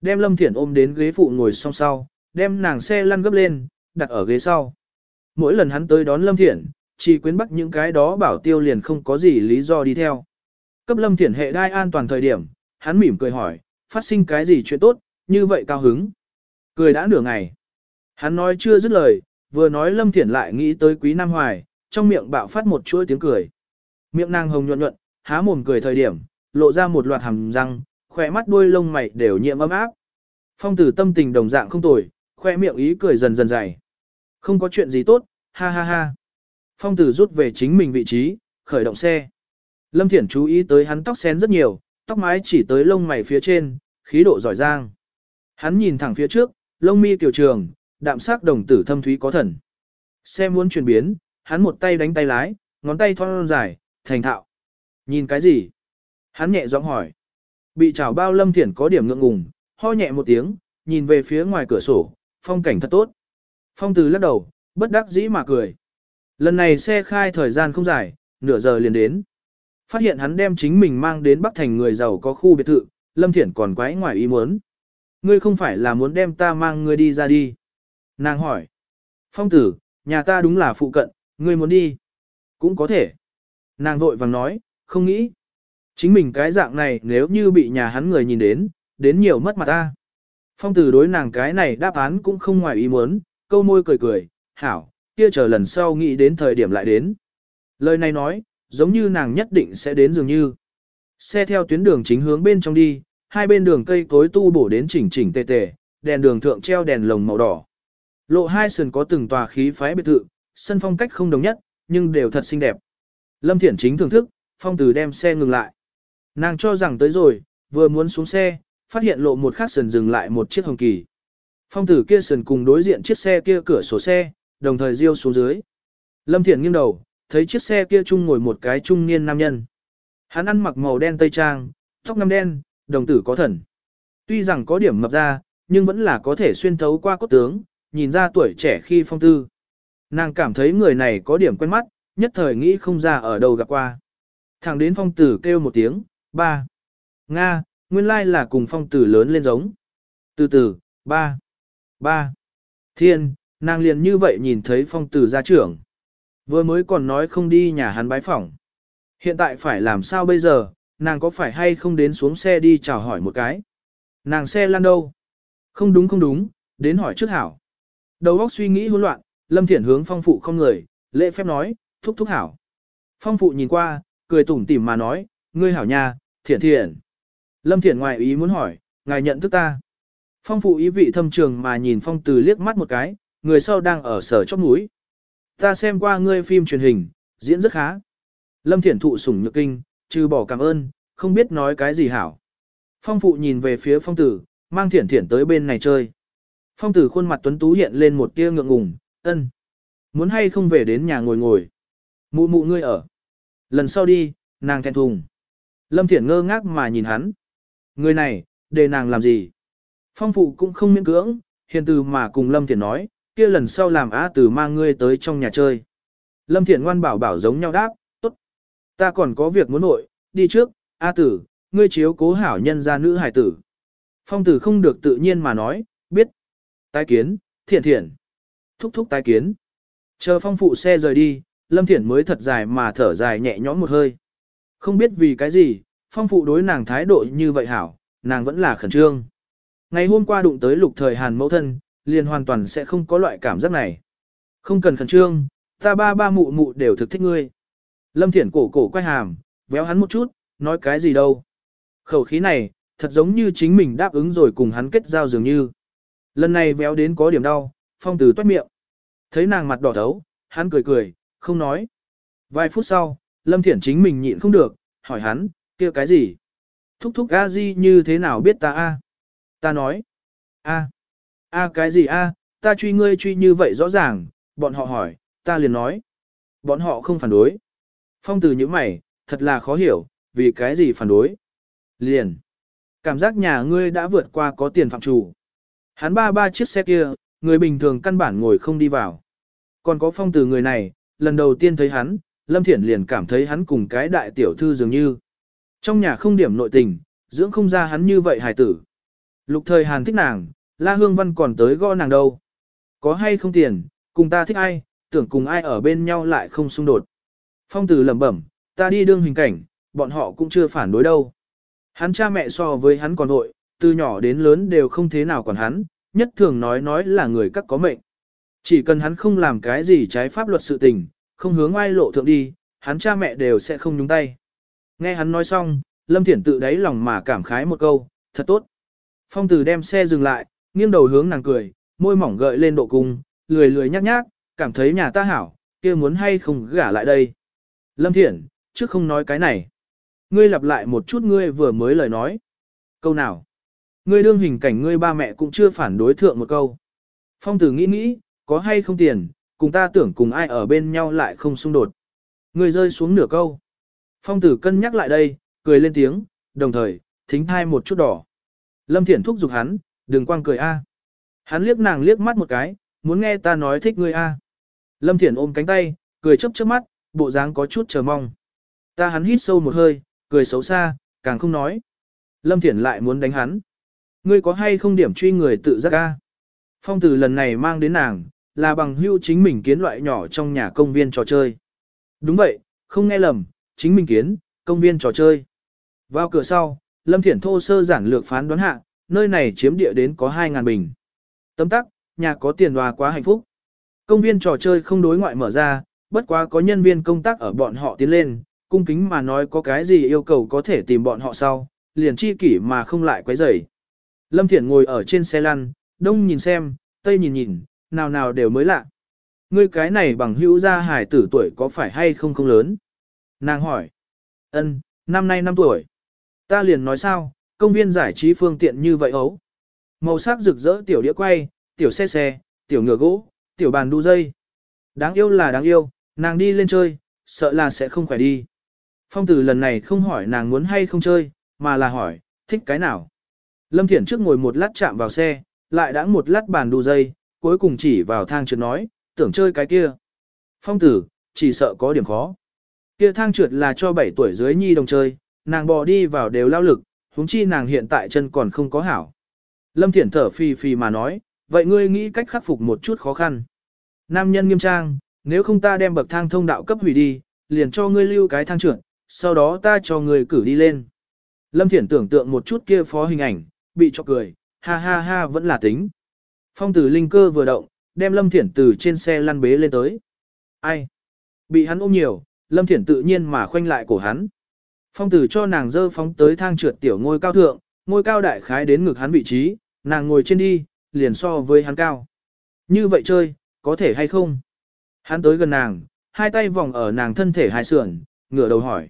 đem Lâm Thiển ôm đến ghế phụ ngồi song sau, đem nàng xe lăn gấp lên, đặt ở ghế sau. Mỗi lần hắn tới đón Lâm Thiển, chỉ quyến bắt những cái đó bảo tiêu liền không có gì lý do đi theo. Cấp Lâm Thiển hệ đai an toàn thời điểm, hắn mỉm cười hỏi, phát sinh cái gì chuyện tốt, như vậy cao hứng. Cười đã nửa ngày. Hắn nói chưa dứt lời, vừa nói Lâm Thiển lại nghĩ tới Quý Nam Hoài, trong miệng bạo phát một chuỗi tiếng cười. Miệng nàng hồng nhuận nhuận, há mồm cười thời điểm, lộ ra một loạt hàm răng, khỏe mắt đuôi lông mày đều nhiễm ấm áp. Phong tử tâm tình đồng dạng không tồi, khoe miệng ý cười dần dần dày. Không có chuyện gì tốt, ha ha ha. Phong tử rút về chính mình vị trí, khởi động xe. Lâm Thiển chú ý tới hắn tóc xén rất nhiều, tóc mái chỉ tới lông mày phía trên, khí độ giỏi giang. Hắn nhìn thẳng phía trước, lông mi tiểu trường, đạm sắc đồng tử thâm thúy có thần. Xe muốn chuyển biến, hắn một tay đánh tay lái, ngón tay thon dài, thành thạo. Nhìn cái gì? Hắn nhẹ giọng hỏi. Bị chảo bao lâm thiển có điểm ngượng ngùng, ho nhẹ một tiếng, nhìn về phía ngoài cửa sổ, phong cảnh thật tốt. Phong từ lắc đầu, bất đắc dĩ mà cười. Lần này xe khai thời gian không dài, nửa giờ liền đến. Phát hiện hắn đem chính mình mang đến Bắc Thành người giàu có khu biệt thự, Lâm Thiển còn quái ngoài ý muốn. Ngươi không phải là muốn đem ta mang ngươi đi ra đi. Nàng hỏi. Phong tử, nhà ta đúng là phụ cận, ngươi muốn đi. Cũng có thể. Nàng vội vàng nói, không nghĩ. Chính mình cái dạng này nếu như bị nhà hắn người nhìn đến, đến nhiều mất mặt ta. Phong tử đối nàng cái này đáp án cũng không ngoài ý muốn, câu môi cười cười, hảo, kia chờ lần sau nghĩ đến thời điểm lại đến. Lời này nói, giống như nàng nhất định sẽ đến dường như. Xe theo tuyến đường chính hướng bên trong đi, hai bên đường cây cối tu bổ đến chỉnh chỉnh tề tề, đèn đường thượng treo đèn lồng màu đỏ. Lộ hai sườn có từng tòa khí phái biệt thự, sân phong cách không đồng nhất, nhưng đều thật xinh đẹp. Lâm Thiển chính thưởng thức, phong từ đem xe ngừng lại. Nàng cho rằng tới rồi, vừa muốn xuống xe, phát hiện lộ một khắc sườn dừng lại một chiếc hồng kỳ. Phong tử kia sườn cùng đối diện chiếc xe kia cửa sổ xe, đồng thời riêu xuống dưới. Lâm Thiển nghiêng đầu, thấy chiếc xe kia chung ngồi một cái trung niên nam nhân. Hắn ăn mặc màu đen tây trang, tóc ngăm đen, đồng tử có thần. Tuy rằng có điểm mập ra, nhưng vẫn là có thể xuyên thấu qua cốt tướng, nhìn ra tuổi trẻ khi phong tư. Nàng cảm thấy người này có điểm quen mắt, nhất thời nghĩ không ra ở đâu gặp qua. Thẳng đến phong tử kêu một tiếng, ba. Nga, nguyên lai là cùng phong tử lớn lên giống. Từ từ, ba. Ba. Thiên, nàng liền như vậy nhìn thấy phong tử gia trưởng. Vừa mới còn nói không đi nhà hắn bái phỏng. Hiện tại phải làm sao bây giờ, nàng có phải hay không đến xuống xe đi chào hỏi một cái. Nàng xe lăn đâu? Không đúng không đúng, đến hỏi trước hảo. Đầu óc suy nghĩ hỗn loạn, Lâm Thiển hướng phong phụ không người, lễ phép nói, thúc thúc hảo. Phong phụ nhìn qua, cười tủm tỉm mà nói, ngươi hảo nha, thiện thiện. Lâm thiện ngoài ý muốn hỏi, ngài nhận thức ta. Phong phụ ý vị thâm trường mà nhìn phong từ liếc mắt một cái, người sau đang ở sở chóp mũi. Ta xem qua ngươi phim truyền hình, diễn rất khá. Lâm thiện thụ sủng nhược kinh, trừ bỏ cảm ơn, không biết nói cái gì hảo. Phong phụ nhìn về phía phong tử, mang Thiển Thiển tới bên này chơi. Phong tử khuôn mặt tuấn tú hiện lên một tia ngượng ngùng, ân. Muốn hay không về đến nhà ngồi ngồi. Mụ mụ ngươi ở. Lần sau đi, nàng thẹn thùng. Lâm Thiển ngơ ngác mà nhìn hắn. Người này, để nàng làm gì? Phong phụ cũng không miễn cưỡng, hiền từ mà cùng Lâm Thiển nói, kia lần sau làm á từ mang ngươi tới trong nhà chơi. Lâm Thiển ngoan bảo bảo giống nhau đáp, tốt. Ta còn có việc muốn nội, đi trước, A tử, ngươi chiếu cố hảo nhân gia nữ hải tử. Phong tử không được tự nhiên mà nói, biết. Tái kiến, thiện thiện. Thúc thúc tái kiến. Chờ phong phụ xe rời đi, Lâm Thiển mới thật dài mà thở dài nhẹ nhõm một hơi. Không biết vì cái gì, phong phụ đối nàng thái độ như vậy hảo, nàng vẫn là khẩn trương. Ngày hôm qua đụng tới lục thời hàn mẫu thân, liền hoàn toàn sẽ không có loại cảm giác này. Không cần khẩn trương, ta ba ba mụ mụ đều thực thích ngươi. Lâm Thiển cổ cổ quay hàm, véo hắn một chút, nói cái gì đâu. Khẩu khí này, thật giống như chính mình đáp ứng rồi cùng hắn kết giao dường như. Lần này véo đến có điểm đau, phong từ toát miệng. Thấy nàng mặt đỏ thấu, hắn cười cười, không nói. Vài phút sau, Lâm Thiển chính mình nhịn không được, hỏi hắn, kia cái gì? Thúc thúc a di như thế nào biết ta a? Ta nói, a, a cái gì a? Ta truy ngươi truy như vậy rõ ràng, bọn họ hỏi, ta liền nói. Bọn họ không phản đối. Phong từ những mày, thật là khó hiểu, vì cái gì phản đối. Liền. Cảm giác nhà ngươi đã vượt qua có tiền phạm chủ. Hắn ba ba chiếc xe kia, người bình thường căn bản ngồi không đi vào. Còn có phong từ người này, lần đầu tiên thấy hắn, Lâm Thiển liền cảm thấy hắn cùng cái đại tiểu thư dường như. Trong nhà không điểm nội tình, dưỡng không ra hắn như vậy hài tử. Lục thời Hàn thích nàng, La Hương Văn còn tới gõ nàng đâu. Có hay không tiền, cùng ta thích ai, tưởng cùng ai ở bên nhau lại không xung đột. Phong tử lẩm bẩm, ta đi đương hình cảnh, bọn họ cũng chưa phản đối đâu. Hắn cha mẹ so với hắn còn nội, từ nhỏ đến lớn đều không thế nào còn hắn, nhất thường nói nói là người các có mệnh. Chỉ cần hắn không làm cái gì trái pháp luật sự tình, không hướng ai lộ thượng đi, hắn cha mẹ đều sẽ không nhúng tay. Nghe hắn nói xong, Lâm Thiển tự đáy lòng mà cảm khái một câu, thật tốt. Phong tử đem xe dừng lại, nghiêng đầu hướng nàng cười, môi mỏng gợi lên độ cung, lười lười nhắc nhác, cảm thấy nhà ta hảo, kia muốn hay không gả lại đây. Lâm Thiển, trước không nói cái này. Ngươi lặp lại một chút ngươi vừa mới lời nói. Câu nào? Ngươi đương hình cảnh ngươi ba mẹ cũng chưa phản đối thượng một câu. Phong tử nghĩ nghĩ, có hay không tiền, cùng ta tưởng cùng ai ở bên nhau lại không xung đột. người rơi xuống nửa câu. Phong tử cân nhắc lại đây, cười lên tiếng, đồng thời, thính thai một chút đỏ. Lâm Thiển thúc giục hắn, đừng quang cười a. Hắn liếc nàng liếc mắt một cái, muốn nghe ta nói thích ngươi a. Lâm Thiển ôm cánh tay, cười chớp chớp mắt, bộ dáng có chút chờ mong. Ta hắn hít sâu một hơi, cười xấu xa, càng không nói. Lâm Thiển lại muốn đánh hắn. Ngươi có hay không điểm truy người tự giác a? Phong tử lần này mang đến nàng, là bằng hưu chính mình kiến loại nhỏ trong nhà công viên trò chơi. Đúng vậy, không nghe lầm, chính mình kiến, công viên trò chơi. Vào cửa sau, Lâm Thiển thô sơ giản lược phán đoán hạ, nơi này chiếm địa đến có 2.000 bình. Tấm tắc, nhà có tiền hòa quá hạnh phúc. Công viên trò chơi không đối ngoại mở ra, bất quá có nhân viên công tác ở bọn họ tiến lên, cung kính mà nói có cái gì yêu cầu có thể tìm bọn họ sau, liền chi kỷ mà không lại quấy rầy. Lâm Thiển ngồi ở trên xe lăn, đông nhìn xem, tây nhìn nhìn, nào nào đều mới lạ. Ngươi cái này bằng hữu gia hải tử tuổi có phải hay không không lớn? Nàng hỏi. Ân, năm nay năm tuổi. Ta liền nói sao, công viên giải trí phương tiện như vậy ấu. Màu sắc rực rỡ tiểu đĩa quay, tiểu xe xe, tiểu ngựa gỗ, tiểu bàn đu dây. Đáng yêu là đáng yêu, nàng đi lên chơi, sợ là sẽ không khỏe đi. Phong tử lần này không hỏi nàng muốn hay không chơi, mà là hỏi, thích cái nào. Lâm Thiển trước ngồi một lát chạm vào xe, lại đã một lát bàn đu dây, cuối cùng chỉ vào thang trượt nói, tưởng chơi cái kia. Phong tử, chỉ sợ có điểm khó. Kia thang trượt là cho 7 tuổi dưới nhi đồng chơi, nàng bò đi vào đều lao lực, huống chi nàng hiện tại chân còn không có hảo. Lâm Thiển thở phì phì mà nói, vậy ngươi nghĩ cách khắc phục một chút khó khăn. Nam nhân nghiêm trang, nếu không ta đem bậc thang thông đạo cấp hủy đi, liền cho ngươi lưu cái thang trượt, sau đó ta cho ngươi cử đi lên. Lâm Thiển tưởng tượng một chút kia phó hình ảnh, bị cho cười, ha ha ha vẫn là tính. Phong tử linh cơ vừa động, đem Lâm Thiển từ trên xe lăn bế lên tới. Ai? Bị hắn ôm nhiều, Lâm Thiển tự nhiên mà khoanh lại cổ hắn. Phong tử cho nàng dơ phóng tới thang trượt tiểu ngôi cao thượng, ngôi cao đại khái đến ngực hắn vị trí, nàng ngồi trên đi, liền so với hắn cao. Như vậy chơi, có thể hay không? Hắn tới gần nàng, hai tay vòng ở nàng thân thể hai sườn, ngửa đầu hỏi.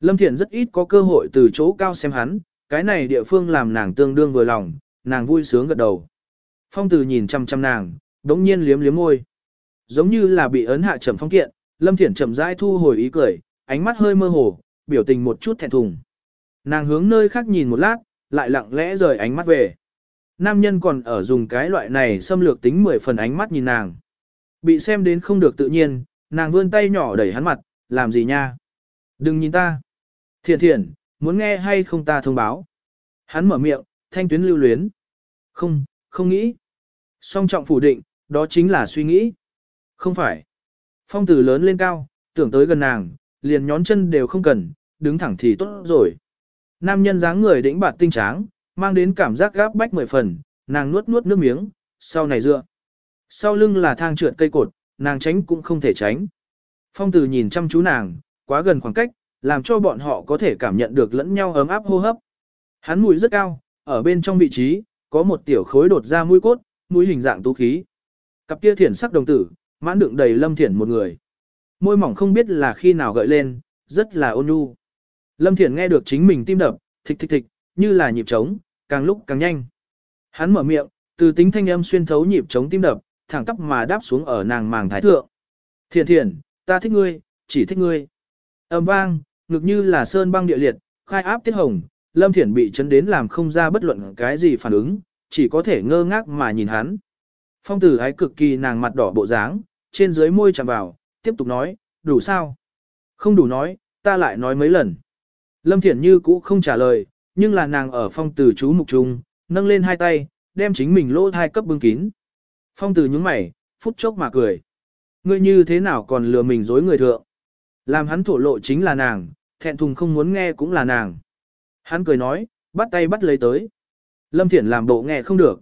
Lâm Thiển rất ít có cơ hội từ chỗ cao xem hắn, cái này địa phương làm nàng tương đương vừa lòng, nàng vui sướng gật đầu. Phong Từ nhìn chăm chăm nàng, đống nhiên liếm liếm môi. Giống như là bị ấn hạ chậm phong kiện, Lâm Thiển chậm rãi thu hồi ý cười, ánh mắt hơi mơ hồ, biểu tình một chút thẹn thùng. Nàng hướng nơi khác nhìn một lát, lại lặng lẽ rời ánh mắt về. Nam nhân còn ở dùng cái loại này xâm lược tính 10 phần ánh mắt nhìn nàng. Bị xem đến không được tự nhiên, nàng vươn tay nhỏ đẩy hắn mặt, làm gì nha? Đừng nhìn ta. Thiện thiện, muốn nghe hay không ta thông báo. Hắn mở miệng, thanh tuyến lưu luyến. Không, không nghĩ. Song trọng phủ định, đó chính là suy nghĩ. Không phải. Phong tử lớn lên cao, tưởng tới gần nàng, liền nhón chân đều không cần, đứng thẳng thì tốt rồi. Nam nhân dáng người đĩnh bạt tinh tráng, mang đến cảm giác gáp bách mười phần, nàng nuốt nuốt nước miếng, sau này dựa. Sau lưng là thang trượt cây cột, nàng tránh cũng không thể tránh. Phong tử nhìn chăm chú nàng, quá gần khoảng cách, làm cho bọn họ có thể cảm nhận được lẫn nhau ấm áp hô hấp. Hắn mùi rất cao, ở bên trong vị trí, có một tiểu khối đột ra mũi cốt, mũi hình dạng tú khí. Cặp kia thiển sắc đồng tử, mãn đựng đầy lâm thiển một người. Môi mỏng không biết là khi nào gợi lên, rất là ôn nhu. Lâm thiển nghe được chính mình tim đập, thịch thịch thịch, như là nhịp trống, càng lúc càng nhanh. Hắn mở miệng, từ tính thanh âm xuyên thấu nhịp trống tim đập, thẳng tắp mà đáp xuống ở nàng màng thái thượng. Thiển thiển, ta thích ngươi, chỉ thích ngươi. Âm vang, ngực như là sơn băng địa liệt, khai áp tiết hồng, Lâm Thiển bị chấn đến làm không ra bất luận cái gì phản ứng, chỉ có thể ngơ ngác mà nhìn hắn. Phong tử ái cực kỳ nàng mặt đỏ bộ dáng, trên dưới môi chạm vào, tiếp tục nói, đủ sao? Không đủ nói, ta lại nói mấy lần. Lâm Thiển như cũ không trả lời, nhưng là nàng ở phong tử chú mục trung, nâng lên hai tay, đem chính mình lỗ thai cấp bưng kín. Phong tử nhúng mày, phút chốc mà cười. Ngươi như thế nào còn lừa mình dối người thượng? Làm hắn thổ lộ chính là nàng, thẹn thùng không muốn nghe cũng là nàng. Hắn cười nói, bắt tay bắt lấy tới. Lâm Thiển làm bộ nghe không được.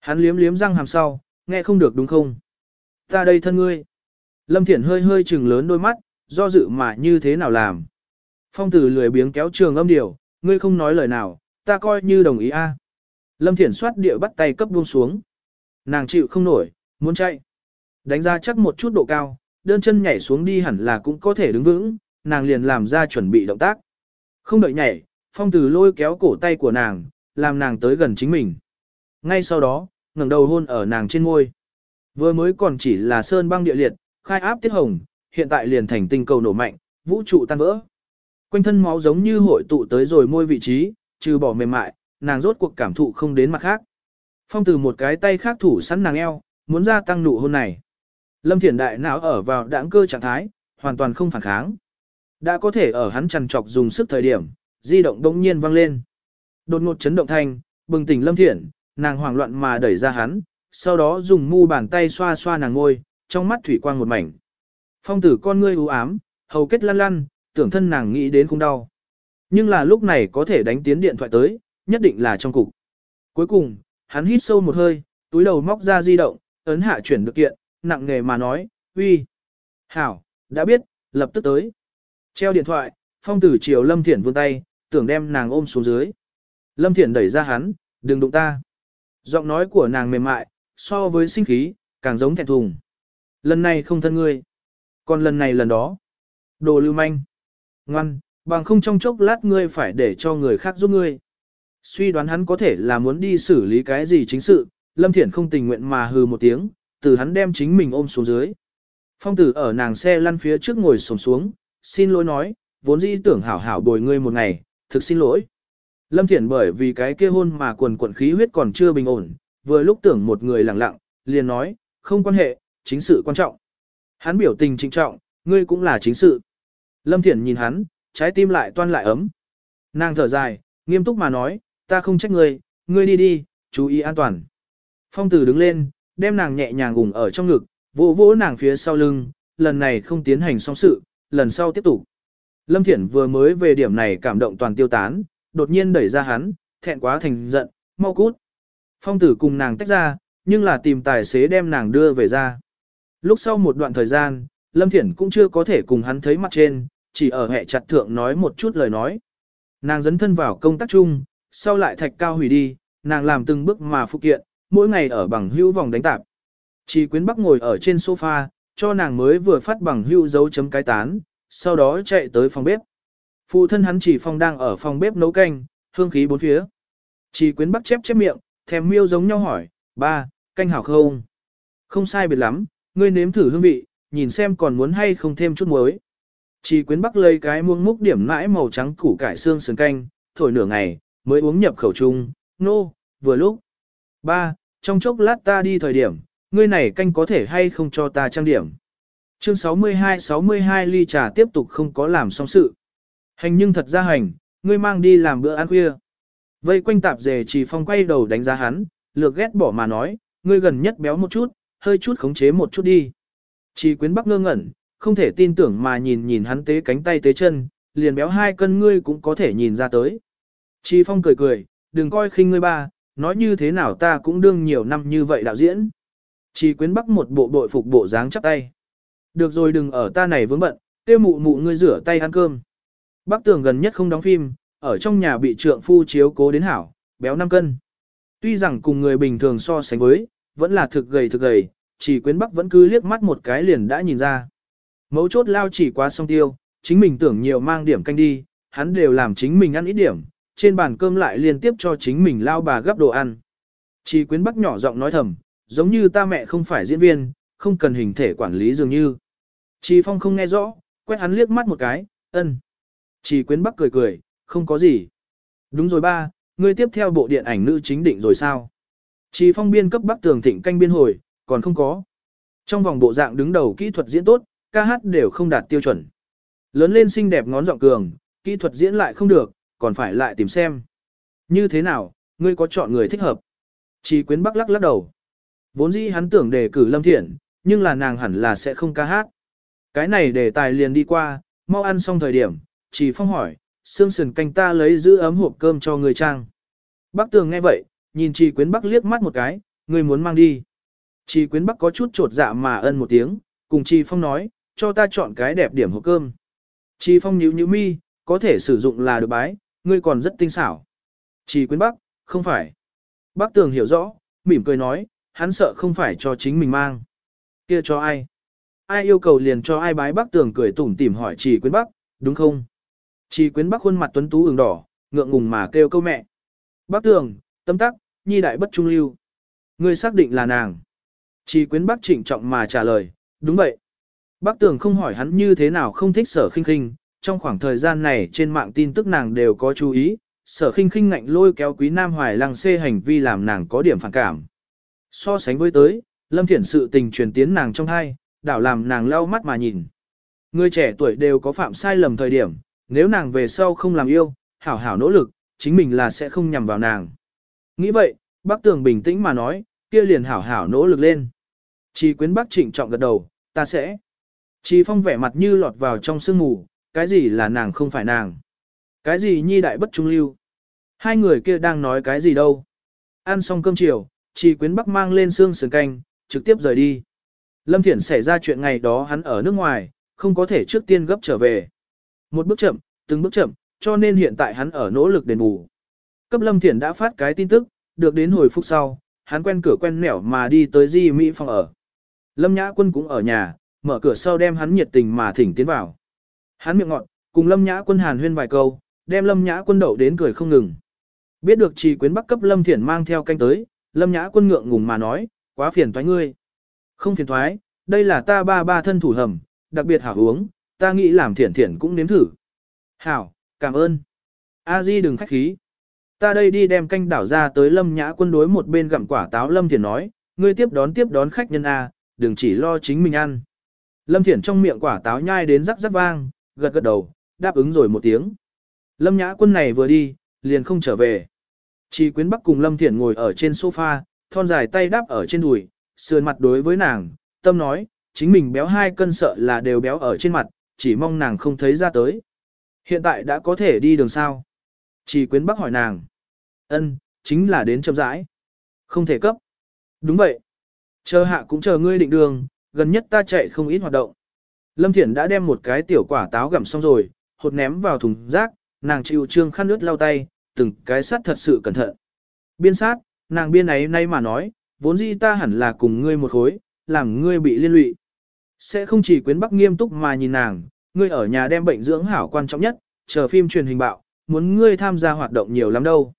Hắn liếm liếm răng hàm sau, nghe không được đúng không? Ta đây thân ngươi. Lâm Thiển hơi hơi trừng lớn đôi mắt, do dự mà như thế nào làm. Phong tử lười biếng kéo trường âm điều, ngươi không nói lời nào, ta coi như đồng ý a. Lâm Thiển xoát địa bắt tay cấp buông xuống. Nàng chịu không nổi, muốn chạy. Đánh ra chắc một chút độ cao, đơn chân nhảy xuống đi hẳn là cũng có thể đứng vững, nàng liền làm ra chuẩn bị động tác. Không đợi nhảy, phong tử lôi kéo cổ tay của nàng, làm nàng tới gần chính mình. Ngay sau đó, ngẩng đầu hôn ở nàng trên môi. Vừa mới còn chỉ là sơn băng địa liệt, khai áp tiết hồng, hiện tại liền thành tinh cầu nổ mạnh, vũ trụ tan vỡ. Quanh thân máu giống như hội tụ tới rồi môi vị trí, trừ bỏ mềm mại, nàng rốt cuộc cảm thụ không đến mặt khác. Phong từ một cái tay khác thủ sẵn nàng eo, muốn gia tăng nụ hôn này. Lâm Thiển Đại não ở vào đãng cơ trạng thái, hoàn toàn không phản kháng. Đã có thể ở hắn chằn trọc dùng sức thời điểm, di động đống nhiên vang lên. Đột ngột chấn động thanh, bừng tỉnh Lâm Thiển, nàng hoảng loạn mà đẩy ra hắn, sau đó dùng mu bàn tay xoa xoa nàng ngôi, trong mắt thủy quang một mảnh. Phong tử con ngươi u ám, hầu kết lăn lăn, tưởng thân nàng nghĩ đến không đau. Nhưng là lúc này có thể đánh tiến điện thoại tới, nhất định là trong cục. Cuối cùng, hắn hít sâu một hơi, túi đầu móc ra di động, ấn hạ chuyển được kiện, nặng nghề mà nói, uy. Hảo, đã biết, lập tức tới. Treo điện thoại, phong tử chiều Lâm Thiển vươn tay, tưởng đem nàng ôm xuống dưới. Lâm Thiển đẩy ra hắn, đừng đụng ta. Giọng nói của nàng mềm mại, so với sinh khí, càng giống thẹn thùng. Lần này không thân ngươi. Còn lần này lần đó. Đồ lưu manh. Ngoan, bằng không trong chốc lát ngươi phải để cho người khác giúp ngươi. Suy đoán hắn có thể là muốn đi xử lý cái gì chính sự, Lâm Thiển không tình nguyện mà hừ một tiếng, từ hắn đem chính mình ôm xuống dưới. Phong tử ở nàng xe lăn phía trước ngồi sổng xuống, xin lỗi nói, vốn dĩ tưởng hảo hảo bồi ngươi một ngày, thực xin lỗi. Lâm Thiển bởi vì cái kia hôn mà quần quần khí huyết còn chưa bình ổn, vừa lúc tưởng một người lặng lặng, liền nói, không quan hệ, chính sự quan trọng. Hắn biểu tình trịnh trọng, ngươi cũng là chính sự. Lâm Thiển nhìn hắn, trái tim lại toan lại ấm. Nàng thở dài, nghiêm túc mà nói, ta không trách ngươi, ngươi đi đi, chú ý an toàn. Phong tử đứng lên, đem nàng nhẹ nhàng gùng ở trong ngực, vỗ vỗ nàng phía sau lưng, lần này không tiến hành song sự, lần sau tiếp tục. Lâm Thiển vừa mới về điểm này cảm động toàn tiêu tán, đột nhiên đẩy ra hắn, thẹn quá thành giận, mau cút. Phong tử cùng nàng tách ra, nhưng là tìm tài xế đem nàng đưa về ra. Lúc sau một đoạn thời gian, Lâm Thiển cũng chưa có thể cùng hắn thấy mặt trên, chỉ ở hệ chặt thượng nói một chút lời nói. Nàng dấn thân vào công tác chung, sau lại thạch cao hủy đi, nàng làm từng bước mà phụ kiện, mỗi ngày ở bằng hữu vòng đánh tạp. Chỉ quyến bắc ngồi ở trên sofa, cho nàng mới vừa phát bằng hữu dấu chấm cái tán, sau đó chạy tới phòng bếp. Phụ thân hắn chỉ phong đang ở phòng bếp nấu canh, hương khí bốn phía. Chỉ quyến bắc chép chép miệng, thèm miêu giống nhau hỏi, ba, canh hảo không? Không sai biệt lắm, ngươi nếm thử hương vị, nhìn xem còn muốn hay không thêm chút muối. Chỉ quyến bắc lấy cái muông múc điểm nãi màu trắng củ cải xương sườn canh, thổi nửa ngày, mới uống nhập khẩu trung, nô, no, vừa lúc. Ba, trong chốc lát ta đi thời điểm, ngươi này canh có thể hay không cho ta trang điểm. Chương 62-62 ly trà tiếp tục không có làm xong sự. Hành nhưng thật ra hành, ngươi mang đi làm bữa ăn khuya. Vây quanh tạp dề chỉ phong quay đầu đánh giá hắn, lược ghét bỏ mà nói, ngươi gần nhất béo một chút, hơi chút khống chế một chút đi. Chỉ quyến bắc ngơ ngẩn, không thể tin tưởng mà nhìn nhìn hắn tế cánh tay tế chân, liền béo hai cân ngươi cũng có thể nhìn ra tới. Chỉ phong cười cười, đừng coi khinh ngươi ba, nói như thế nào ta cũng đương nhiều năm như vậy đạo diễn. Chỉ quyến bắc một bộ đội phục bộ dáng chắp tay. Được rồi đừng ở ta này vướng bận, tiêu mụ mụ ngươi rửa tay ăn cơm. Bác tường gần nhất không đóng phim, ở trong nhà bị trượng phu chiếu cố đến hảo, béo 5 cân. Tuy rằng cùng người bình thường so sánh với, vẫn là thực gầy thực gầy, chỉ quyến bắc vẫn cứ liếc mắt một cái liền đã nhìn ra. Mấu chốt lao chỉ quá song tiêu, chính mình tưởng nhiều mang điểm canh đi, hắn đều làm chính mình ăn ít điểm, trên bàn cơm lại liên tiếp cho chính mình lao bà gấp đồ ăn. Chỉ quyến bắc nhỏ giọng nói thầm, giống như ta mẹ không phải diễn viên, không cần hình thể quản lý dường như. Chỉ phong không nghe rõ, quét hắn liếc mắt một cái, ân. Chỉ quyến bắc cười cười, không có gì. Đúng rồi ba, ngươi tiếp theo bộ điện ảnh nữ chính định rồi sao? Chỉ phong biên cấp bắc tường thịnh canh biên hồi, còn không có. Trong vòng bộ dạng đứng đầu kỹ thuật diễn tốt, ca hát đều không đạt tiêu chuẩn. Lớn lên xinh đẹp ngón giọng cường, kỹ thuật diễn lại không được, còn phải lại tìm xem. Như thế nào, ngươi có chọn người thích hợp? Chỉ quyến bắc lắc lắc đầu. Vốn dĩ hắn tưởng đề cử Lâm Thiện, nhưng là nàng hẳn là sẽ không ca hát. Cái này để tài liền đi qua, mau ăn xong thời điểm, chỉ phong hỏi, xương sườn canh ta lấy giữ ấm hộp cơm cho người trang. Bác tường nghe vậy, nhìn chỉ quyến bắc liếc mắt một cái, người muốn mang đi. Chỉ quyến bắc có chút trột dạ mà ân một tiếng, cùng Chi Phong nói, cho ta chọn cái đẹp điểm hộp cơm. Chi Phong nhíu nhíu mi, có thể sử dụng là được bái, ngươi còn rất tinh xảo. Chỉ quyến bắc, không phải. Bác tường hiểu rõ, mỉm cười nói, hắn sợ không phải cho chính mình mang. kia cho ai? Ai yêu cầu liền cho ai bái bác tường cười tủm tỉm hỏi chỉ quyến bắc, đúng không? Chỉ quyến bắc khuôn mặt tuấn tú ửng đỏ, ngượng ngùng mà kêu câu mẹ. Bác tường, tâm tắc, nhi đại bất trung lưu. Ngươi xác định là nàng. Chỉ quyến bắc trịnh trọng mà trả lời, đúng vậy. Bác tường không hỏi hắn như thế nào không thích sở khinh khinh, trong khoảng thời gian này trên mạng tin tức nàng đều có chú ý, sở khinh khinh ngạnh lôi kéo quý nam hoài lăng xê hành vi làm nàng có điểm phản cảm. So sánh với tới, lâm thiển sự tình truyền tiến nàng trong hai, đảo làm nàng lau mắt mà nhìn. Người trẻ tuổi đều có phạm sai lầm thời điểm, nếu nàng về sau không làm yêu, hảo hảo nỗ lực, chính mình là sẽ không nhằm vào nàng. Nghĩ vậy, bác tường bình tĩnh mà nói, kia liền hảo hảo nỗ lực lên. Chỉ quyến bác trịnh trọng gật đầu, ta sẽ. Chỉ phong vẻ mặt như lọt vào trong sương mù, cái gì là nàng không phải nàng. Cái gì nhi đại bất trung lưu. Hai người kia đang nói cái gì đâu. Ăn xong cơm chiều, chỉ quyến bắc mang lên xương sườn canh, trực tiếp rời đi. Lâm Thiển xảy ra chuyện ngày đó hắn ở nước ngoài, không có thể trước tiên gấp trở về. Một bước chậm, từng bước chậm, cho nên hiện tại hắn ở nỗ lực đền bù. Cấp Lâm Thiển đã phát cái tin tức, được đến hồi phục sau, hắn quen cửa quen nẻo mà đi tới Di Mỹ phòng ở. Lâm Nhã Quân cũng ở nhà, mở cửa sau đem hắn nhiệt tình mà thỉnh tiến vào. Hắn miệng ngọn, cùng Lâm Nhã Quân hàn huyên vài câu, đem Lâm Nhã Quân đậu đến cười không ngừng. Biết được trì quyến bắc cấp Lâm Thiển mang theo canh tới, Lâm Nhã Quân ngượng ngùng mà nói, quá phiền toái ngươi. Không phiền thoái, đây là ta ba ba thân thủ hầm, đặc biệt hảo uống, ta nghĩ làm thiển thiển cũng nếm thử. Hảo, cảm ơn. A Di đừng khách khí. Ta đây đi đem canh đảo ra tới Lâm Nhã quân đối một bên gặm quả táo Lâm Thiển nói, ngươi tiếp đón tiếp đón khách nhân A, đừng chỉ lo chính mình ăn. Lâm Thiển trong miệng quả táo nhai đến rắc rắc vang, gật gật đầu, đáp ứng rồi một tiếng. Lâm Nhã quân này vừa đi, liền không trở về. Chỉ quyến bắc cùng Lâm Thiển ngồi ở trên sofa, thon dài tay đáp ở trên đùi, sườn mặt đối với nàng, tâm nói, chính mình béo hai cân sợ là đều béo ở trên mặt, chỉ mong nàng không thấy ra tới. Hiện tại đã có thể đi đường sao? Chỉ quyến bắc hỏi nàng. Ân, chính là đến chậm rãi. Không thể cấp. Đúng vậy. Chờ hạ cũng chờ ngươi định đường, gần nhất ta chạy không ít hoạt động. Lâm Thiển đã đem một cái tiểu quả táo gặm xong rồi, hột ném vào thùng rác, nàng chịu trương khăn nước lau tay, từng cái sát thật sự cẩn thận. Biên sát, nàng biên ấy nay mà nói, vốn dĩ ta hẳn là cùng ngươi một khối, làm ngươi bị liên lụy. Sẽ không chỉ quyến bắc nghiêm túc mà nhìn nàng, ngươi ở nhà đem bệnh dưỡng hảo quan trọng nhất, chờ phim truyền hình bạo, muốn ngươi tham gia hoạt động nhiều lắm đâu.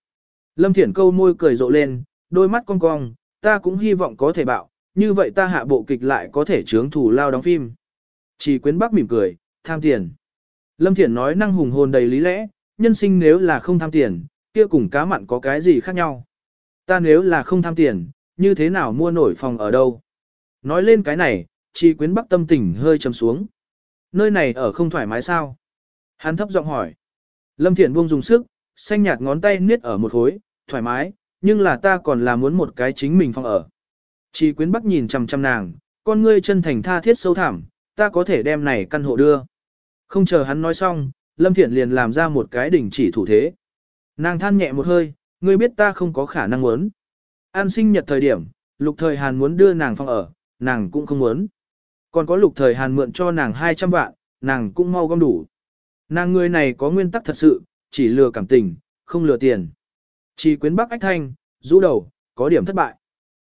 Lâm Thiển câu môi cười rộ lên, đôi mắt cong cong, ta cũng hy vọng có thể bạo, như vậy ta hạ bộ kịch lại có thể chướng thủ lao đóng phim. Chỉ quyến bắc mỉm cười, tham tiền. Lâm Thiển nói năng hùng hồn đầy lý lẽ, nhân sinh nếu là không tham tiền, kia cùng cá mặn có cái gì khác nhau. Ta nếu là không tham tiền, như thế nào mua nổi phòng ở đâu. Nói lên cái này, Chi quyến bắc tâm tình hơi trầm xuống. Nơi này ở không thoải mái sao? Hắn thấp giọng hỏi. Lâm Thiển buông dùng sức, xanh nhạt ngón tay niết ở một khối, thoải mái, nhưng là ta còn là muốn một cái chính mình phòng ở. Chi quyến bắc nhìn chằm chằm nàng, con ngươi chân thành tha thiết sâu thẳm, ta có thể đem này căn hộ đưa. Không chờ hắn nói xong, Lâm Thiển liền làm ra một cái đỉnh chỉ thủ thế. Nàng than nhẹ một hơi, ngươi biết ta không có khả năng muốn. An sinh nhật thời điểm, lục thời Hàn muốn đưa nàng phòng ở, nàng cũng không muốn. Còn có lục thời Hàn mượn cho nàng 200 vạn, nàng cũng mau gom đủ. Nàng người này có nguyên tắc thật sự, chỉ lừa cảm tình, không lừa tiền. Chỉ quyến bắc ách thanh, rũ đầu, có điểm thất bại.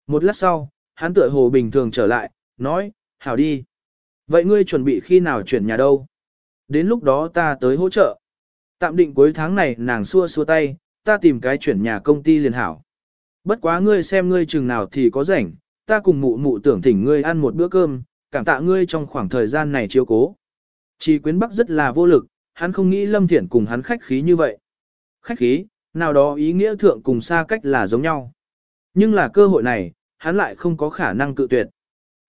Một lát sau, hắn tựa hồ bình thường trở lại, nói, hảo đi. Vậy ngươi chuẩn bị khi nào chuyển nhà đâu? Đến lúc đó ta tới hỗ trợ. Tạm định cuối tháng này nàng xua xua tay, ta tìm cái chuyển nhà công ty liền hảo. Bất quá ngươi xem ngươi chừng nào thì có rảnh, ta cùng mụ mụ tưởng thỉnh ngươi ăn một bữa cơm, cảm tạ ngươi trong khoảng thời gian này chiếu cố. Chỉ quyến bắc rất là vô lực, hắn không nghĩ Lâm Thiển cùng hắn khách khí như vậy. Khách khí, nào đó ý nghĩa thượng cùng xa cách là giống nhau. Nhưng là cơ hội này, hắn lại không có khả năng cự tuyệt.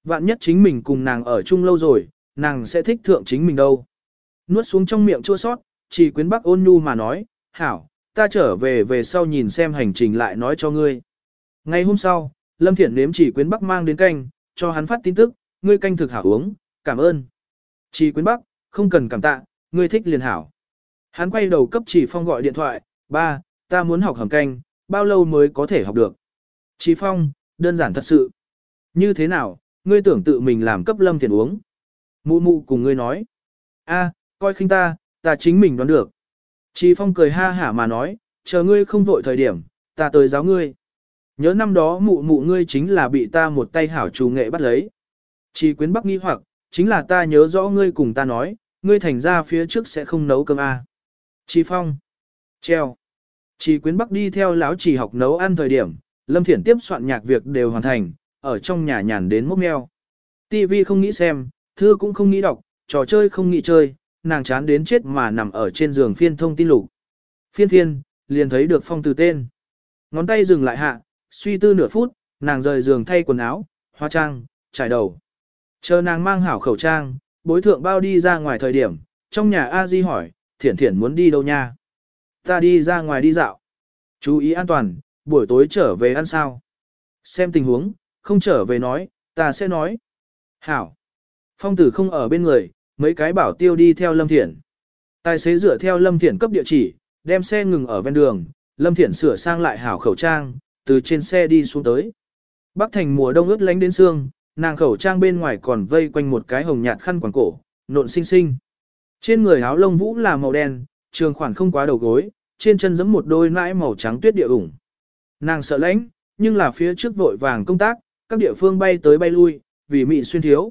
Vạn nhất chính mình cùng nàng ở chung lâu rồi, nàng sẽ thích thượng chính mình đâu. Nuốt xuống trong miệng chua sót, chỉ quyến bắc ôn nhu mà nói, hảo, ta trở về về sau nhìn xem hành trình lại nói cho ngươi. Ngày hôm sau, Lâm Thiển nếm chỉ quyến bắc mang đến canh, cho hắn phát tin tức, ngươi canh thực hảo uống, cảm ơn. Chỉ quyến bắc, không cần cảm tạ, ngươi thích liền hảo. Hắn quay đầu cấp chỉ phong gọi điện thoại, ba, ta muốn học hầm canh, bao lâu mới có thể học được. Chỉ phong, đơn giản thật sự. Như thế nào, ngươi tưởng tự mình làm cấp lâm thiền uống. Mụ mụ cùng ngươi nói. a, coi khinh ta, ta chính mình đoán được. Chỉ phong cười ha hả mà nói, chờ ngươi không vội thời điểm, ta tới giáo ngươi. Nhớ năm đó mụ mụ ngươi chính là bị ta một tay hảo trù nghệ bắt lấy. Chỉ quyến bắc nghi hoặc, chính là ta nhớ rõ ngươi cùng ta nói, ngươi thành ra phía trước sẽ không nấu cơm. À. Chỉ phong. Treo. Chỉ quyến bắc đi theo lão chỉ học nấu ăn thời điểm, Lâm Thiển tiếp soạn nhạc việc đều hoàn thành, ở trong nhà nhàn đến mốc meo. TV không nghĩ xem, thư cũng không nghĩ đọc, trò chơi không nghĩ chơi, nàng chán đến chết mà nằm ở trên giường phiên thông tin lục. Phiên phiên, liền thấy được phong từ tên. Ngón tay dừng lại hạ, suy tư nửa phút, nàng rời giường thay quần áo, hóa trang, trải đầu. Chờ nàng mang hảo khẩu trang, bối thượng bao đi ra ngoài thời điểm, trong nhà A Di hỏi, thiển thiển muốn đi đâu nha? Ta đi ra ngoài đi dạo. Chú ý an toàn, buổi tối trở về ăn sao? Xem tình huống, không trở về nói, ta sẽ nói. Hảo. Phong tử không ở bên người, mấy cái bảo tiêu đi theo Lâm Thiển. Tài xế dựa theo Lâm Thiển cấp địa chỉ, đem xe ngừng ở ven đường, Lâm Thiển sửa sang lại hảo khẩu trang, từ trên xe đi xuống tới. Bắc thành mùa đông ướt lánh đến xương, nàng khẩu trang bên ngoài còn vây quanh một cái hồng nhạt khăn quàng cổ, nộn xinh xinh. Trên người áo lông vũ là màu đen, trường khoản không quá đầu gối, trên chân giẫm một đôi nãi màu trắng tuyết địa ủng. Nàng sợ lãnh, nhưng là phía trước vội vàng công tác, các địa phương bay tới bay lui, vì mị xuyên thiếu.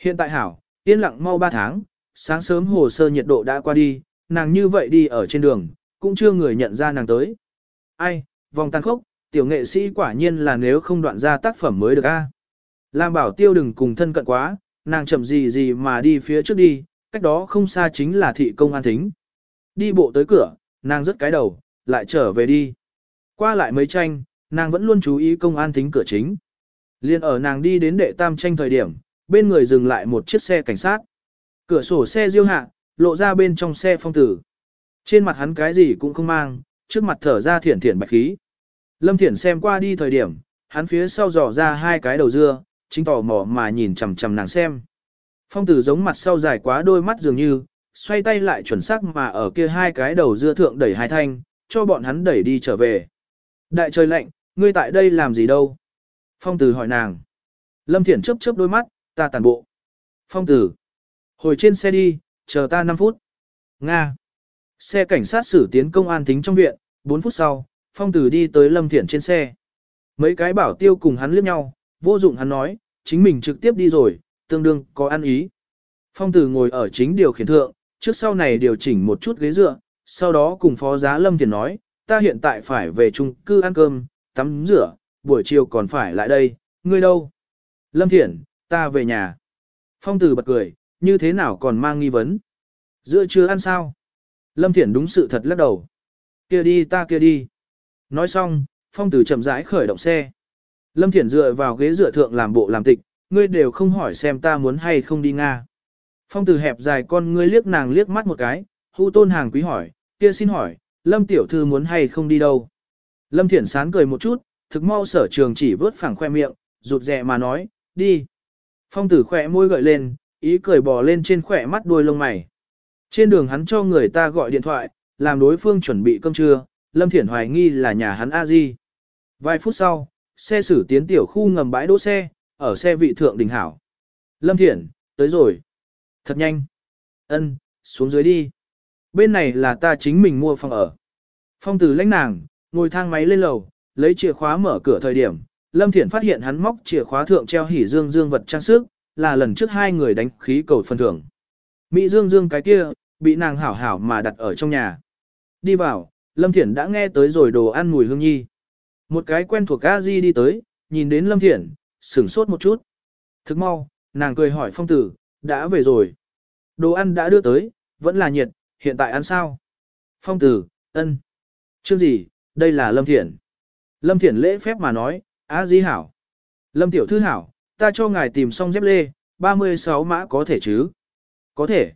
Hiện tại hảo, yên lặng mau 3 tháng, sáng sớm hồ sơ nhiệt độ đã qua đi, nàng như vậy đi ở trên đường, cũng chưa người nhận ra nàng tới. Ai, vòng tăng khốc, tiểu nghệ sĩ quả nhiên là nếu không đoạn ra tác phẩm mới được a. Làm bảo tiêu đừng cùng thân cận quá, nàng chậm gì gì mà đi phía trước đi, cách đó không xa chính là thị công an thính. Đi bộ tới cửa, nàng rớt cái đầu, lại trở về đi. Qua lại mấy tranh, nàng vẫn luôn chú ý công an thính cửa chính. Liên ở nàng đi đến đệ tam tranh thời điểm, bên người dừng lại một chiếc xe cảnh sát. Cửa sổ xe diêu hạ, lộ ra bên trong xe phong tử. Trên mặt hắn cái gì cũng không mang, trước mặt thở ra thiển thiển bạch khí. Lâm Thiển xem qua đi thời điểm, hắn phía sau dò ra hai cái đầu dưa, chính tò mò mà nhìn chằm chằm nàng xem. Phong tử giống mặt sau dài quá đôi mắt dường như, xoay tay lại chuẩn xác mà ở kia hai cái đầu dưa thượng đẩy hai thanh, cho bọn hắn đẩy đi trở về. Đại trời lạnh, ngươi tại đây làm gì đâu? Phong tử hỏi nàng. Lâm Thiển chớp chớp đôi mắt, ta tàn bộ. Phong tử. Hồi trên xe đi, chờ ta 5 phút. Nga. Xe cảnh sát xử tiến công an tính trong viện, 4 phút sau, phong tử đi tới Lâm Thiển trên xe. Mấy cái bảo tiêu cùng hắn liếc nhau, vô dụng hắn nói, chính mình trực tiếp đi rồi, tương đương có ăn ý. Phong tử ngồi ở chính điều khiển thượng, trước sau này điều chỉnh một chút ghế dựa, sau đó cùng phó giá Lâm Thiển nói, ta hiện tại phải về chung cư ăn cơm, tắm rửa, buổi chiều còn phải lại đây, ngươi đâu? Lâm Thiển, ta về nhà. Phong tử bật cười, như thế nào còn mang nghi vấn? Giữa chưa ăn sao? Lâm Thiển đúng sự thật lắc đầu. Kia đi ta kia đi. Nói xong, phong tử chậm rãi khởi động xe. Lâm Thiển dựa vào ghế dựa thượng làm bộ làm tịch, ngươi đều không hỏi xem ta muốn hay không đi Nga. Phong tử hẹp dài con ngươi liếc nàng liếc mắt một cái, hưu tôn hàng quý hỏi, kia xin hỏi, Lâm tiểu thư muốn hay không đi đâu? Lâm Thiển sán cười một chút, thực mau sở trường chỉ vớt phẳng khoe miệng, rụt rẹ mà nói, đi. Phong tử khỏe môi gợi lên, ý cười bò lên trên khỏe mắt đuôi lông mày. Trên đường hắn cho người ta gọi điện thoại, làm đối phương chuẩn bị cơm trưa, Lâm Thiển hoài nghi là nhà hắn a di. Vài phút sau, xe xử tiến tiểu khu ngầm bãi đỗ xe, ở xe vị thượng đình hảo. Lâm Thiển, tới rồi. Thật nhanh. Ân, xuống dưới đi. Bên này là ta chính mình mua phòng ở. Phong tử lãnh nàng, ngồi thang máy lên lầu, lấy chìa khóa mở cửa thời điểm. Lâm Thiển phát hiện hắn móc chìa khóa thượng treo hỉ dương dương vật trang sức, là lần trước hai người đánh khí cầu phân thưởng. Mỹ dương dương cái kia, bị nàng hảo hảo mà đặt ở trong nhà. Đi vào, Lâm Thiển đã nghe tới rồi đồ ăn mùi hương nhi. Một cái quen thuộc a di đi tới, nhìn đến Lâm Thiển, sửng sốt một chút. Thức mau, nàng cười hỏi phong tử, đã về rồi. Đồ ăn đã đưa tới, vẫn là nhiệt, hiện tại ăn sao? Phong tử, ân. Chương gì, đây là Lâm Thiển. Lâm Thiển lễ phép mà nói, a di hảo. Lâm tiểu thư hảo, ta cho ngài tìm xong dép lê, 36 mã có thể chứ? Có thể.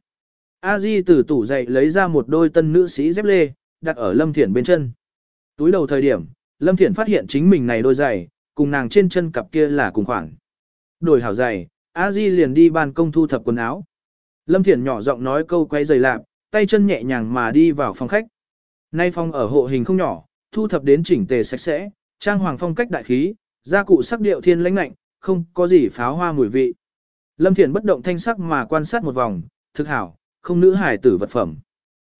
A Di từ tủ dậy lấy ra một đôi tân nữ sĩ dép lê, đặt ở Lâm Thiển bên chân. Túi đầu thời điểm, Lâm Thiển phát hiện chính mình này đôi giày, cùng nàng trên chân cặp kia là cùng khoảng. Đổi hảo giày, A Di liền đi ban công thu thập quần áo. Lâm Thiển nhỏ giọng nói câu quay giày lạp, tay chân nhẹ nhàng mà đi vào phòng khách. Nay phòng ở hộ hình không nhỏ, thu thập đến chỉnh tề sạch sẽ, trang hoàng phong cách đại khí, gia cụ sắc điệu thiên lãnh lạnh, không có gì pháo hoa mùi vị. Lâm Thiển bất động thanh sắc mà quan sát một vòng, thực hảo, không nữ hải tử vật phẩm.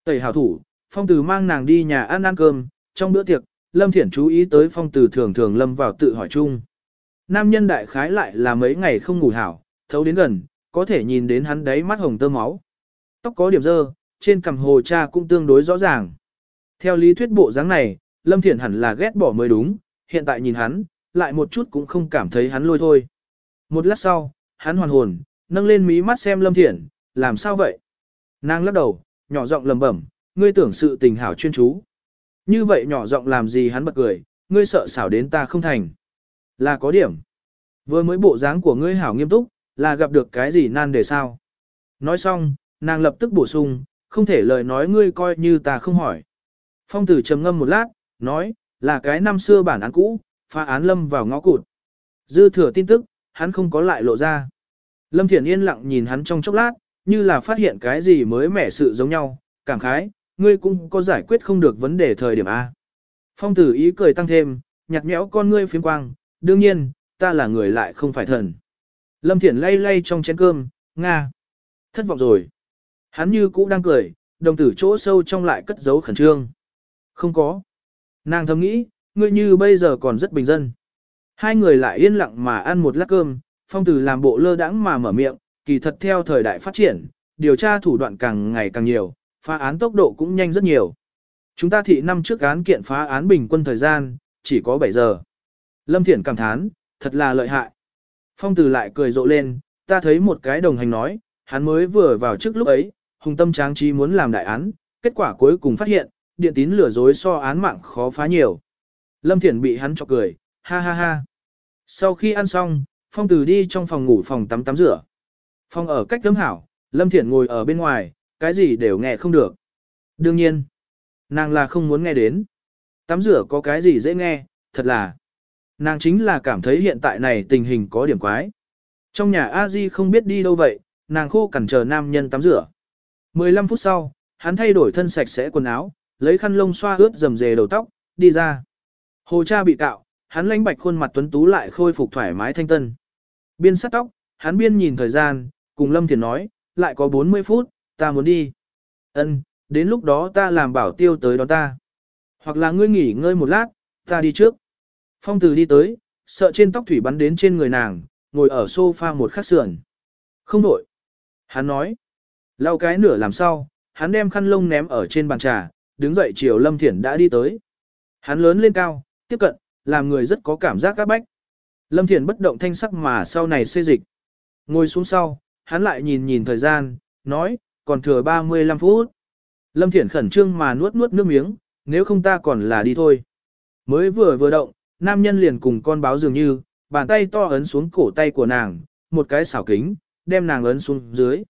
Tẩy hảo thủ, phong tử mang nàng đi nhà ăn ăn cơm, trong bữa tiệc, Lâm Thiển chú ý tới phong tử thường thường lâm vào tự hỏi chung. Nam nhân đại khái lại là mấy ngày không ngủ hảo, thấu đến gần, có thể nhìn đến hắn đáy mắt hồng tơ máu. Tóc có điểm dơ, trên cằm hồ cha cũng tương đối rõ ràng. Theo lý thuyết bộ dáng này, Lâm Thiển hẳn là ghét bỏ mới đúng, hiện tại nhìn hắn, lại một chút cũng không cảm thấy hắn lôi thôi. Một lát sau, hắn hoàn hồn, nâng lên mí mắt xem Lâm Thiển, làm sao vậy? Nàng lắc đầu, nhỏ giọng lầm bẩm, ngươi tưởng sự tình hảo chuyên chú. Như vậy nhỏ giọng làm gì hắn bật cười, ngươi sợ xảo đến ta không thành. Là có điểm. Vừa mới bộ dáng của ngươi hảo nghiêm túc, là gặp được cái gì nan đề sao? Nói xong, nàng lập tức bổ sung, không thể lời nói ngươi coi như ta không hỏi. Phong tử trầm ngâm một lát, nói, là cái năm xưa bản án cũ, pha án lâm vào ngõ cụt. Dư thừa tin tức, hắn không có lại lộ ra. Lâm Thiển yên lặng nhìn hắn trong chốc lát, như là phát hiện cái gì mới mẻ sự giống nhau, cảm khái, ngươi cũng có giải quyết không được vấn đề thời điểm A. Phong tử ý cười tăng thêm, nhạt nhẽo con ngươi phiến quang, đương nhiên, ta là người lại không phải thần. Lâm Thiển lay lay trong chén cơm, Nga. Thất vọng rồi. Hắn như cũ đang cười, đồng tử chỗ sâu trong lại cất giấu khẩn trương. Không có. Nàng thầm nghĩ, ngươi như bây giờ còn rất bình dân. Hai người lại yên lặng mà ăn một lát cơm, phong tử làm bộ lơ đãng mà mở miệng, kỳ thật theo thời đại phát triển, điều tra thủ đoạn càng ngày càng nhiều, phá án tốc độ cũng nhanh rất nhiều. Chúng ta thị năm trước án kiện phá án bình quân thời gian, chỉ có 7 giờ. Lâm Thiển cảm thán, thật là lợi hại. Phong tử lại cười rộ lên, ta thấy một cái đồng hành nói, hắn mới vừa vào trước lúc ấy, hùng tâm tráng trí muốn làm đại án, kết quả cuối cùng phát hiện, điện tín lừa dối so án mạng khó phá nhiều. Lâm Thiển bị hắn chọc cười, ha ha ha. Sau khi ăn xong, Phong Tử đi trong phòng ngủ phòng tắm tắm rửa. phong ở cách tấm hảo, Lâm Thiển ngồi ở bên ngoài, cái gì đều nghe không được. Đương nhiên, nàng là không muốn nghe đến. Tắm rửa có cái gì dễ nghe, thật là. Nàng chính là cảm thấy hiện tại này tình hình có điểm quái. Trong nhà a di không biết đi đâu vậy, nàng khô cằn chờ nam nhân tắm rửa. 15 phút sau, hắn thay đổi thân sạch sẽ quần áo, lấy khăn lông xoa ướt dầm dề đầu tóc, đi ra. Hồ cha bị cạo, hắn lãnh bạch khuôn mặt tuấn tú lại khôi phục thoải mái thanh tân. Biên sát tóc, hắn biên nhìn thời gian, cùng Lâm Thiền nói, lại có 40 phút, ta muốn đi. Ân, đến lúc đó ta làm bảo tiêu tới đó ta. Hoặc là ngươi nghỉ ngơi một lát, ta đi trước. Phong từ đi tới, sợ trên tóc thủy bắn đến trên người nàng, ngồi ở sofa một khắc sườn. Không đổi. Hắn nói. Lau cái nửa làm sao, hắn đem khăn lông ném ở trên bàn trà, đứng dậy chiều Lâm Thiển đã đi tới. Hắn lớn lên cao, tiếp cận, làm người rất có cảm giác các bách. Lâm Thiển bất động thanh sắc mà sau này xê dịch. Ngồi xuống sau, hắn lại nhìn nhìn thời gian, nói, còn thừa 35 phút. Lâm Thiển khẩn trương mà nuốt nuốt nước miếng, nếu không ta còn là đi thôi. Mới vừa vừa động, nam nhân liền cùng con báo dường như, bàn tay to ấn xuống cổ tay của nàng, một cái xảo kính, đem nàng ấn xuống dưới.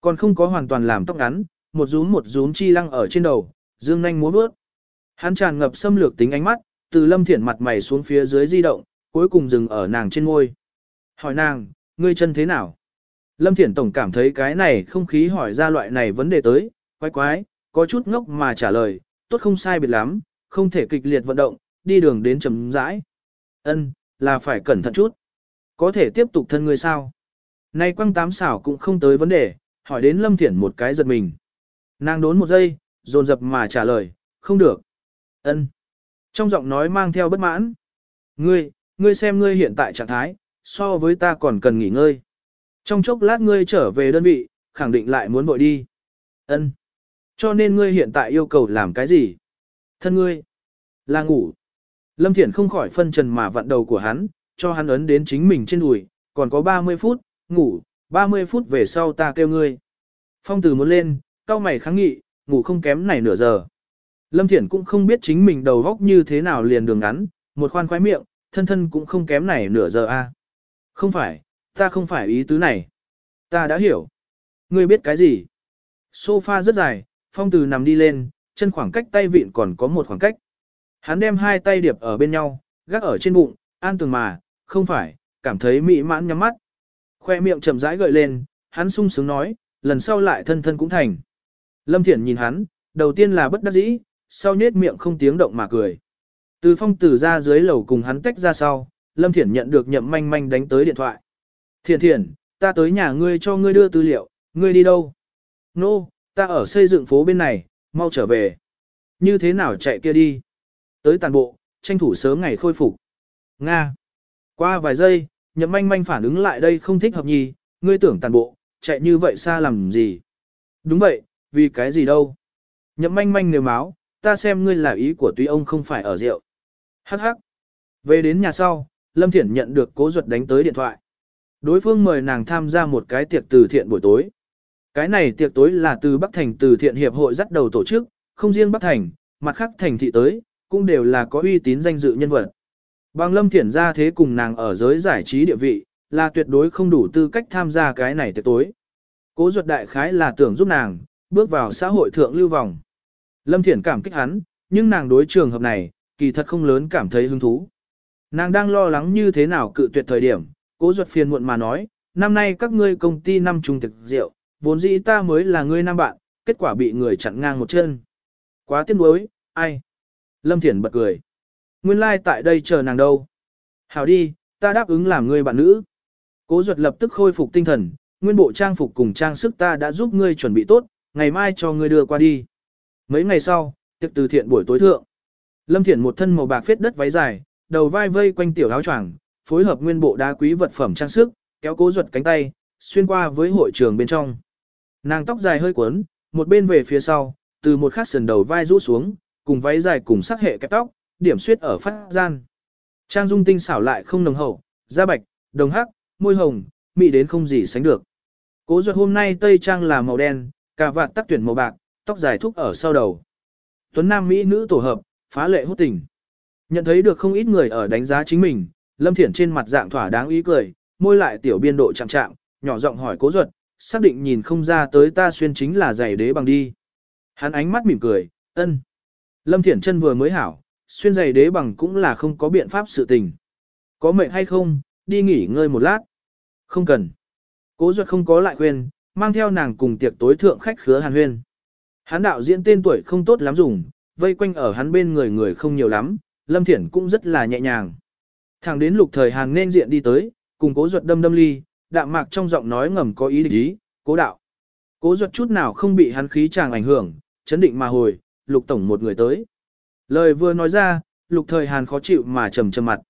Còn không có hoàn toàn làm tóc ngắn, một rúm một rúm chi lăng ở trên đầu, dương nhanh múa bước. Hắn tràn ngập xâm lược tính ánh mắt, từ lâm thiển mặt mày xuống phía dưới di động, cuối cùng dừng ở nàng trên ngôi. Hỏi nàng, ngươi chân thế nào? Lâm thiển tổng cảm thấy cái này không khí hỏi ra loại này vấn đề tới, quái quái, có chút ngốc mà trả lời, tốt không sai biệt lắm, không thể kịch liệt vận động, đi đường đến chấm rãi. Ân, là phải cẩn thận chút. Có thể tiếp tục thân người sao? Nay quăng tám xảo cũng không tới vấn đề, hỏi đến Lâm Thiển một cái giật mình. Nàng đốn một giây, dồn dập mà trả lời, không được. Ân. Trong giọng nói mang theo bất mãn. Ngươi, ngươi xem ngươi hiện tại trạng thái, so với ta còn cần nghỉ ngơi. Trong chốc lát ngươi trở về đơn vị, khẳng định lại muốn vội đi. Ân. Cho nên ngươi hiện tại yêu cầu làm cái gì? Thân ngươi. Là ngủ. Lâm Thiển không khỏi phân trần mà vặn đầu của hắn, cho hắn ấn đến chính mình trên đùi, còn có 30 phút, ngủ, 30 phút về sau ta kêu ngươi. Phong từ muốn lên, cao mày kháng nghị, ngủ không kém này nửa giờ. Lâm Thiển cũng không biết chính mình đầu góc như thế nào liền đường ngắn, một khoan khoái miệng, thân thân cũng không kém này nửa giờ a. Không phải, ta không phải ý tứ này. Ta đã hiểu. Ngươi biết cái gì? Sofa rất dài, phong từ nằm đi lên, chân khoảng cách tay vịn còn có một khoảng cách. Hắn đem hai tay điệp ở bên nhau, gác ở trên bụng, an tường mà, không phải, cảm thấy mỹ mãn nhắm mắt. Khoe miệng chậm rãi gợi lên, hắn sung sướng nói, lần sau lại thân thân cũng thành. Lâm Thiển nhìn hắn, đầu tiên là bất đắc dĩ, sau nhết miệng không tiếng động mà cười. Từ phong tử ra dưới lầu cùng hắn tách ra sau, Lâm Thiển nhận được nhậm manh manh đánh tới điện thoại. Thiện thiện, ta tới nhà ngươi cho ngươi đưa tư liệu, ngươi đi đâu? Nô, no, ta ở xây dựng phố bên này, mau trở về. Như thế nào chạy kia đi? Tới tàn bộ, tranh thủ sớm ngày khôi phục. Nga. Qua vài giây, nhậm manh manh phản ứng lại đây không thích hợp nhì, ngươi tưởng tàn bộ, chạy như vậy xa làm gì? Đúng vậy, vì cái gì đâu? Nhậm manh manh nếu máu, ta xem ngươi là ý của tuy ông không phải ở rượu. Hắc hắc. Về đến nhà sau, Lâm Thiển nhận được cố ruột đánh tới điện thoại. Đối phương mời nàng tham gia một cái tiệc từ thiện buổi tối. Cái này tiệc tối là từ Bắc Thành từ thiện hiệp hội dắt đầu tổ chức, không riêng Bắc Thành, mặt khác thành thị tới, cũng đều là có uy tín danh dự nhân vật. Bằng Lâm Thiển ra thế cùng nàng ở giới giải trí địa vị, là tuyệt đối không đủ tư cách tham gia cái này tiệc tối. Cố ruột đại khái là tưởng giúp nàng, bước vào xã hội thượng lưu vòng. Lâm Thiển cảm kích hắn, nhưng nàng đối trường hợp này, kỳ thật không lớn cảm thấy hứng thú. Nàng đang lo lắng như thế nào cự tuyệt thời điểm, cố ruột phiền muộn mà nói, năm nay các ngươi công ty năm trùng thực rượu, vốn dĩ ta mới là ngươi nam bạn, kết quả bị người chặn ngang một chân. Quá tiếc nuối, ai? Lâm Thiển bật cười. Nguyên lai like tại đây chờ nàng đâu. Hảo đi, ta đáp ứng làm ngươi bạn nữ. Cố ruột lập tức khôi phục tinh thần, nguyên bộ trang phục cùng trang sức ta đã giúp ngươi chuẩn bị tốt, ngày mai cho ngươi đưa qua đi. Mấy ngày sau, tiệc từ thiện buổi tối thượng. Lâm Thiển một thân màu bạc phết đất váy dài, đầu vai vây quanh tiểu áo choàng, phối hợp nguyên bộ đá quý vật phẩm trang sức, kéo cố ruột cánh tay, xuyên qua với hội trường bên trong. Nàng tóc dài hơi cuốn, một bên về phía sau, từ một khắc sườn đầu vai rũ xuống, cùng váy dài cùng sắc hệ kẹp tóc, điểm xuyết ở phát gian. Trang dung tinh xảo lại không nồng hậu, da bạch, đồng hắc, môi hồng, mị đến không gì sánh được. Cố ruột hôm nay tây trang là màu đen, cà vạt tắc tuyển màu bạc, tóc dài thúc ở sau đầu. Tuấn nam mỹ nữ tổ hợp, phá lệ hút tình. Nhận thấy được không ít người ở đánh giá chính mình, Lâm Thiển trên mặt dạng thỏa đáng ý cười, môi lại tiểu biên độ chạm chạm, nhỏ giọng hỏi cố ruột, xác định nhìn không ra tới ta xuyên chính là giày đế bằng đi. Hắn ánh mắt mỉm cười, ân. Lâm Thiển chân vừa mới hảo, xuyên giày đế bằng cũng là không có biện pháp sự tình. Có mệnh hay không, đi nghỉ ngơi một lát. Không cần. Cố ruột không có lại khuyên, mang theo nàng cùng tiệc tối thượng khách khứa hàn huyên. Hắn đạo diễn tên tuổi không tốt lắm dùng, vây quanh ở hắn bên người người không nhiều lắm, Lâm Thiển cũng rất là nhẹ nhàng. Thẳng đến lục thời Hàn nên diện đi tới, cùng cố ruột đâm đâm ly, đạm mạc trong giọng nói ngầm có ý định ý, cố đạo. Cố ruột chút nào không bị hắn khí chàng ảnh hưởng, chấn định mà hồi, lục tổng một người tới. Lời vừa nói ra, lục thời Hàn khó chịu mà trầm trầm mặt.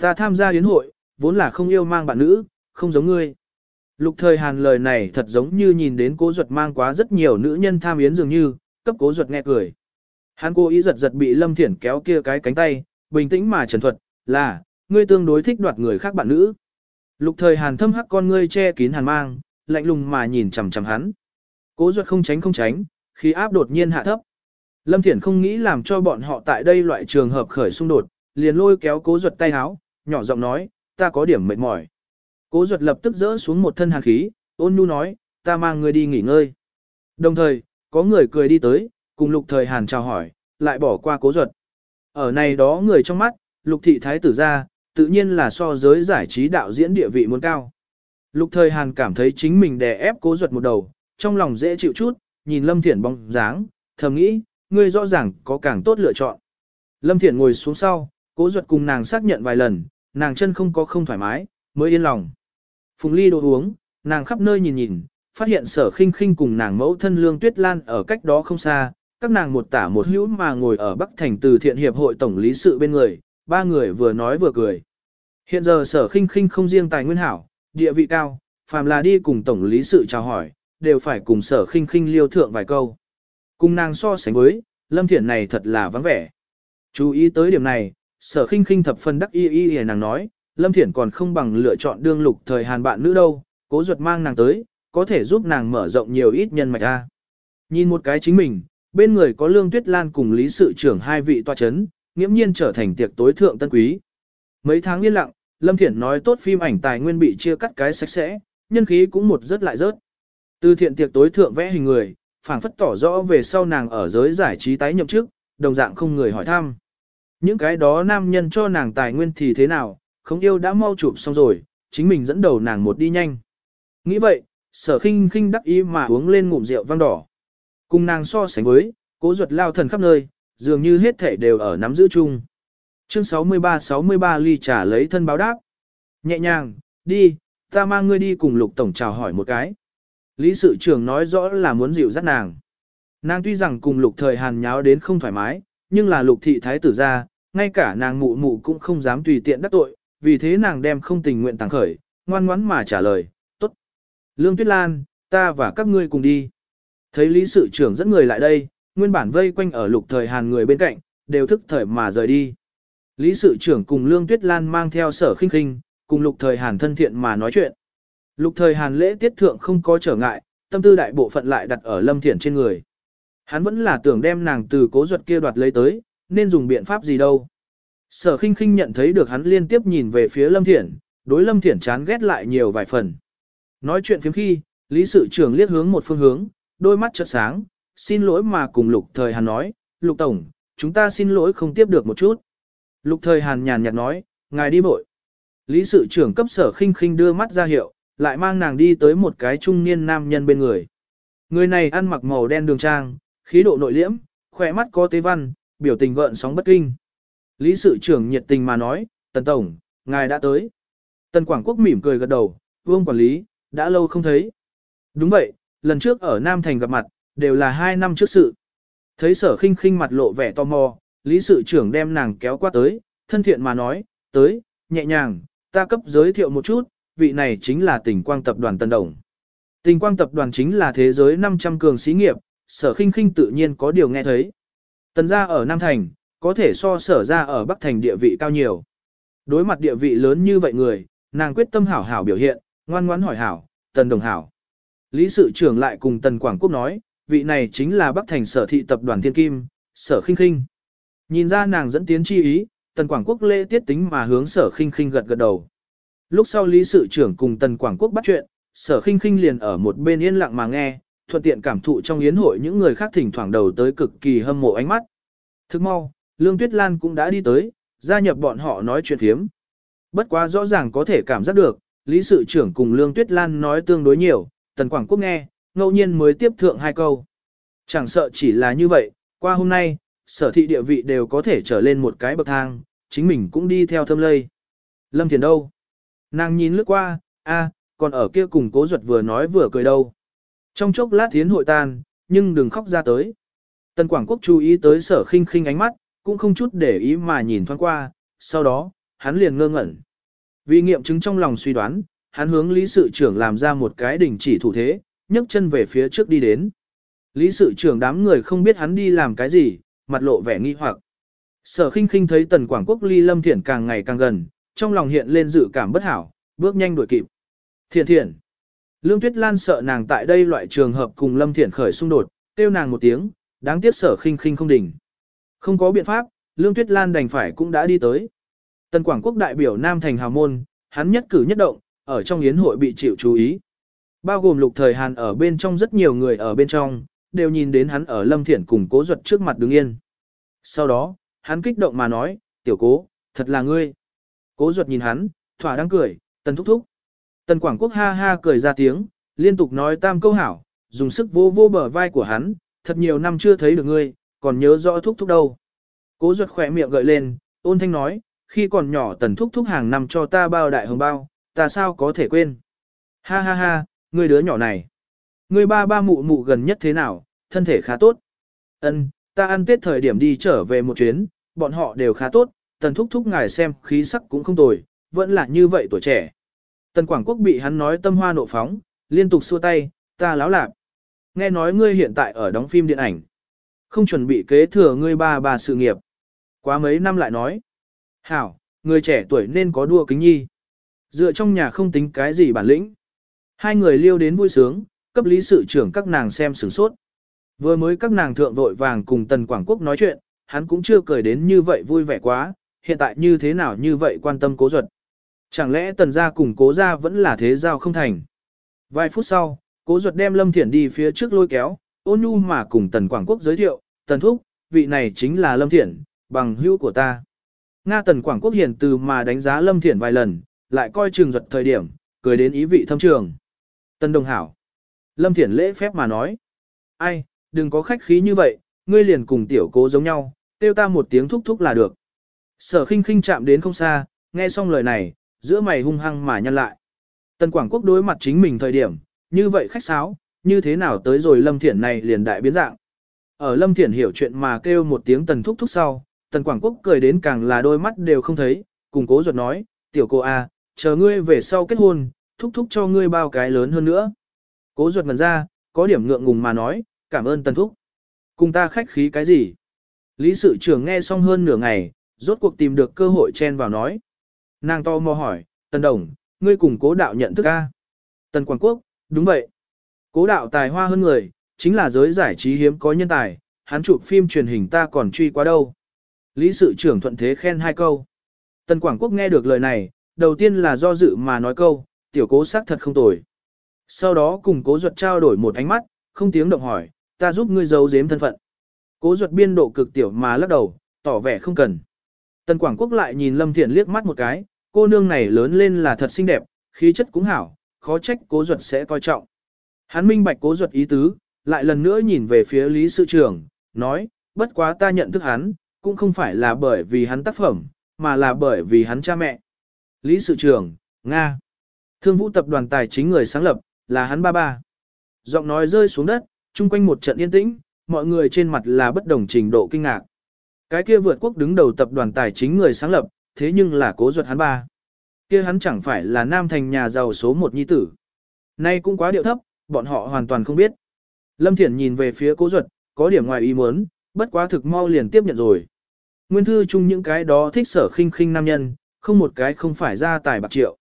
Ta tham gia yến hội, vốn là không yêu mang bạn nữ, không giống ngươi. Lục thời Hàn lời này thật giống như nhìn đến cố ruột mang quá rất nhiều nữ nhân tham yến dường như, cấp cố ruột nghe cười. Hắn cố ý giật giật bị Lâm Thiển kéo kia cái cánh tay, bình tĩnh mà trần thuật, là, ngươi tương đối thích đoạt người khác bạn nữ. Lục thời hàn thâm hắc con ngươi che kín hàn mang, lạnh lùng mà nhìn chằm chằm hắn. Cố ruột không tránh không tránh, khí áp đột nhiên hạ thấp. Lâm Thiển không nghĩ làm cho bọn họ tại đây loại trường hợp khởi xung đột, liền lôi kéo cố ruột tay háo, nhỏ giọng nói, ta có điểm mệt mỏi. Cố ruột lập tức rỡ xuống một thân hàn khí, ôn nhu nói, ta mang ngươi đi nghỉ ngơi. Đồng thời, có người cười đi tới, cùng lục thời hàn chào hỏi, lại bỏ qua cố ruột. Ở này đó người trong mắt, lục thị thái tử ra, tự nhiên là so giới giải trí đạo diễn địa vị muốn cao. Lục thời Hàn cảm thấy chính mình đè ép cố ruột một đầu, trong lòng dễ chịu chút, nhìn Lâm Thiển bóng dáng, thầm nghĩ, ngươi rõ ràng có càng tốt lựa chọn. Lâm Thiển ngồi xuống sau, cố ruột cùng nàng xác nhận vài lần, nàng chân không có không thoải mái, mới yên lòng. Phùng ly đồ uống, nàng khắp nơi nhìn nhìn, phát hiện sở khinh khinh cùng nàng mẫu thân lương tuyết lan ở cách đó không xa, các nàng một tả một hữu mà ngồi ở Bắc Thành từ thiện hiệp hội tổng lý sự bên người, ba người vừa nói vừa cười. Hiện giờ sở khinh khinh không riêng tài nguyên hảo, địa vị cao, phàm là đi cùng tổng lý sự chào hỏi, đều phải cùng sở khinh khinh liêu thượng vài câu. Cùng nàng so sánh với, lâm thiển này thật là vắng vẻ. Chú ý tới điểm này, sở khinh khinh thập phân đắc y y y nàng nói, lâm thiển còn không bằng lựa chọn đương lục thời hàn bạn nữ đâu, cố ruột mang nàng tới, có thể giúp nàng mở rộng nhiều ít nhân mạch ra. Nhìn một cái chính mình, bên người có lương tuyết lan cùng lý sự trưởng hai vị tòa chấn, nghiễm nhiên trở thành tiệc tối thượng tân quý. Mấy tháng yên lặng, Lâm Thiển nói tốt phim ảnh tài nguyên bị chia cắt cái sạch sẽ, nhân khí cũng một rất lại rớt. Từ thiện tiệc tối thượng vẽ hình người, phảng phất tỏ rõ về sau nàng ở giới giải trí tái nhậm chức, đồng dạng không người hỏi thăm. Những cái đó nam nhân cho nàng tài nguyên thì thế nào, không yêu đã mau chụp xong rồi, chính mình dẫn đầu nàng một đi nhanh. Nghĩ vậy, sở khinh khinh đắc ý mà uống lên ngụm rượu vang đỏ. Cùng nàng so sánh với, cố ruột lao thần khắp nơi, dường như hết thể đều ở nắm giữ chung. Chương 63-63 ly trả lấy thân báo đáp. Nhẹ nhàng, đi, ta mang ngươi đi cùng lục tổng chào hỏi một cái. Lý sự trưởng nói rõ là muốn dịu dắt nàng. Nàng tuy rằng cùng lục thời hàn nháo đến không thoải mái, nhưng là lục thị thái tử ra, ngay cả nàng mụ mụ cũng không dám tùy tiện đắc tội, vì thế nàng đem không tình nguyện tàng khởi, ngoan ngoãn mà trả lời, tốt. Lương Tuyết Lan, ta và các ngươi cùng đi. Thấy lý sự trưởng dẫn người lại đây, nguyên bản vây quanh ở lục thời hàn người bên cạnh, đều thức thời mà rời đi. Lý sự trưởng cùng Lương Tuyết Lan mang theo sở khinh khinh, cùng lục thời hàn thân thiện mà nói chuyện. Lục thời hàn lễ tiết thượng không có trở ngại, tâm tư đại bộ phận lại đặt ở lâm thiện trên người. Hắn vẫn là tưởng đem nàng từ cố ruột kia đoạt lấy tới, nên dùng biện pháp gì đâu. Sở khinh khinh nhận thấy được hắn liên tiếp nhìn về phía lâm thiện, đối lâm thiện chán ghét lại nhiều vài phần. Nói chuyện phiếm khi, lý sự trưởng liếc hướng một phương hướng, đôi mắt chợt sáng, xin lỗi mà cùng lục thời hàn nói, lục tổng, chúng ta xin lỗi không tiếp được một chút. Lục thời hàn nhàn nhạt nói, ngài đi vội. Lý sự trưởng cấp sở khinh khinh đưa mắt ra hiệu, lại mang nàng đi tới một cái trung niên nam nhân bên người. Người này ăn mặc màu đen đường trang, khí độ nội liễm, khỏe mắt có tế văn, biểu tình gợn sóng bất kinh. Lý sự trưởng nhiệt tình mà nói, tần tổng, ngài đã tới. Tần Quảng Quốc mỉm cười gật đầu, vương quản lý, đã lâu không thấy. Đúng vậy, lần trước ở Nam Thành gặp mặt, đều là hai năm trước sự. Thấy sở khinh khinh mặt lộ vẻ tò mò, lý sự trưởng đem nàng kéo qua tới, thân thiện mà nói, tới, nhẹ nhàng, ta cấp giới thiệu một chút, vị này chính là tỉnh quang tập đoàn Tân Đồng. Tình quang tập đoàn chính là thế giới 500 cường xí nghiệp, sở khinh khinh tự nhiên có điều nghe thấy. Tần gia ở Nam Thành, có thể so sở ra ở Bắc Thành địa vị cao nhiều. Đối mặt địa vị lớn như vậy người, nàng quyết tâm hảo hảo biểu hiện, ngoan ngoãn hỏi hảo, tần đồng hảo. Lý sự trưởng lại cùng tần Quảng Quốc nói, vị này chính là Bắc Thành sở thị tập đoàn Thiên Kim, sở khinh khinh. Nhìn ra nàng dẫn tiến chi ý, tần Quảng Quốc lễ tiết tính mà hướng sở khinh khinh gật gật đầu. Lúc sau lý sự trưởng cùng tần Quảng Quốc bắt chuyện, sở khinh khinh liền ở một bên yên lặng mà nghe, thuận tiện cảm thụ trong yến hội những người khác thỉnh thoảng đầu tới cực kỳ hâm mộ ánh mắt. Thức mau, Lương Tuyết Lan cũng đã đi tới, gia nhập bọn họ nói chuyện thiếm. Bất quá rõ ràng có thể cảm giác được, lý sự trưởng cùng Lương Tuyết Lan nói tương đối nhiều, Tần Quảng Quốc nghe, ngẫu nhiên mới tiếp thượng hai câu. Chẳng sợ chỉ là như vậy, qua hôm nay, sở thị địa vị đều có thể trở lên một cái bậc thang, chính mình cũng đi theo thâm lây. Lâm Thiền đâu? Nàng nhìn lướt qua, a, còn ở kia cùng cố ruột vừa nói vừa cười đâu. Trong chốc lát thiến hội tan, nhưng đừng khóc ra tới. Tần Quảng Quốc chú ý tới sở khinh khinh ánh mắt, cũng không chút để ý mà nhìn thoáng qua, sau đó, hắn liền ngơ ngẩn. Vì nghiệm chứng trong lòng suy đoán, hắn hướng lý sự trưởng làm ra một cái đỉnh chỉ thủ thế, nhấc chân về phía trước đi đến. Lý sự trưởng đám người không biết hắn đi làm cái gì, mặt lộ vẻ nghi hoặc. Sở khinh khinh thấy tần quảng quốc ly lâm thiện càng ngày càng gần, trong lòng hiện lên dự cảm bất hảo, bước nhanh đuổi kịp. Thiện thiện. Lương Tuyết Lan sợ nàng tại đây loại trường hợp cùng lâm thiện khởi xung đột, kêu nàng một tiếng, đáng tiếc sở khinh khinh không đỉnh. Không có biện pháp, Lương Tuyết Lan đành phải cũng đã đi tới. Tần Quảng Quốc đại biểu Nam Thành Hào Môn, hắn nhất cử nhất động, ở trong yến hội bị chịu chú ý. Bao gồm lục thời Hàn ở bên trong rất nhiều người ở bên trong, đều nhìn đến hắn ở Lâm Thiển cùng cố ruột trước mặt đứng yên. Sau đó, hắn kích động mà nói, tiểu cố, thật là ngươi. Cố ruột nhìn hắn, thỏa đang cười, tần thúc thúc. Tần Quảng Quốc ha ha cười ra tiếng, liên tục nói tam câu hảo, dùng sức vô vô bờ vai của hắn, thật nhiều năm chưa thấy được ngươi, còn nhớ rõ thúc thúc đâu. Cố ruột khỏe miệng gợi lên, ôn thanh nói, khi còn nhỏ tần thúc thúc hàng năm cho ta bao đại hồng bao, ta sao có thể quên. Ha ha ha, ngươi đứa nhỏ này. Ngươi ba ba mụ mụ gần nhất thế nào, thân thể khá tốt. Ân, ta ăn tết thời điểm đi trở về một chuyến, bọn họ đều khá tốt, tần thúc thúc ngài xem khí sắc cũng không tồi, vẫn là như vậy tuổi trẻ. Tần Quảng Quốc bị hắn nói tâm hoa nộ phóng, liên tục xua tay, ta láo lạc. Nghe nói ngươi hiện tại ở đóng phim điện ảnh. Không chuẩn bị kế thừa ngươi ba bà sự nghiệp. Quá mấy năm lại nói. Hảo, người trẻ tuổi nên có đua kính nhi. Dựa trong nhà không tính cái gì bản lĩnh. Hai người liêu đến vui sướng, cấp lý sự trưởng các nàng xem sửng sốt. Vừa mới các nàng thượng vội vàng cùng Tần Quảng Quốc nói chuyện, hắn cũng chưa cười đến như vậy vui vẻ quá, hiện tại như thế nào như vậy quan tâm cố ruột. Chẳng lẽ Tần gia cùng cố gia vẫn là thế giao không thành. Vài phút sau, cố ruột đem Lâm Thiển đi phía trước lôi kéo, ôn nhu mà cùng Tần Quảng Quốc giới thiệu, Tần Thúc, vị này chính là Lâm Thiển, bằng hữu của ta. Nga Tần Quảng Quốc hiền từ mà đánh giá Lâm Thiển vài lần, lại coi trường ruột thời điểm, cười đến ý vị thâm trường. Tần Đồng Hảo. Lâm Thiển lễ phép mà nói. Ai, đừng có khách khí như vậy, ngươi liền cùng tiểu cố giống nhau, tiêu ta một tiếng thúc thúc là được. Sở khinh khinh chạm đến không xa, nghe xong lời này, giữa mày hung hăng mà nhăn lại. Tần Quảng Quốc đối mặt chính mình thời điểm, như vậy khách sáo, như thế nào tới rồi Lâm Thiển này liền đại biến dạng. Ở Lâm Thiển hiểu chuyện mà kêu một tiếng tần thúc thúc sau, tần Quảng Quốc cười đến càng là đôi mắt đều không thấy, cùng cố ruột nói, tiểu cô A, chờ ngươi về sau kết hôn, thúc thúc cho ngươi bao cái lớn hơn nữa. Cố ruột ngần ra, có điểm ngượng ngùng mà nói, cảm ơn tần thúc. Cùng ta khách khí cái gì? Lý sự trưởng nghe xong hơn nửa ngày, rốt cuộc tìm được cơ hội chen vào nói. Nàng to mò hỏi, tần đồng, ngươi cùng cố đạo nhận thức A. Tần Quảng Quốc, đúng vậy. Cố đạo tài hoa hơn người, chính là giới giải trí hiếm có nhân tài, hắn chụp phim truyền hình ta còn truy qua đâu. Lý sự trưởng thuận thế khen hai câu. Tần Quảng Quốc nghe được lời này, đầu tiên là do dự mà nói câu, tiểu cố xác thật không tồi. Sau đó cùng cố ruột trao đổi một ánh mắt, không tiếng động hỏi, ta giúp ngươi giấu giếm thân phận. Cố ruột biên độ cực tiểu mà lắc đầu, tỏ vẻ không cần. Tần Quảng Quốc lại nhìn Lâm Thiện liếc mắt một cái, cô nương này lớn lên là thật xinh đẹp, khí chất cũng hảo, khó trách cố ruột sẽ coi trọng. Hắn minh bạch cố ruột ý tứ, lại lần nữa nhìn về phía Lý Sự trưởng, nói, bất quá ta nhận thức hắn, cũng không phải là bởi vì hắn tác phẩm, mà là bởi vì hắn cha mẹ. Lý Sự trưởng, Nga. Thương vũ tập đoàn tài chính người sáng lập, là hắn ba ba. Giọng nói rơi xuống đất, chung quanh một trận yên tĩnh, mọi người trên mặt là bất đồng trình độ kinh ngạc. Cái kia vượt quốc đứng đầu tập đoàn tài chính người sáng lập, thế nhưng là cố ruột hắn ba. Kia hắn chẳng phải là nam thành nhà giàu số một nhi tử. Nay cũng quá điệu thấp, bọn họ hoàn toàn không biết. Lâm Thiển nhìn về phía cố ruột, có điểm ngoài ý muốn, bất quá thực mau liền tiếp nhận rồi. Nguyên thư chung những cái đó thích sở khinh khinh nam nhân, không một cái không phải ra tài bạc triệu.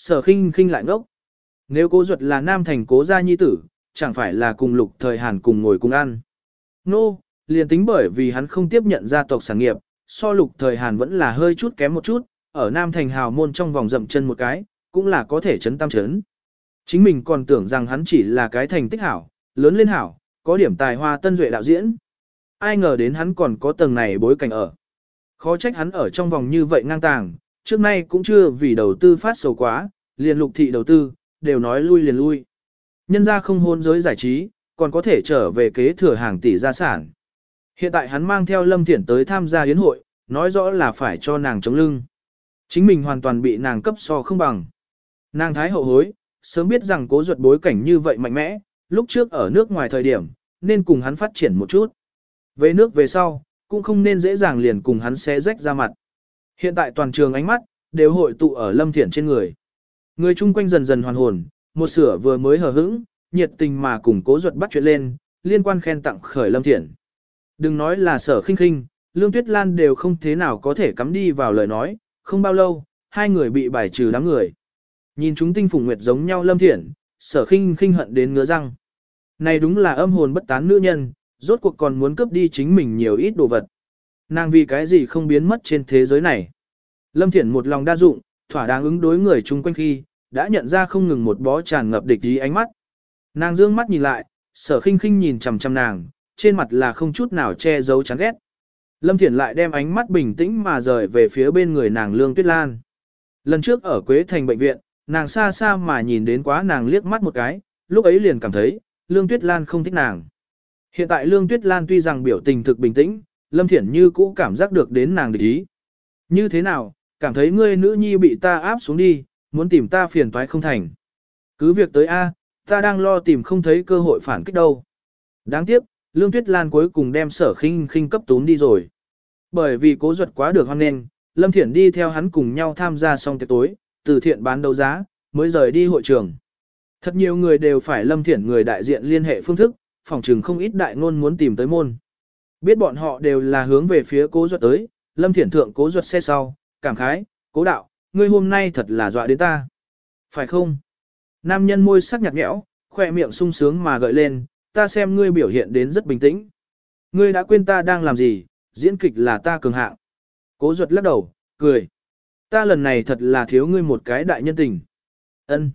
Sở khinh khinh lại ngốc. Nếu cố ruột là nam thành cố gia nhi tử, chẳng phải là cùng lục thời Hàn cùng ngồi cùng ăn. Nô, no, liền tính bởi vì hắn không tiếp nhận gia tộc sản nghiệp, so lục thời Hàn vẫn là hơi chút kém một chút, ở nam thành hào môn trong vòng dậm chân một cái, cũng là có thể chấn tam chấn. Chính mình còn tưởng rằng hắn chỉ là cái thành tích hảo, lớn lên hảo, có điểm tài hoa tân duệ đạo diễn. Ai ngờ đến hắn còn có tầng này bối cảnh ở. Khó trách hắn ở trong vòng như vậy ngang tàng, trước nay cũng chưa vì đầu tư phát sầu quá, liền lục thị đầu tư, đều nói lui liền lui. Nhân ra không hôn giới giải trí, còn có thể trở về kế thừa hàng tỷ gia sản. Hiện tại hắn mang theo Lâm Thiển tới tham gia yến hội, nói rõ là phải cho nàng chống lưng. Chính mình hoàn toàn bị nàng cấp so không bằng. Nàng thái hậu hối, sớm biết rằng cố ruột bối cảnh như vậy mạnh mẽ, lúc trước ở nước ngoài thời điểm, nên cùng hắn phát triển một chút. Về nước về sau, cũng không nên dễ dàng liền cùng hắn xé rách ra mặt. Hiện tại toàn trường ánh mắt, đều hội tụ ở lâm thiển trên người. Người chung quanh dần dần hoàn hồn, một sửa vừa mới hờ hững, nhiệt tình mà cùng cố ruột bắt chuyện lên, liên quan khen tặng khởi lâm thiển. Đừng nói là sở khinh khinh, Lương Tuyết Lan đều không thế nào có thể cắm đi vào lời nói, không bao lâu, hai người bị bài trừ đám người. Nhìn chúng tinh phùng nguyệt giống nhau lâm thiện, sở khinh khinh hận đến ngứa răng. Này đúng là âm hồn bất tán nữ nhân, rốt cuộc còn muốn cướp đi chính mình nhiều ít đồ vật. Nàng vì cái gì không biến mất trên thế giới này. Lâm Thiển một lòng đa dụng, thỏa đáng ứng đối người chung quanh khi, đã nhận ra không ngừng một bó tràn ngập địch ý ánh mắt. Nàng dương mắt nhìn lại, sở khinh khinh nhìn chằm chằm nàng, trên mặt là không chút nào che giấu chán ghét. Lâm Thiển lại đem ánh mắt bình tĩnh mà rời về phía bên người nàng Lương Tuyết Lan. Lần trước ở Quế Thành bệnh viện, nàng xa xa mà nhìn đến quá nàng liếc mắt một cái, lúc ấy liền cảm thấy, Lương Tuyết Lan không thích nàng. Hiện tại Lương Tuyết Lan tuy rằng biểu tình thực bình tĩnh, Lâm Thiển như cũ cảm giác được đến nàng địch ý. Như thế nào, cảm thấy ngươi nữ nhi bị ta áp xuống đi, muốn tìm ta phiền toái không thành. Cứ việc tới A, ta đang lo tìm không thấy cơ hội phản kích đâu. Đáng tiếc, Lương Tuyết Lan cuối cùng đem sở khinh khinh cấp tốn đi rồi. Bởi vì cố ruột quá được hoan nên, Lâm Thiển đi theo hắn cùng nhau tham gia xong tiệc tối, từ thiện bán đấu giá, mới rời đi hội trường. Thật nhiều người đều phải Lâm Thiển người đại diện liên hệ phương thức, phòng trường không ít đại ngôn muốn tìm tới môn. Biết bọn họ đều là hướng về phía cố ruột tới, Lâm Thiển thượng cố ruột xe sau, cảm khái, cố đạo, ngươi hôm nay thật là dọa đến ta. Phải không? Nam nhân môi sắc nhạt nhẽo, khỏe miệng sung sướng mà gợi lên, ta xem ngươi biểu hiện đến rất bình tĩnh. Ngươi đã quên ta đang làm gì, diễn kịch là ta cường hạng. Cố ruột lắc đầu, cười. Ta lần này thật là thiếu ngươi một cái đại nhân tình. Ân.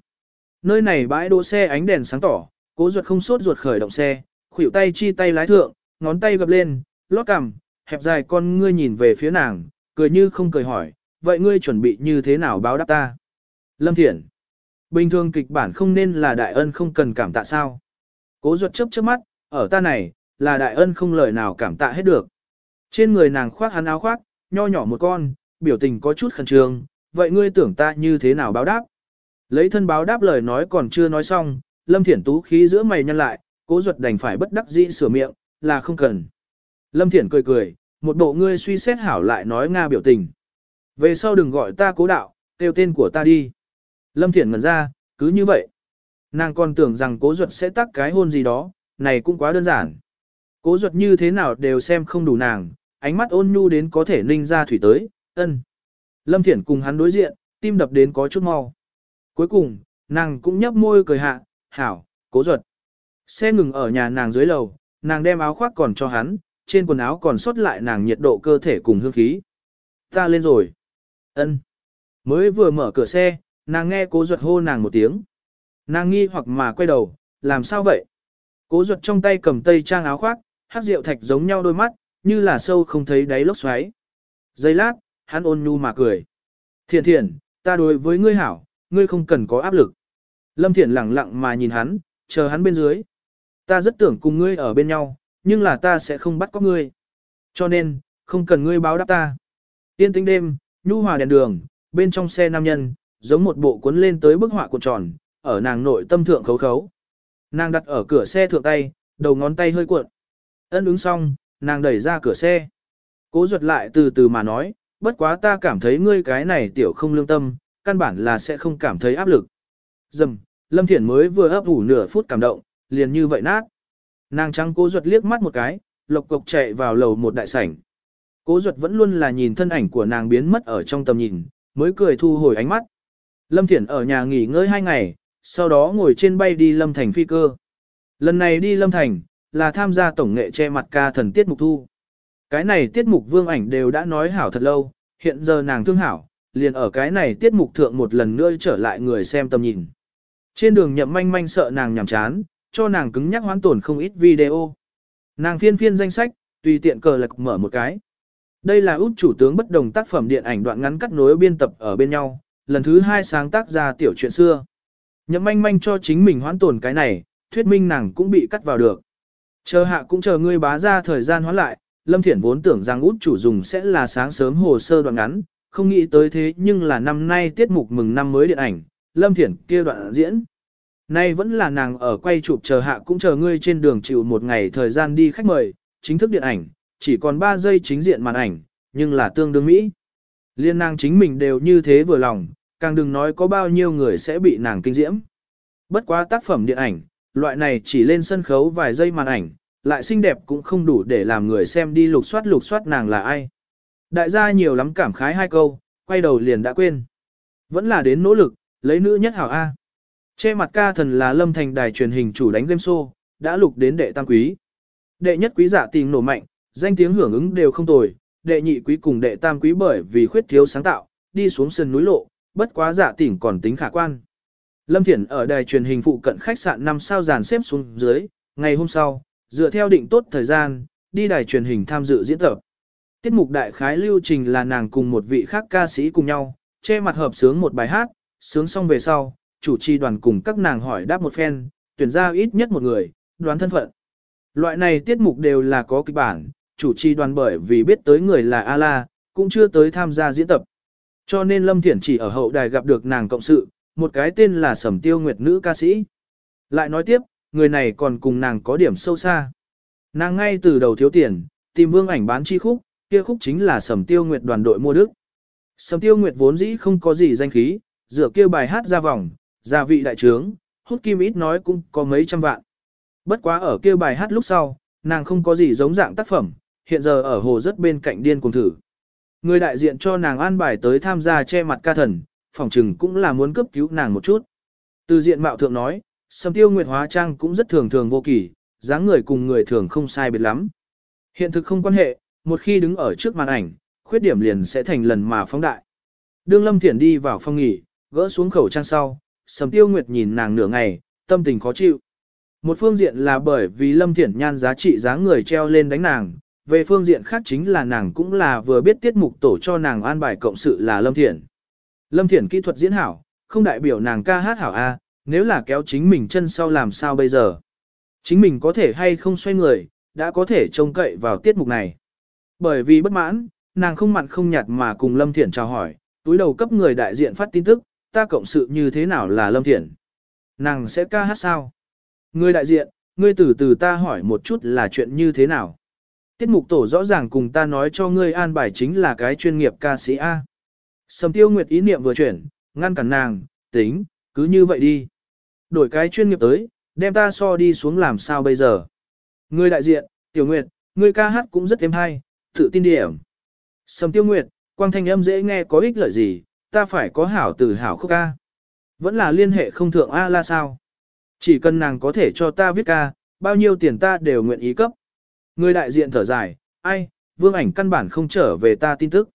Nơi này bãi đỗ xe ánh đèn sáng tỏ, cố ruột không sốt ruột khởi động xe, khuỷu tay chi tay lái thượng, ngón tay gập lên, lót cằm, hẹp dài con ngươi nhìn về phía nàng, cười như không cười hỏi, vậy ngươi chuẩn bị như thế nào báo đáp ta? Lâm Thiển. Bình thường kịch bản không nên là đại ân không cần cảm tạ sao. Cố ruột chớp chớp mắt, ở ta này, là đại ân không lời nào cảm tạ hết được. Trên người nàng khoác hắn áo khoác, nho nhỏ một con, biểu tình có chút khẩn trương, vậy ngươi tưởng ta như thế nào báo đáp? Lấy thân báo đáp lời nói còn chưa nói xong, Lâm Thiển tú khí giữa mày nhăn lại, cố ruột đành phải bất đắc dĩ sửa miệng, là không cần. Lâm Thiển cười cười, một bộ ngươi suy xét hảo lại nói Nga biểu tình. Về sau đừng gọi ta cố đạo, kêu tên của ta đi. Lâm Thiển ngẩn ra, cứ như vậy. Nàng còn tưởng rằng cố ruột sẽ tắc cái hôn gì đó, này cũng quá đơn giản. Cố ruột như thế nào đều xem không đủ nàng, ánh mắt ôn nhu đến có thể ninh ra thủy tới, ân. Lâm Thiển cùng hắn đối diện, tim đập đến có chút mau. Cuối cùng, nàng cũng nhấp môi cười hạ, hảo, cố ruột. Xe ngừng ở nhà nàng dưới lầu, nàng đem áo khoác còn cho hắn, trên quần áo còn sót lại nàng nhiệt độ cơ thể cùng hương khí. Ta lên rồi. ân. Mới vừa mở cửa xe, nàng nghe cố ruột hô nàng một tiếng. Nàng nghi hoặc mà quay đầu, làm sao vậy? Cố ruột trong tay cầm tay trang áo khoác, hát rượu thạch giống nhau đôi mắt, như là sâu không thấy đáy lốc xoáy. Giây lát, hắn ôn nhu mà cười. Thiện thiện, ta đối với ngươi hảo, ngươi không cần có áp lực. Lâm Thiện lặng lặng mà nhìn hắn, chờ hắn bên dưới. Ta rất tưởng cùng ngươi ở bên nhau, nhưng là ta sẽ không bắt có ngươi. Cho nên, không cần ngươi báo đáp ta. Tiên tính đêm, nhu hòa đèn đường, bên trong xe nam nhân, giống một bộ cuốn lên tới bức họa cuộn tròn, ở nàng nội tâm thượng khấu khấu. Nàng đặt ở cửa xe thượng tay, đầu ngón tay hơi cuộn. Ân ứng xong, nàng đẩy ra cửa xe. Cố ruột lại từ từ mà nói, bất quá ta cảm thấy ngươi cái này tiểu không lương tâm, căn bản là sẽ không cảm thấy áp lực. Dầm, Lâm Thiển mới vừa ấp ủ nửa phút cảm động, liền như vậy nát. Nàng trắng cố ruột liếc mắt một cái, lộc cộc chạy vào lầu một đại sảnh. Cố ruột vẫn luôn là nhìn thân ảnh của nàng biến mất ở trong tầm nhìn, mới cười thu hồi ánh mắt. Lâm Thiển ở nhà nghỉ ngơi hai ngày, sau đó ngồi trên bay đi Lâm Thành phi cơ. Lần này đi Lâm Thành, là tham gia tổng nghệ che mặt ca thần tiết mục thu. Cái này tiết mục vương ảnh đều đã nói hảo thật lâu, hiện giờ nàng thương hảo, liền ở cái này tiết mục thượng một lần nữa trở lại người xem tầm nhìn. Trên đường nhậm manh manh sợ nàng nhảm chán, cho nàng cứng nhắc hoán tổn không ít video. Nàng phiên phiên danh sách, tùy tiện cờ lạc mở một cái. Đây là út chủ tướng bất đồng tác phẩm điện ảnh đoạn ngắn cắt nối biên tập ở bên nhau, lần thứ hai sáng tác ra tiểu chuyện xưa. Nhậm manh manh cho chính mình hoán tổn cái này, thuyết minh nàng cũng bị cắt vào được. Chờ hạ cũng chờ ngươi bá ra thời gian hoán lại, Lâm Thiển vốn tưởng rằng út chủ dùng sẽ là sáng sớm hồ sơ đoạn ngắn, không nghĩ tới thế nhưng là năm nay tiết mục mừng năm mới điện ảnh, Lâm Thiển kia đoạn diễn. Nay vẫn là nàng ở quay chụp chờ hạ cũng chờ ngươi trên đường chịu một ngày thời gian đi khách mời, chính thức điện ảnh, chỉ còn 3 giây chính diện màn ảnh, nhưng là tương đương mỹ. Liên nàng chính mình đều như thế vừa lòng, càng đừng nói có bao nhiêu người sẽ bị nàng kinh diễm. Bất quá tác phẩm điện ảnh, loại này chỉ lên sân khấu vài giây màn ảnh, lại xinh đẹp cũng không đủ để làm người xem đi lục soát lục soát nàng là ai. Đại gia nhiều lắm cảm khái hai câu, quay đầu liền đã quên. Vẫn là đến nỗ lực, lấy nữ nhất hảo A. Che mặt ca thần là lâm thành đài truyền hình chủ đánh game show, đã lục đến đệ tam quý. Đệ nhất quý giả tình nổ mạnh, danh tiếng hưởng ứng đều không tồi, đệ nhị quý cùng đệ tam quý bởi vì khuyết thiếu sáng tạo, đi xuống sân núi lộ, bất quá giả tỉnh còn tính khả quan. Lâm Thiển ở đài truyền hình phụ cận khách sạn 5 sao dàn xếp xuống dưới, ngày hôm sau, dựa theo định tốt thời gian, đi đài truyền hình tham dự diễn tập. Tiết mục đại khái lưu trình là nàng cùng một vị khác ca sĩ cùng nhau, che mặt hợp sướng một bài hát, sướng xong về sau, chủ trì đoàn cùng các nàng hỏi đáp một phen, tuyển ra ít nhất một người, đoán thân phận. Loại này tiết mục đều là có kịch bản, chủ trì đoàn bởi vì biết tới người là A-la, cũng chưa tới tham gia diễn tập. Cho nên Lâm Thiển chỉ ở hậu đài gặp được nàng cộng sự, một cái tên là Sầm Tiêu Nguyệt nữ ca sĩ. Lại nói tiếp, người này còn cùng nàng có điểm sâu xa. Nàng ngay từ đầu thiếu tiền, tìm vương ảnh bán chi khúc, kia khúc chính là Sầm Tiêu Nguyệt đoàn đội mua đức. Sầm Tiêu Nguyệt vốn dĩ không có gì danh khí, dựa kia bài hát ra vòng, gia vị đại trướng, hút kim ít nói cũng có mấy trăm vạn. Bất quá ở kia bài hát lúc sau, nàng không có gì giống dạng tác phẩm, hiện giờ ở hồ rất bên cạnh điên cùng thử. Người đại diện cho nàng an bài tới tham gia che mặt ca thần, phỏng chừng cũng là muốn cấp cứu nàng một chút. Từ diện mạo thượng nói, Sầm Tiêu Nguyệt hóa trang cũng rất thường thường vô kỳ, dáng người cùng người thường không sai biệt lắm. Hiện thực không quan hệ, một khi đứng ở trước màn ảnh, khuyết điểm liền sẽ thành lần mà phóng đại. Đương Lâm Thiển đi vào phòng nghỉ, gỡ xuống khẩu trang sau, Sầm Tiêu Nguyệt nhìn nàng nửa ngày, tâm tình khó chịu. Một phương diện là bởi vì Lâm Thiển nhan giá trị giá người treo lên đánh nàng, về phương diện khác chính là nàng cũng là vừa biết tiết mục tổ cho nàng an bài cộng sự là Lâm Thiển. Lâm Thiển kỹ thuật diễn hảo, không đại biểu nàng ca hát hảo A, nếu là kéo chính mình chân sau làm sao bây giờ. Chính mình có thể hay không xoay người, đã có thể trông cậy vào tiết mục này. Bởi vì bất mãn, nàng không mặn không nhạt mà cùng Lâm Thiển chào hỏi, túi đầu cấp người đại diện phát tin tức, ta cộng sự như thế nào là Lâm Thiển. Nàng sẽ ca hát sao? Người đại diện, ngươi từ từ ta hỏi một chút là chuyện như thế nào. Tiết mục tổ rõ ràng cùng ta nói cho ngươi an bài chính là cái chuyên nghiệp ca sĩ A. Sầm tiêu nguyệt ý niệm vừa chuyển, ngăn cản nàng, tính, cứ như vậy đi. Đổi cái chuyên nghiệp tới, đem ta so đi xuống làm sao bây giờ. Người đại diện, tiểu nguyệt, ngươi ca hát cũng rất êm hay, tự tin điểm. Sầm tiêu nguyệt, quang thanh âm dễ nghe có ích lợi gì, ta phải có hảo từ hảo khúc ca. Vẫn là liên hệ không thượng A la sao. Chỉ cần nàng có thể cho ta viết ca, bao nhiêu tiền ta đều nguyện ý cấp. Người đại diện thở dài, ai, vương ảnh căn bản không trở về ta tin tức.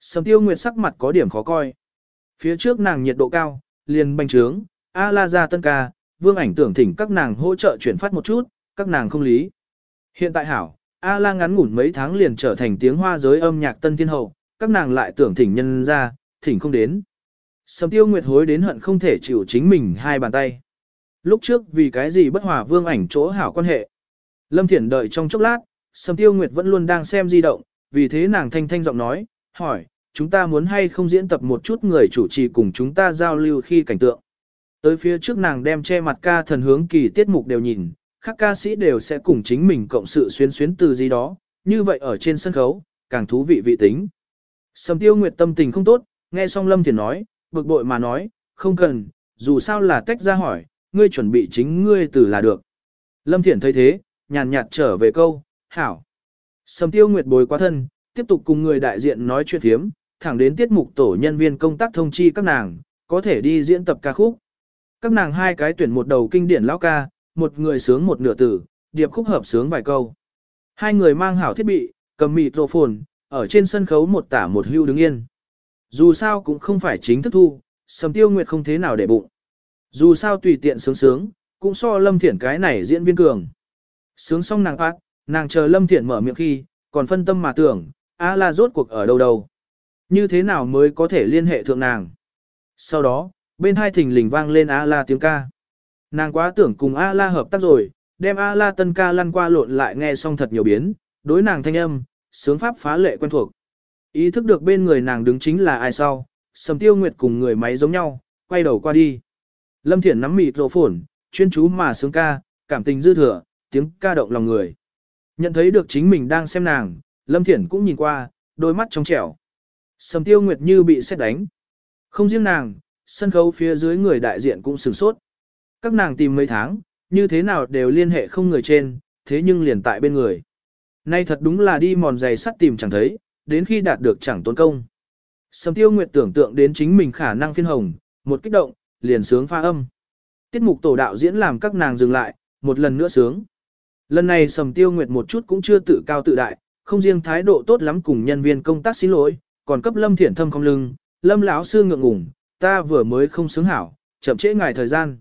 Sầm tiêu nguyệt sắc mặt có điểm khó coi. Phía trước nàng nhiệt độ cao, liền bành trướng, A la ra tân ca, vương ảnh tưởng thỉnh các nàng hỗ trợ chuyển phát một chút, các nàng không lý. Hiện tại hảo, A la ngắn ngủn mấy tháng liền trở thành tiếng hoa giới âm nhạc tân thiên hậu, các nàng lại tưởng thỉnh nhân ra, thỉnh không đến. Sầm tiêu nguyệt hối đến hận không thể chịu chính mình hai bàn tay. Lúc trước vì cái gì bất hòa vương ảnh chỗ hảo quan hệ. Lâm Thiển đợi trong chốc lát, Sầm tiêu nguyệt vẫn luôn đang xem di động, vì thế nàng thanh thanh giọng nói, hỏi, chúng ta muốn hay không diễn tập một chút người chủ trì cùng chúng ta giao lưu khi cảnh tượng. Tới phía trước nàng đem che mặt ca thần hướng kỳ tiết mục đều nhìn, các ca sĩ đều sẽ cùng chính mình cộng sự xuyên xuyến từ gì đó, như vậy ở trên sân khấu, càng thú vị vị tính. Sầm tiêu nguyệt tâm tình không tốt, nghe xong Lâm Thiền nói, bực bội mà nói, không cần, dù sao là tách ra hỏi, ngươi chuẩn bị chính ngươi từ là được. Lâm Thiển thấy thế, nhàn nhạt trở về câu, hảo. Sầm tiêu nguyệt bồi quá thân, tiếp tục cùng người đại diện nói chuyện thiếm, thẳng đến tiết mục tổ nhân viên công tác thông chi các nàng, có thể đi diễn tập ca khúc. Các nàng hai cái tuyển một đầu kinh điển lão ca, một người sướng một nửa tử, điệp khúc hợp sướng vài câu. Hai người mang hảo thiết bị, cầm mịt rộ phồn, ở trên sân khấu một tả một hưu đứng yên. Dù sao cũng không phải chính thức thu, sầm tiêu nguyệt không thế nào để bụng. Dù sao tùy tiện sướng sướng, cũng so lâm thiển cái này diễn viên cường. Sướng xong nàng phát, nàng chờ lâm thiển mở miệng khi, còn phân tâm mà tưởng, a la rốt cuộc ở đâu đâu. Như thế nào mới có thể liên hệ thượng nàng? Sau đó, bên hai thình lình vang lên A-la tiếng ca. Nàng quá tưởng cùng A-la hợp tác rồi, đem A-la tân ca lăn qua lộn lại nghe xong thật nhiều biến, đối nàng thanh âm, sướng pháp phá lệ quen thuộc. Ý thức được bên người nàng đứng chính là ai sau, Sầm Tiêu Nguyệt cùng người máy giống nhau, quay đầu qua đi. Lâm Thiển nắm mịt rộ phổn, chuyên chú mà sướng ca, cảm tình dư thừa, tiếng ca động lòng người. Nhận thấy được chính mình đang xem nàng, Lâm Thiển cũng nhìn qua, đôi mắt trong trẻo. Sầm Tiêu Nguyệt như bị xét đánh. Không riêng nàng, sân khấu phía dưới người đại diện cũng sửng sốt. Các nàng tìm mấy tháng, như thế nào đều liên hệ không người trên, thế nhưng liền tại bên người. Nay thật đúng là đi mòn giày sắt tìm chẳng thấy, đến khi đạt được chẳng tốn công. Sầm tiêu nguyệt tưởng tượng đến chính mình khả năng phiên hồng, một kích động, liền sướng pha âm. Tiết mục tổ đạo diễn làm các nàng dừng lại, một lần nữa sướng. Lần này sầm tiêu nguyệt một chút cũng chưa tự cao tự đại, không riêng thái độ tốt lắm cùng nhân viên công tác xin lỗi, còn cấp lâm thiển thâm không lưng, lâm lão sư ngượng ngùng, ta vừa mới không sướng hảo, chậm trễ ngài thời gian.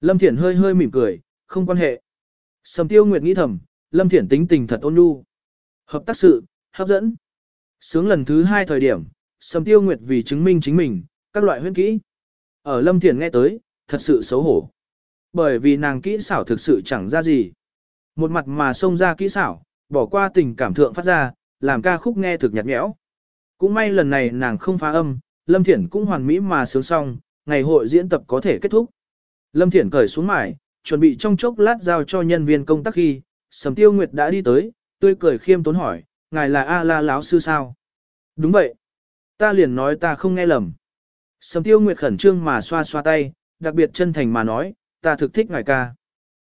Lâm thiển hơi hơi mỉm cười, không quan hệ. Sầm tiêu nguyệt nghĩ thầm, lâm thiển tính tình thật ôn nhu. Hợp tác sự, hấp dẫn. Sướng lần thứ hai thời điểm, Sầm Tiêu Nguyệt vì chứng minh chính mình, các loại huyễn kỹ. Ở Lâm Thiền nghe tới, thật sự xấu hổ. Bởi vì nàng kỹ xảo thực sự chẳng ra gì. Một mặt mà xông ra kỹ xảo, bỏ qua tình cảm thượng phát ra, làm ca khúc nghe thực nhạt nhẽo. Cũng may lần này nàng không phá âm, Lâm Thiển cũng hoàn mỹ mà sướng xong, ngày hội diễn tập có thể kết thúc. Lâm Thiển cởi xuống mải, chuẩn bị trong chốc lát giao cho nhân viên công tác khi, Sầm Tiêu Nguyệt đã đi tới, tươi cười khiêm tốn hỏi, ngài là A La lão sư sao? Đúng vậy. Ta liền nói ta không nghe lầm. Sầm tiêu nguyệt khẩn trương mà xoa xoa tay, đặc biệt chân thành mà nói, ta thực thích ngài ca.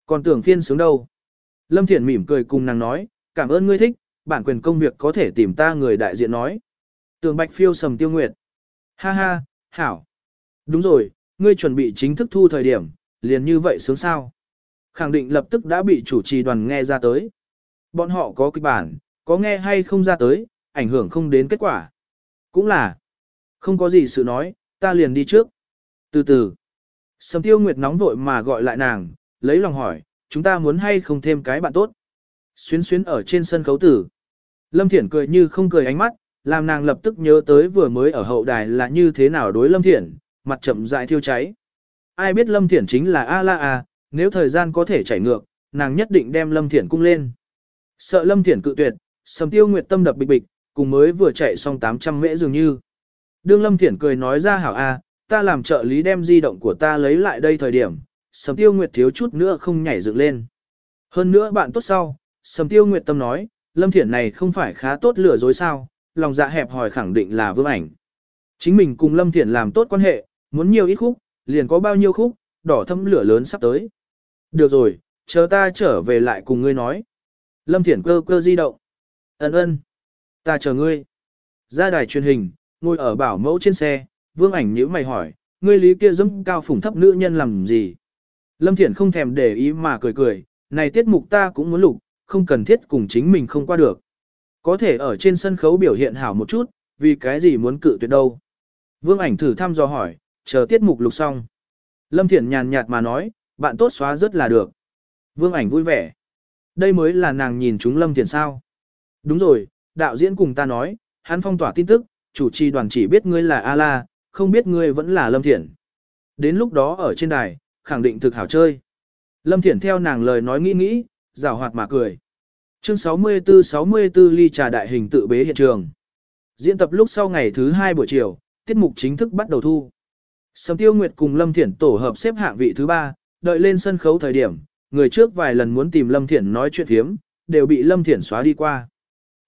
Còn tưởng phiên sướng đâu. Lâm Thiển mỉm cười cùng nàng nói, cảm ơn ngươi thích, bản quyền công việc có thể tìm ta người đại diện nói. Tường bạch phiêu sầm tiêu nguyệt. Ha ha, hảo. Đúng rồi, ngươi chuẩn bị chính thức thu thời điểm, liền như vậy sướng sao. Khẳng định lập tức đã bị chủ trì đoàn nghe ra tới. Bọn họ có kịch bản, có nghe hay không ra tới, ảnh hưởng không đến kết quả. Cũng là, không có gì sự nói, ta liền đi trước. Từ từ, Sầm Tiêu Nguyệt nóng vội mà gọi lại nàng, lấy lòng hỏi, chúng ta muốn hay không thêm cái bạn tốt. Xuyến xuyến ở trên sân khấu tử. Lâm Thiển cười như không cười ánh mắt, làm nàng lập tức nhớ tới vừa mới ở hậu đài là như thế nào đối Lâm Thiển, mặt chậm dại thiêu cháy. Ai biết Lâm Thiển chính là A-la A, nếu thời gian có thể chảy ngược, nàng nhất định đem Lâm Thiển cung lên. Sợ Lâm Thiển cự tuyệt, Sầm Tiêu Nguyệt tâm đập bịch bịch, cùng mới vừa chạy xong 800 mễ dường như. Đương Lâm Thiển cười nói ra hảo A, ta làm trợ lý đem di động của ta lấy lại đây thời điểm, Sầm Tiêu Nguyệt thiếu chút nữa không nhảy dựng lên. Hơn nữa bạn tốt sau, Sầm Tiêu Nguyệt tâm nói, Lâm Thiển này không phải khá tốt lừa dối sao, lòng dạ hẹp hỏi khẳng định là vương ảnh. Chính mình cùng Lâm Thiển làm tốt quan hệ, muốn nhiều ít khúc, liền có bao nhiêu khúc, đỏ thâm lửa lớn sắp tới. Được rồi, chờ ta trở về lại cùng ngươi nói. Lâm Thiển cơ cơ di động. Ân ân, Ta chờ ngươi. Ra đài truyền hình, ngồi ở bảo mẫu trên xe, vương ảnh nhíu mày hỏi, ngươi lý kia dâm cao phủng thấp nữ nhân làm gì? Lâm Thiển không thèm để ý mà cười cười, này tiết mục ta cũng muốn lục, không cần thiết cùng chính mình không qua được. Có thể ở trên sân khấu biểu hiện hảo một chút, vì cái gì muốn cự tuyệt đâu. Vương ảnh thử thăm dò hỏi, chờ tiết mục lục xong. Lâm Thiển nhàn nhạt mà nói, bạn tốt xóa rất là được. Vương ảnh vui vẻ. Đây mới là nàng nhìn chúng Lâm Thiển sao. Đúng rồi, đạo diễn cùng ta nói, hắn phong tỏa tin tức, chủ trì đoàn chỉ biết ngươi là A-la, không biết ngươi vẫn là Lâm Thiển. Đến lúc đó ở trên đài, khẳng định thực hảo chơi. Lâm Thiển theo nàng lời nói nghĩ nghĩ, rào hoạt mà cười. Chương 64-64 ly trà đại hình tự bế hiện trường. Diễn tập lúc sau ngày thứ hai buổi chiều, tiết mục chính thức bắt đầu thu. Sầm Tiêu Nguyệt cùng Lâm Thiển tổ hợp xếp hạng vị thứ ba, đợi lên sân khấu thời điểm, người trước vài lần muốn tìm Lâm Thiển nói chuyện thiếm, đều bị Lâm Thiển xóa đi qua.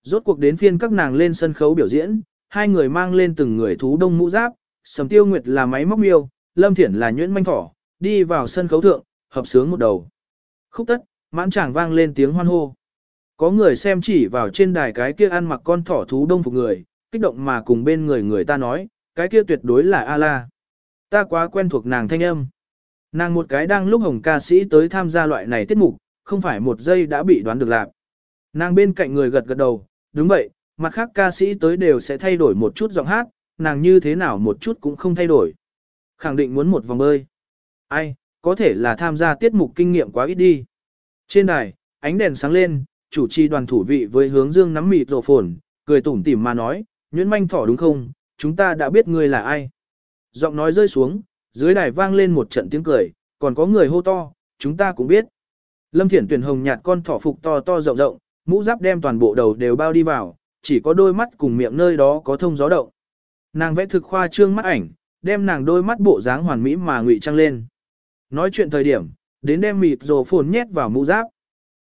Rốt cuộc đến phiên các nàng lên sân khấu biểu diễn, hai người mang lên từng người thú đông mũ giáp, Sầm Tiêu Nguyệt là máy móc miêu, Lâm Thiển là nhuyễn manh thỏ, đi vào sân khấu thượng, hợp sướng một đầu. Khúc tất, mãn chàng vang lên tiếng hoan hô. Có người xem chỉ vào trên đài cái kia ăn mặc con thỏ thú đông phục người, kích động mà cùng bên người người ta nói, cái kia tuyệt đối là A-la. Ta quá quen thuộc nàng thanh âm. Nàng một cái đang lúc hồng ca sĩ tới tham gia loại này tiết mục, không phải một giây đã bị đoán được lạc. Nàng bên cạnh người gật gật đầu, đúng vậy, mặt khác ca sĩ tới đều sẽ thay đổi một chút giọng hát, nàng như thế nào một chút cũng không thay đổi. Khẳng định muốn một vòng bơi. Ai, có thể là tham gia tiết mục kinh nghiệm quá ít đi. Trên đài, ánh đèn sáng lên, chủ trì đoàn thủ vị với hướng dương nắm mịt rổ phồn, cười tủm tỉm mà nói, nhuyễn manh thỏ đúng không, chúng ta đã biết ngươi là ai. Giọng nói rơi xuống, dưới đài vang lên một trận tiếng cười, còn có người hô to, chúng ta cũng biết. Lâm Thiển tuyển hồng nhạt con thỏ phục to to rộng rộng, mũ giáp đem toàn bộ đầu đều bao đi vào, chỉ có đôi mắt cùng miệng nơi đó có thông gió động. Nàng vẽ thực khoa trương mắt ảnh, đem nàng đôi mắt bộ dáng hoàn mỹ mà ngụy trang lên. Nói chuyện thời điểm, đến đem mịt rồ phồn nhét vào mũ giáp.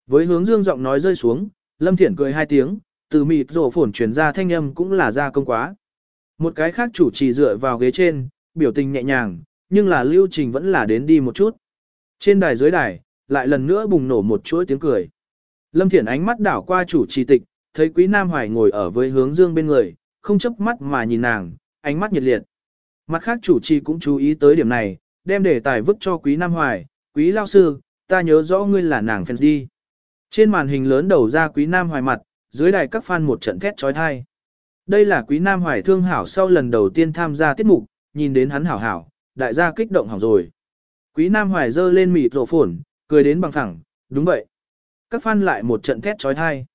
Với hướng dương giọng nói rơi xuống, Lâm Thiển cười hai tiếng, từ mịt rồ phồn chuyển ra thanh âm cũng là ra công quá. Một cái khác chủ trì dựa vào ghế trên, biểu tình nhẹ nhàng, nhưng là lưu trình vẫn là đến đi một chút. Trên đài dưới đài, lại lần nữa bùng nổ một chuỗi tiếng cười. Lâm Thiển ánh mắt đảo qua chủ trì tịch, thấy Quý Nam Hoài ngồi ở với hướng dương bên người, không chấp mắt mà nhìn nàng, ánh mắt nhiệt liệt. Mặt khác chủ trì cũng chú ý tới điểm này, đem đề tài vứt cho Quý Nam Hoài, Quý Lao Sư, ta nhớ rõ ngươi là nàng fan đi. Trên màn hình lớn đầu ra Quý Nam Hoài mặt, dưới đài các fan một trận thét trói thai. Đây là Quý Nam Hoài thương hảo sau lần đầu tiên tham gia tiết mục, nhìn đến hắn hảo hảo, đại gia kích động hỏng rồi. Quý Nam Hoài dơ lên mịt rộ phồn, cười đến bằng thẳng, đúng vậy. Các fan lại một trận thét trói thai.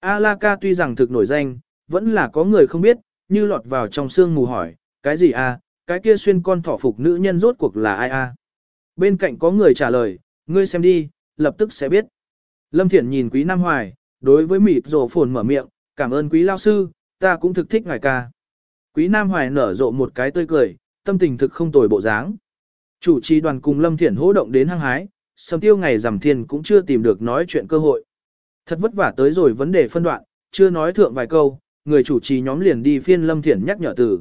alaka tuy rằng thực nổi danh, vẫn là có người không biết, như lọt vào trong xương mù hỏi, cái gì a? cái kia xuyên con thỏ phục nữ nhân rốt cuộc là ai a? Bên cạnh có người trả lời, ngươi xem đi, lập tức sẽ biết. Lâm Thiển nhìn Quý Nam Hoài, đối với mịt rổ phồn mở miệng, cảm ơn Quý Lao Sư, ta cũng thực thích ngài ca. Quý Nam Hoài nở rộ một cái tươi cười, tâm tình thực không tồi bộ dáng. Chủ trì đoàn cùng Lâm Thiển hỗ động đến hăng hái, sầm tiêu ngày rằm thiên cũng chưa tìm được nói chuyện cơ hội. Thật vất vả tới rồi vấn đề phân đoạn, chưa nói thượng vài câu, người chủ trì nhóm liền đi phiên Lâm Thiển nhắc nhở từ.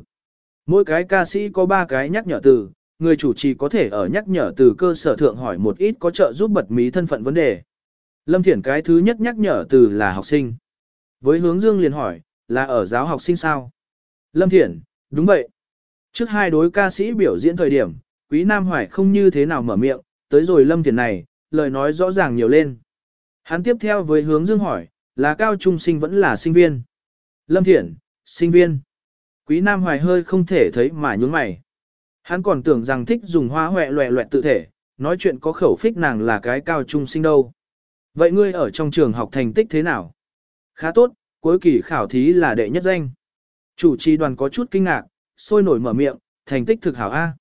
Mỗi cái ca sĩ có ba cái nhắc nhở từ, người chủ trì có thể ở nhắc nhở từ cơ sở thượng hỏi một ít có trợ giúp bật mí thân phận vấn đề. Lâm Thiển cái thứ nhất nhắc nhở từ là học sinh. Với hướng dương liền hỏi, là ở giáo học sinh sao? Lâm Thiển, đúng vậy. Trước hai đối ca sĩ biểu diễn thời điểm, Quý Nam Hoài không như thế nào mở miệng, tới rồi Lâm Thiển này, lời nói rõ ràng nhiều lên. Hắn tiếp theo với hướng dương hỏi, là cao trung sinh vẫn là sinh viên? Lâm Thiển, sinh viên. Quý Nam Hoài hơi không thể thấy mà nhún mày. Hắn còn tưởng rằng thích dùng hoa hoẹ loẹ loẹt tự thể, nói chuyện có khẩu phích nàng là cái cao trung sinh đâu. Vậy ngươi ở trong trường học thành tích thế nào? Khá tốt, cuối kỳ khảo thí là đệ nhất danh. Chủ trì đoàn có chút kinh ngạc, sôi nổi mở miệng, thành tích thực hảo A.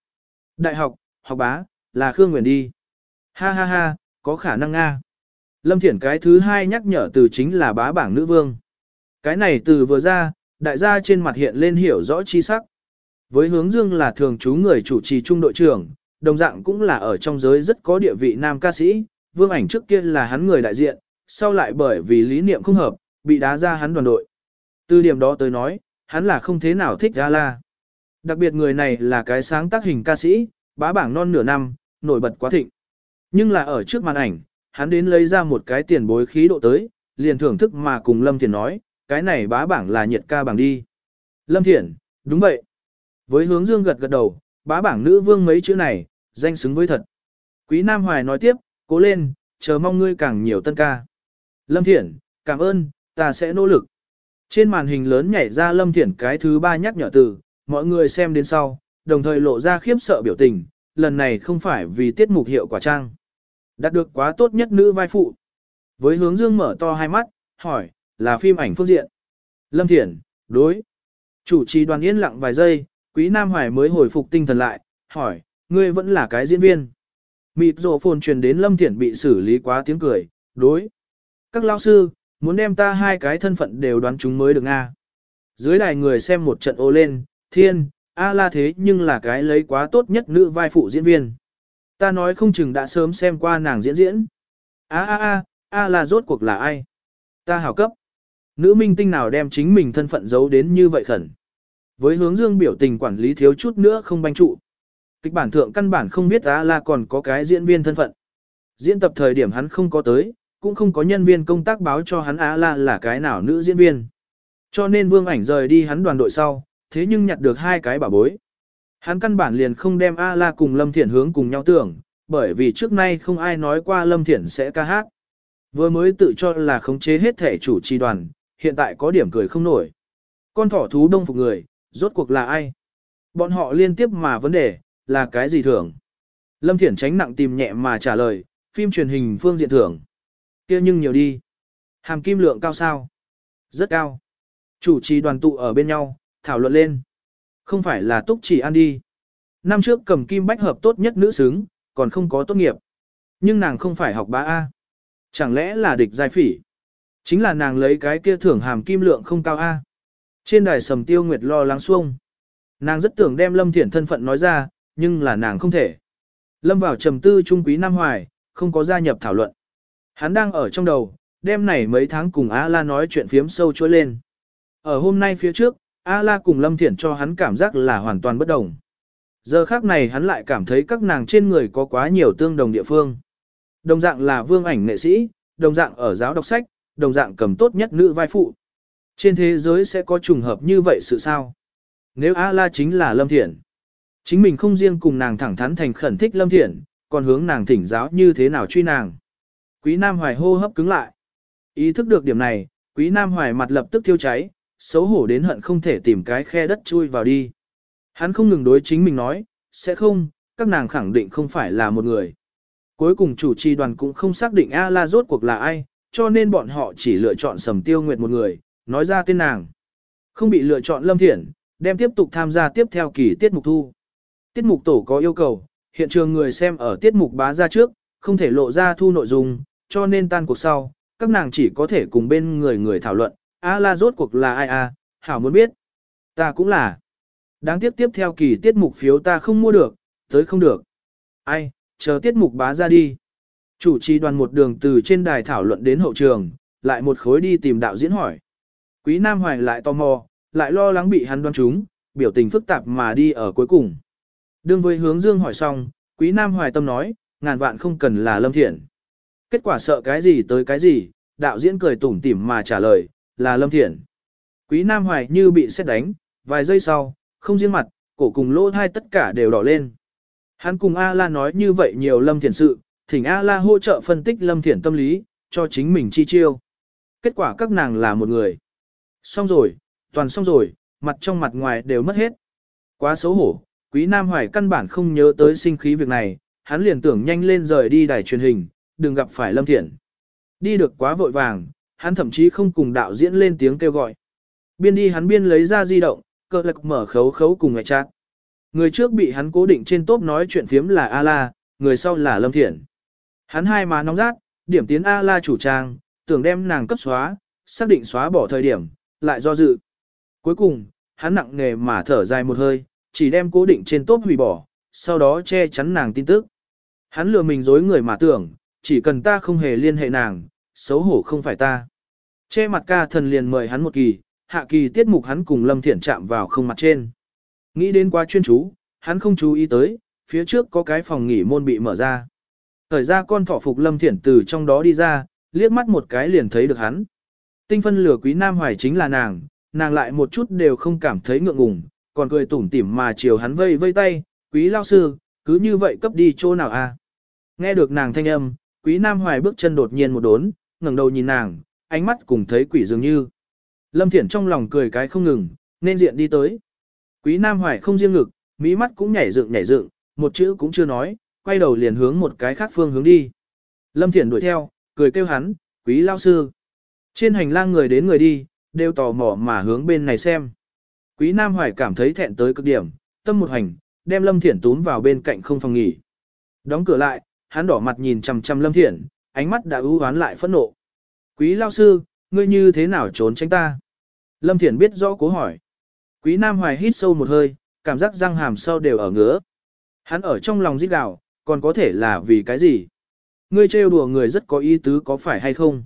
Đại học, học bá, là Khương Nguyễn đi. Ha ha ha, có khả năng Nga. Lâm Thiển cái thứ hai nhắc nhở từ chính là bá bảng nữ vương. Cái này từ vừa ra, đại gia trên mặt hiện lên hiểu rõ chi sắc. Với hướng dương là thường trú người chủ trì trung đội trưởng, đồng dạng cũng là ở trong giới rất có địa vị nam ca sĩ, vương ảnh trước kia là hắn người đại diện, sau lại bởi vì lý niệm không hợp, bị đá ra hắn đoàn đội. Từ điểm đó tới nói, hắn là không thế nào thích Gala. Đặc biệt người này là cái sáng tác hình ca sĩ, bá bảng non nửa năm, nổi bật quá thịnh. Nhưng là ở trước màn ảnh, hắn đến lấy ra một cái tiền bối khí độ tới, liền thưởng thức mà cùng Lâm Thiển nói, cái này bá bảng là nhiệt ca bảng đi. Lâm Thiển, đúng vậy. Với hướng dương gật gật đầu, bá bảng nữ vương mấy chữ này, danh xứng với thật. Quý Nam Hoài nói tiếp, cố lên, chờ mong ngươi càng nhiều tân ca. Lâm Thiển, cảm ơn, ta sẽ nỗ lực. Trên màn hình lớn nhảy ra Lâm Thiển cái thứ ba nhắc nhở từ, mọi người xem đến sau, đồng thời lộ ra khiếp sợ biểu tình, lần này không phải vì tiết mục hiệu quả trang. Đạt được quá tốt nhất nữ vai phụ. Với hướng dương mở to hai mắt, hỏi, là phim ảnh phương diện. Lâm Thiển, đối. Chủ trì đoàn yên lặng vài giây, Quý Nam Hoài mới hồi phục tinh thần lại, hỏi, ngươi vẫn là cái diễn viên. Mịt rộ phồn truyền đến Lâm Thiển bị xử lý quá tiếng cười, đối. Các lao sư, muốn đem ta hai cái thân phận đều đoán chúng mới được Nga. Dưới đài người xem một trận ô lên, thiên, a la thế nhưng là cái lấy quá tốt nhất nữ vai phụ diễn viên. Ta nói không chừng đã sớm xem qua nàng diễn diễn. A a a, a là rốt cuộc là ai? Ta hảo cấp. Nữ minh tinh nào đem chính mình thân phận giấu đến như vậy khẩn. Với hướng dương biểu tình quản lý thiếu chút nữa không banh trụ. Kịch bản thượng căn bản không biết A la còn có cái diễn viên thân phận. Diễn tập thời điểm hắn không có tới, cũng không có nhân viên công tác báo cho hắn A la là cái nào nữ diễn viên. Cho nên vương ảnh rời đi hắn đoàn đội sau, thế nhưng nhặt được hai cái bảo bối. Hắn căn bản liền không đem A-la cùng Lâm Thiển hướng cùng nhau tưởng, bởi vì trước nay không ai nói qua Lâm Thiển sẽ ca hát. Vừa mới tự cho là khống chế hết thể chủ trì đoàn, hiện tại có điểm cười không nổi. Con thỏ thú đông phục người, rốt cuộc là ai? Bọn họ liên tiếp mà vấn đề, là cái gì thưởng? Lâm Thiển tránh nặng tìm nhẹ mà trả lời, phim truyền hình phương diện thưởng. kia nhưng nhiều đi. Hàm kim lượng cao sao? Rất cao. Chủ trì đoàn tụ ở bên nhau, thảo luận lên. Không phải là túc chỉ ăn đi. Năm trước cầm kim bách hợp tốt nhất nữ xứng, còn không có tốt nghiệp. Nhưng nàng không phải học bá A. Chẳng lẽ là địch giai phỉ? Chính là nàng lấy cái kia thưởng hàm kim lượng không cao A. Trên đài sầm tiêu nguyệt lo lắng xuông. Nàng rất tưởng đem Lâm Thiển thân phận nói ra, nhưng là nàng không thể. Lâm vào trầm tư trung quý Nam Hoài, không có gia nhập thảo luận. Hắn đang ở trong đầu, đêm này mấy tháng cùng A-la nói chuyện phiếm sâu trôi lên. Ở hôm nay phía trước, A-la cùng Lâm Thiển cho hắn cảm giác là hoàn toàn bất đồng. Giờ khác này hắn lại cảm thấy các nàng trên người có quá nhiều tương đồng địa phương. Đồng dạng là vương ảnh nghệ sĩ, đồng dạng ở giáo đọc sách, đồng dạng cầm tốt nhất nữ vai phụ. Trên thế giới sẽ có trùng hợp như vậy sự sao? Nếu A-la chính là Lâm Thiển, chính mình không riêng cùng nàng thẳng thắn thành khẩn thích Lâm Thiển, còn hướng nàng thỉnh giáo như thế nào truy nàng. Quý Nam Hoài hô hấp cứng lại. Ý thức được điểm này, Quý Nam Hoài mặt lập tức thiêu cháy, xấu hổ đến hận không thể tìm cái khe đất chui vào đi. Hắn không ngừng đối chính mình nói, sẽ không, các nàng khẳng định không phải là một người. Cuối cùng chủ trì đoàn cũng không xác định A-la rốt cuộc là ai, cho nên bọn họ chỉ lựa chọn sầm tiêu nguyệt một người, nói ra tên nàng. Không bị lựa chọn Lâm Thiển, đem tiếp tục tham gia tiếp theo kỳ tiết mục thu. Tiết mục tổ có yêu cầu, hiện trường người xem ở tiết mục bá ra trước, không thể lộ ra thu nội dung, cho nên tan cuộc sau, các nàng chỉ có thể cùng bên người người thảo luận, a la rốt cuộc là ai a, hảo muốn biết. Ta cũng là. Đáng tiếc tiếp theo kỳ tiết mục phiếu ta không mua được, tới không được. Ai, chờ tiết mục bá ra đi. Chủ trì đoàn một đường từ trên đài thảo luận đến hậu trường, lại một khối đi tìm đạo diễn hỏi. Quý Nam Hoài lại tò mò, lại lo lắng bị hắn đoán trúng, biểu tình phức tạp mà đi ở cuối cùng. Đương với hướng dương hỏi xong, Quý Nam Hoài tâm nói, ngàn vạn không cần là Lâm Thiện. Kết quả sợ cái gì tới cái gì, đạo diễn cười tủm tỉm mà trả lời, là Lâm Thiện. Quý Nam Hoài như bị xét đánh, vài giây sau, không riêng mặt, cổ cùng lỗ thai tất cả đều đỏ lên. Hắn cùng A-la nói như vậy nhiều Lâm Thiện sự, thỉnh A-la hỗ trợ phân tích Lâm Thiện tâm lý, cho chính mình chi chiêu. Kết quả các nàng là một người. Xong rồi, toàn xong rồi, mặt trong mặt ngoài đều mất hết. Quá xấu hổ, Quý Nam Hoài căn bản không nhớ tới sinh khí việc này, hắn liền tưởng nhanh lên rời đi đài truyền hình, đừng gặp phải Lâm Thiện. Đi được quá vội vàng, hắn thậm chí không cùng đạo diễn lên tiếng kêu gọi. Biên đi hắn biên lấy ra di động, cơ lực mở khấu khấu cùng ngoại chát. Người trước bị hắn cố định trên tốp nói chuyện phiếm là A-la, người sau là Lâm Thiện. Hắn hai má nóng rát, điểm tiến A-la chủ trang, tưởng đem nàng cấp xóa, xác định xóa bỏ thời điểm, lại do dự. Cuối cùng, hắn nặng nề mà thở dài một hơi, chỉ đem cố định trên tốp hủy bỏ, sau đó che chắn nàng tin tức. Hắn lừa mình dối người mà tưởng, chỉ cần ta không hề liên hệ nàng, xấu hổ không phải ta. Che mặt ca thần liền mời hắn một kỳ, hạ kỳ tiết mục hắn cùng Lâm Thiển chạm vào không mặt trên. Nghĩ đến quá chuyên chú, hắn không chú ý tới, phía trước có cái phòng nghỉ môn bị mở ra. Thời ra con thỏ phục Lâm Thiển từ trong đó đi ra, liếc mắt một cái liền thấy được hắn. Tinh phân lửa quý nam hoài chính là nàng, nàng lại một chút đều không cảm thấy ngượng ngùng, còn cười tủm tỉm mà chiều hắn vây vây tay, quý lao sư, cứ như vậy cấp đi chỗ nào a? À? Nghe được nàng thanh âm, quý nam hoài bước chân đột nhiên một đốn, ngẩng đầu nhìn nàng, ánh mắt cùng thấy quỷ dường như. Lâm Thiển trong lòng cười cái không ngừng, nên diện đi tới. Quý nam hoài không riêng ngực, mỹ mắt cũng nhảy dựng nhảy dựng, một chữ cũng chưa nói, quay đầu liền hướng một cái khác phương hướng đi. Lâm Thiển đuổi theo, cười kêu hắn, quý lao sư. Trên hành lang người đến người đi, đều tò mò mà hướng bên này xem. Quý Nam Hoài cảm thấy thẹn tới cực điểm, tâm một hành, đem Lâm Thiển túm vào bên cạnh không phòng nghỉ. Đóng cửa lại, hắn đỏ mặt nhìn chằm chằm Lâm Thiển, ánh mắt đã ưu hoán lại phẫn nộ. Quý lao sư, ngươi như thế nào trốn tránh ta? Lâm Thiển biết rõ cố hỏi. Quý Nam Hoài hít sâu một hơi, cảm giác răng hàm sau đều ở ngứa. Hắn ở trong lòng giết gạo, còn có thể là vì cái gì? Ngươi trêu đùa người rất có ý tứ có phải hay không?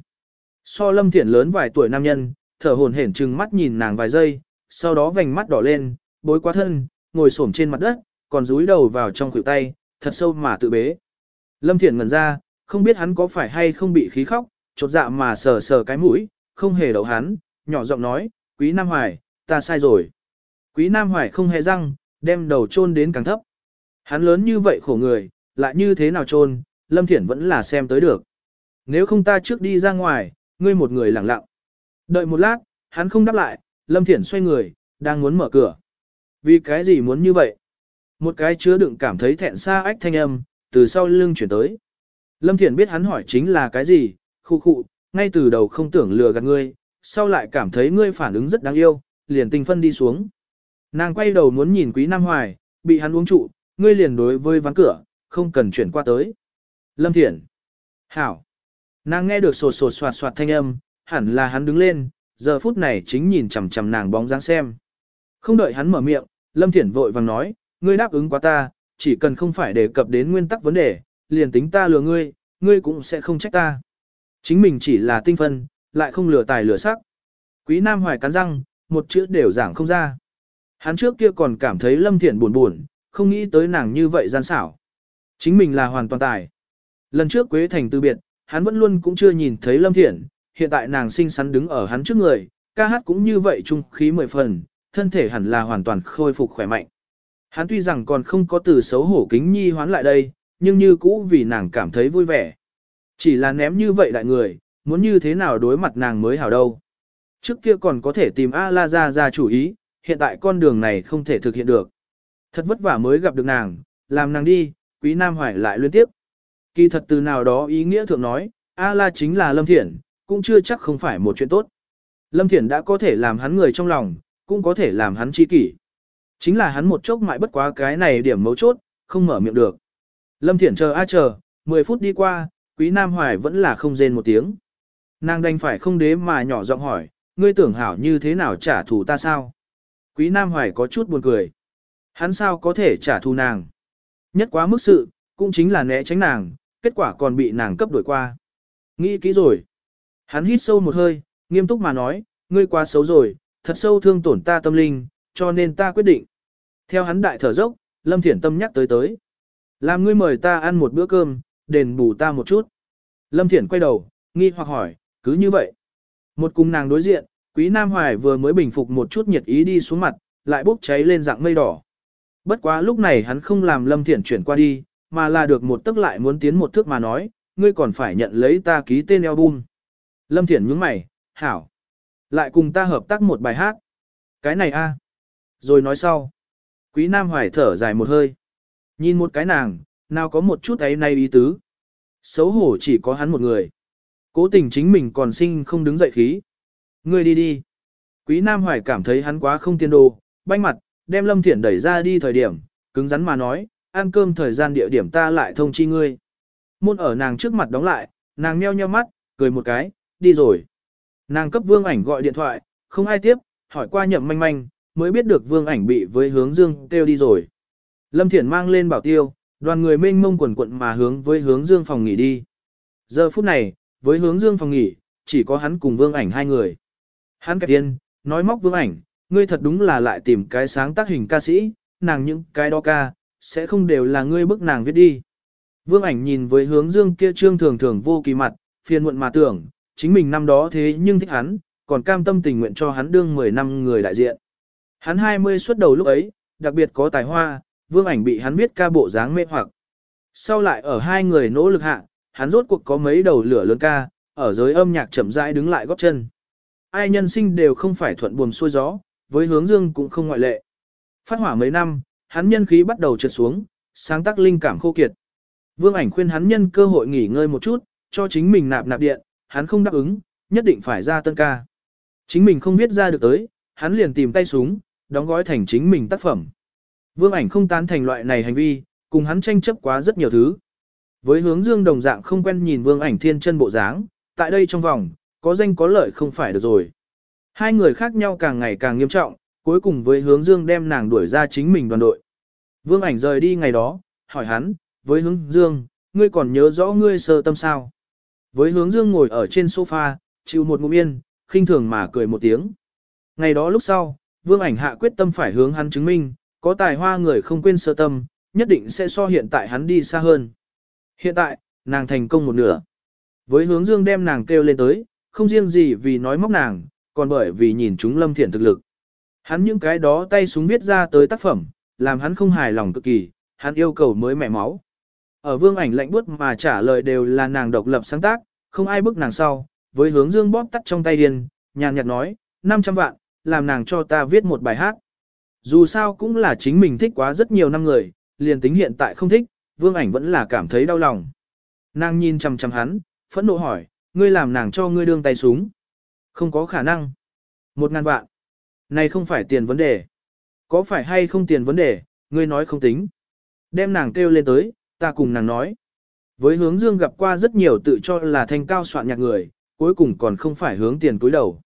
So Lâm Thiển lớn vài tuổi nam nhân, thở hồn hển trừng mắt nhìn nàng vài giây, sau đó vành mắt đỏ lên, bối quá thân, ngồi xổm trên mặt đất, còn rúi đầu vào trong khuỷu tay, thật sâu mà tự bế. Lâm Thiển ngẩn ra, không biết hắn có phải hay không bị khí khóc, chột dạ mà sờ sờ cái mũi, không hề đậu hắn, nhỏ giọng nói, Quý Nam Hoài, ta sai rồi. Quý Nam Hoài không hề răng, đem đầu chôn đến càng thấp. Hắn lớn như vậy khổ người, lại như thế nào chôn, Lâm Thiển vẫn là xem tới được. Nếu không ta trước đi ra ngoài, ngươi một người lặng lặng. Đợi một lát, hắn không đáp lại, Lâm Thiển xoay người, đang muốn mở cửa. Vì cái gì muốn như vậy? Một cái chứa đựng cảm thấy thẹn xa ách thanh âm, từ sau lưng chuyển tới. Lâm Thiển biết hắn hỏi chính là cái gì, khu khu, ngay từ đầu không tưởng lừa gạt ngươi, sau lại cảm thấy ngươi phản ứng rất đáng yêu, liền tình phân đi xuống. Nàng quay đầu muốn nhìn quý Nam Hoài, bị hắn uống trụ, ngươi liền đối với ván cửa, không cần chuyển qua tới. Lâm Thiển. Hảo. Nàng nghe được sột sột soạt soạt thanh âm, hẳn là hắn đứng lên, giờ phút này chính nhìn chằm chằm nàng bóng dáng xem. Không đợi hắn mở miệng, Lâm Thiển vội vàng nói, ngươi đáp ứng quá ta, chỉ cần không phải đề cập đến nguyên tắc vấn đề, liền tính ta lừa ngươi, ngươi cũng sẽ không trách ta. Chính mình chỉ là tinh phân, lại không lừa tài lừa sắc. Quý Nam Hoài cắn răng, một chữ đều giảng không ra. Hắn trước kia còn cảm thấy Lâm Thiện buồn buồn, không nghĩ tới nàng như vậy gian xảo. Chính mình là hoàn toàn tài. Lần trước Quế Thành từ biệt, hắn vẫn luôn cũng chưa nhìn thấy Lâm Thiện. hiện tại nàng xinh xắn đứng ở hắn trước người, ca hát cũng như vậy trung khí mười phần, thân thể hẳn là hoàn toàn khôi phục khỏe mạnh. Hắn tuy rằng còn không có từ xấu hổ kính nhi hoán lại đây, nhưng như cũ vì nàng cảm thấy vui vẻ. Chỉ là ném như vậy đại người, muốn như thế nào đối mặt nàng mới hảo đâu. Trước kia còn có thể tìm A-la ra ra chủ ý, hiện tại con đường này không thể thực hiện được. Thật vất vả mới gặp được nàng, làm nàng đi, quý nam hoài lại liên tiếp. Kỳ thật từ nào đó ý nghĩa thượng nói, A-la chính là Lâm Thiển, cũng chưa chắc không phải một chuyện tốt. Lâm Thiển đã có thể làm hắn người trong lòng, cũng có thể làm hắn chi kỷ. Chính là hắn một chốc mãi bất quá cái này điểm mấu chốt, không mở miệng được. Lâm Thiển chờ a chờ, 10 phút đi qua, Quý Nam Hoài vẫn là không rên một tiếng. Nàng đành phải không đế mà nhỏ giọng hỏi, ngươi tưởng hảo như thế nào trả thù ta sao? Quý Nam Hoài có chút buồn cười. Hắn sao có thể trả thù nàng? Nhất quá mức sự, cũng chính là né tránh nàng, kết quả còn bị nàng cấp đổi qua. Nghĩ kỹ rồi. Hắn hít sâu một hơi, nghiêm túc mà nói, ngươi quá xấu rồi, thật sâu thương tổn ta tâm linh, cho nên ta quyết định. Theo hắn đại thở dốc, Lâm Thiển Tâm nhắc tới tới. Làm ngươi mời ta ăn một bữa cơm, đền bù ta một chút. Lâm Thiển quay đầu, nghi hoặc hỏi, cứ như vậy. Một cùng nàng đối diện, Quý Nam Hoài vừa mới bình phục một chút nhiệt ý đi xuống mặt, lại bốc cháy lên dạng mây đỏ. Bất quá lúc này hắn không làm Lâm Thiển chuyển qua đi, mà là được một tức lại muốn tiến một thước mà nói, ngươi còn phải nhận lấy ta ký tên album. Lâm Thiển nhướng mày, hảo. Lại cùng ta hợp tác một bài hát. Cái này a Rồi nói sau. Quý Nam Hoài thở dài một hơi. Nhìn một cái nàng, nào có một chút ấy nay ý tứ. Xấu hổ chỉ có hắn một người. Cố tình chính mình còn sinh không đứng dậy khí. Ngươi đi đi. Quý Nam Hoài cảm thấy hắn quá không tiên đồ, banh mặt, đem Lâm Thiển đẩy ra đi thời điểm, cứng rắn mà nói, ăn cơm thời gian địa điểm ta lại thông chi ngươi. Môn ở nàng trước mặt đóng lại, nàng meo nheo mắt, cười một cái, đi rồi. Nàng cấp vương ảnh gọi điện thoại, không ai tiếp, hỏi qua nhậm manh manh, mới biết được vương ảnh bị với hướng dương kêu đi rồi. Lâm Thiển mang lên bảo tiêu, đoàn người mênh mông quần quận mà hướng với hướng dương phòng nghỉ đi. Giờ phút này, với hướng dương phòng nghỉ, chỉ có hắn cùng vương ảnh hai người. Hắn kẹp tiên, nói móc vương ảnh, ngươi thật đúng là lại tìm cái sáng tác hình ca sĩ, nàng những cái đó ca, sẽ không đều là ngươi bức nàng viết đi. Vương ảnh nhìn với hướng dương kia trương thường thường vô kỳ mặt, phiền muộn mà tưởng, chính mình năm đó thế nhưng thích hắn, còn cam tâm tình nguyện cho hắn đương 10 năm người đại diện. Hắn 20 xuất đầu lúc ấy, đặc biệt có tài hoa, vương ảnh bị hắn viết ca bộ dáng mê hoặc. Sau lại ở hai người nỗ lực hạ, hắn rốt cuộc có mấy đầu lửa lớn ca, ở giới âm nhạc chậm rãi đứng lại góp chân. Ai nhân sinh đều không phải thuận buồm xuôi gió, với hướng dương cũng không ngoại lệ. Phát hỏa mấy năm, hắn nhân khí bắt đầu trượt xuống, sáng tác linh cảm khô kiệt. Vương ảnh khuyên hắn nhân cơ hội nghỉ ngơi một chút, cho chính mình nạp nạp điện, hắn không đáp ứng, nhất định phải ra tân ca. Chính mình không viết ra được tới, hắn liền tìm tay súng, đóng gói thành chính mình tác phẩm. Vương ảnh không tán thành loại này hành vi, cùng hắn tranh chấp quá rất nhiều thứ. Với hướng dương đồng dạng không quen nhìn vương ảnh thiên chân bộ dáng, tại đây trong vòng, có danh có lợi không phải được rồi. Hai người khác nhau càng ngày càng nghiêm trọng, cuối cùng với hướng dương đem nàng đuổi ra chính mình đoàn đội. Vương ảnh rời đi ngày đó, hỏi hắn, với hướng dương, ngươi còn nhớ rõ ngươi sơ tâm sao? Với hướng dương ngồi ở trên sofa, chịu một ngụm yên, khinh thường mà cười một tiếng. Ngày đó lúc sau, vương ảnh hạ quyết tâm phải hướng hắn chứng minh, có tài hoa người không quên sơ tâm, nhất định sẽ so hiện tại hắn đi xa hơn. Hiện tại, nàng thành công một nửa. Với hướng dương đem nàng kêu lên tới, không riêng gì vì nói móc nàng, còn bởi vì nhìn chúng lâm thiện thực lực. Hắn những cái đó tay súng viết ra tới tác phẩm, làm hắn không hài lòng cực kỳ, hắn yêu cầu mới mẹ máu. Ở vương ảnh lạnh buốt mà trả lời đều là nàng độc lập sáng tác, không ai bức nàng sau, với hướng dương bóp tắt trong tay điên, nhàn nhạt nói, 500 vạn, làm nàng cho ta viết một bài hát. Dù sao cũng là chính mình thích quá rất nhiều năm người, liền tính hiện tại không thích, vương ảnh vẫn là cảm thấy đau lòng. Nàng nhìn chằm chằm hắn, phẫn nộ hỏi, ngươi làm nàng cho ngươi đương tay súng. Không có khả năng. Một ngàn vạn. Này không phải tiền vấn đề. Có phải hay không tiền vấn đề, ngươi nói không tính. Đem nàng kêu lên tới, ta cùng nàng nói. Với hướng dương gặp qua rất nhiều tự cho là thanh cao soạn nhạc người, cuối cùng còn không phải hướng tiền túi đầu.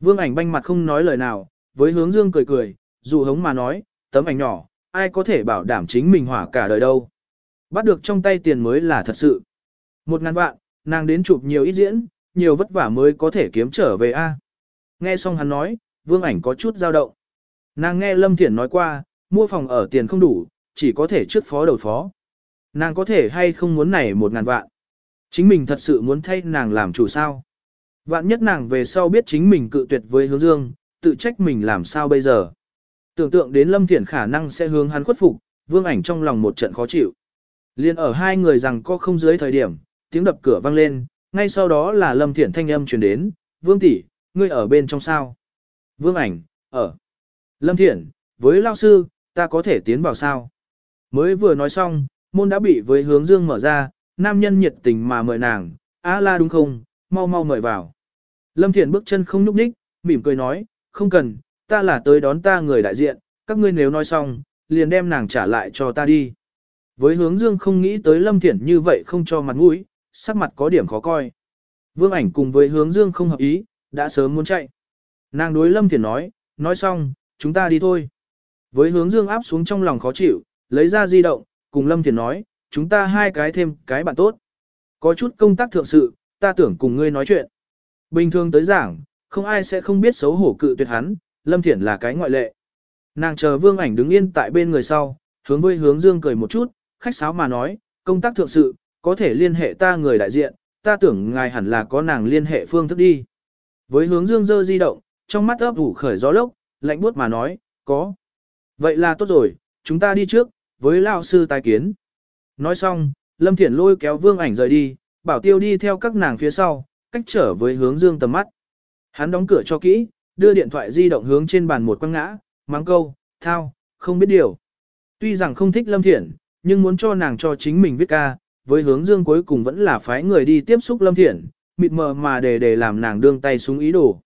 Vương ảnh banh mặt không nói lời nào, với hướng dương cười cười, dù hống mà nói, tấm ảnh nhỏ, ai có thể bảo đảm chính mình hỏa cả đời đâu. Bắt được trong tay tiền mới là thật sự. Một ngàn vạn, nàng đến chụp nhiều ít diễn, nhiều vất vả mới có thể kiếm trở về A. Nghe xong hắn nói, vương ảnh có chút dao động. Nàng nghe Lâm Thiển nói qua, mua phòng ở tiền không đủ, chỉ có thể trước phó đầu phó. Nàng có thể hay không muốn này một ngàn vạn. Chính mình thật sự muốn thay nàng làm chủ sao. Vạn nhất nàng về sau biết chính mình cự tuyệt với hướng dương, tự trách mình làm sao bây giờ. Tưởng tượng đến Lâm Thiển khả năng sẽ hướng hắn khuất phục, vương ảnh trong lòng một trận khó chịu. Liên ở hai người rằng có không dưới thời điểm, tiếng đập cửa vang lên, ngay sau đó là Lâm Thiển thanh âm truyền đến, Vương tỷ, ngươi ở bên trong sao? Vương ảnh, ở. Lâm Thiển, với lao sư, ta có thể tiến vào sao? Mới vừa nói xong, môn đã bị với hướng dương mở ra, nam nhân nhiệt tình mà mời nàng, á la đúng không, mau mau mời vào. Lâm Thiển bước chân không nhúc nhích, mỉm cười nói, không cần, ta là tới đón ta người đại diện, các ngươi nếu nói xong, liền đem nàng trả lại cho ta đi. Với hướng dương không nghĩ tới Lâm Thiển như vậy không cho mặt mũi, sắc mặt có điểm khó coi. Vương ảnh cùng với hướng dương không hợp ý, đã sớm muốn chạy. Nàng đối Lâm Thiển nói, nói xong, chúng ta đi thôi. Với hướng dương áp xuống trong lòng khó chịu, lấy ra di động, cùng Lâm Thiển nói, chúng ta hai cái thêm cái bạn tốt. Có chút công tác thượng sự, ta tưởng cùng ngươi nói chuyện. Bình thường tới giảng, không ai sẽ không biết xấu hổ cự tuyệt hắn, Lâm Thiển là cái ngoại lệ. Nàng chờ vương ảnh đứng yên tại bên người sau, hướng với hướng dương cười một chút, khách sáo mà nói, công tác thượng sự, có thể liên hệ ta người đại diện, ta tưởng ngài hẳn là có nàng liên hệ phương thức đi. Với hướng dương dơ di động, trong mắt ấp ủ khởi gió lốc, lạnh buốt mà nói, có. Vậy là tốt rồi, chúng ta đi trước, với Lão sư tài kiến. Nói xong, Lâm Thiển lôi kéo vương ảnh rời đi, bảo tiêu đi theo các nàng phía sau, cách trở với hướng dương tầm mắt. Hắn đóng cửa cho kỹ, đưa điện thoại di động hướng trên bàn một quăng ngã, mắng câu, thao, không biết điều. Tuy rằng không thích Lâm Thiển, nhưng muốn cho nàng cho chính mình viết ca, với hướng dương cuối cùng vẫn là phái người đi tiếp xúc Lâm Thiển, mịt mờ mà để để làm nàng đương tay xuống ý đồ.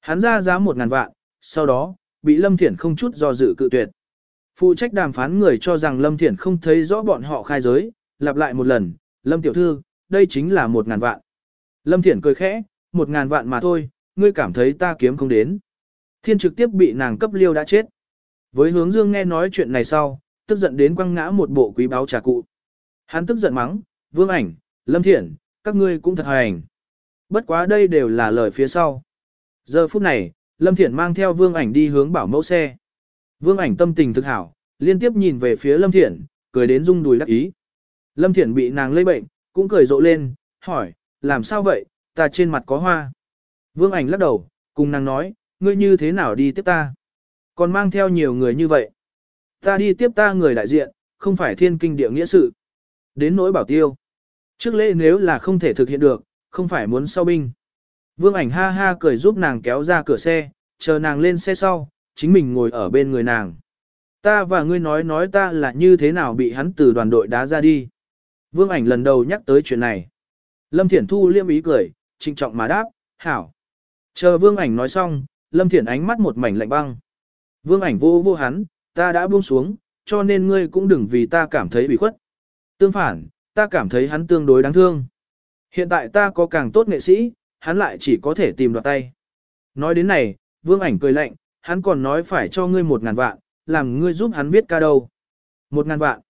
Hắn ra giá một ngàn vạn, sau đó, bị Lâm Thiển không chút do dự cự tuyệt. Phụ trách đàm phán người cho rằng Lâm Thiển không thấy rõ bọn họ khai giới, lặp lại một lần, Lâm Tiểu Thư, đây chính là một ngàn vạn. Lâm Thiển cười khẽ, một ngàn vạn mà thôi, ngươi cảm thấy ta kiếm không đến. Thiên trực tiếp bị nàng cấp liêu đã chết. Với hướng dương nghe nói chuyện này sau, tức giận đến quăng ngã một bộ quý báo trà cụ. Hắn tức giận mắng, vương ảnh, lâm thiện, các ngươi cũng thật hành. Bất quá đây đều là lời phía sau. Giờ phút này, lâm thiện mang theo vương ảnh đi hướng bảo mẫu xe. Vương ảnh tâm tình thực hảo, liên tiếp nhìn về phía lâm thiện, cười đến rung đùi đắc ý. Lâm thiện bị nàng lây bệnh, cũng cười rộ lên, hỏi, làm sao vậy, ta trên mặt có hoa. Vương ảnh lắc đầu, cùng nàng nói, ngươi như thế nào đi tiếp ta? Còn mang theo nhiều người như vậy. Ta đi tiếp ta người đại diện, không phải thiên kinh địa nghĩa sự. Đến nỗi bảo tiêu. Trước lễ nếu là không thể thực hiện được, không phải muốn sau binh. Vương ảnh ha ha cười giúp nàng kéo ra cửa xe, chờ nàng lên xe sau, chính mình ngồi ở bên người nàng. Ta và ngươi nói nói ta là như thế nào bị hắn từ đoàn đội đá ra đi. Vương ảnh lần đầu nhắc tới chuyện này. Lâm Thiển Thu liêm ý cười, trinh trọng mà đáp, hảo. Chờ vương ảnh nói xong, Lâm Thiển ánh mắt một mảnh lạnh băng. Vương ảnh vô vô hắn, ta đã buông xuống, cho nên ngươi cũng đừng vì ta cảm thấy bị khuất. Tương phản, ta cảm thấy hắn tương đối đáng thương. Hiện tại ta có càng tốt nghệ sĩ, hắn lại chỉ có thể tìm đoạt tay. Nói đến này, vương ảnh cười lạnh, hắn còn nói phải cho ngươi một ngàn vạn, làm ngươi giúp hắn viết ca đâu. Một ngàn vạn.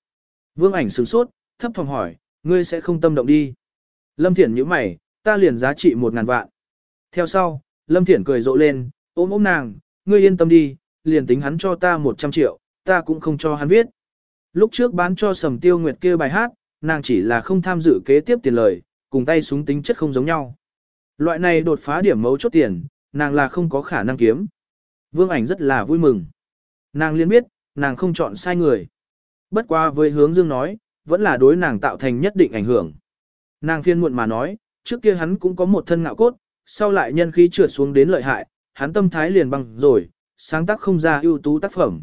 Vương ảnh sửng sốt, thấp phòng hỏi, ngươi sẽ không tâm động đi. Lâm Thiển như mày, ta liền giá trị một ngàn vạn. Theo sau, Lâm Thiển cười rộ lên, ôm ôm nàng, ngươi yên tâm đi, liền tính hắn cho ta 100 triệu, ta cũng không cho hắn viết. Lúc trước bán cho sầm tiêu nguyệt kia bài hát, nàng chỉ là không tham dự kế tiếp tiền lời, cùng tay súng tính chất không giống nhau. Loại này đột phá điểm mấu chốt tiền, nàng là không có khả năng kiếm. Vương ảnh rất là vui mừng. Nàng liên biết, nàng không chọn sai người. Bất qua với hướng dương nói, vẫn là đối nàng tạo thành nhất định ảnh hưởng. Nàng phiên muộn mà nói, trước kia hắn cũng có một thân ngạo cốt, sau lại nhân khí trượt xuống đến lợi hại, hắn tâm thái liền băng rồi, sáng tác không ra ưu tú tác phẩm.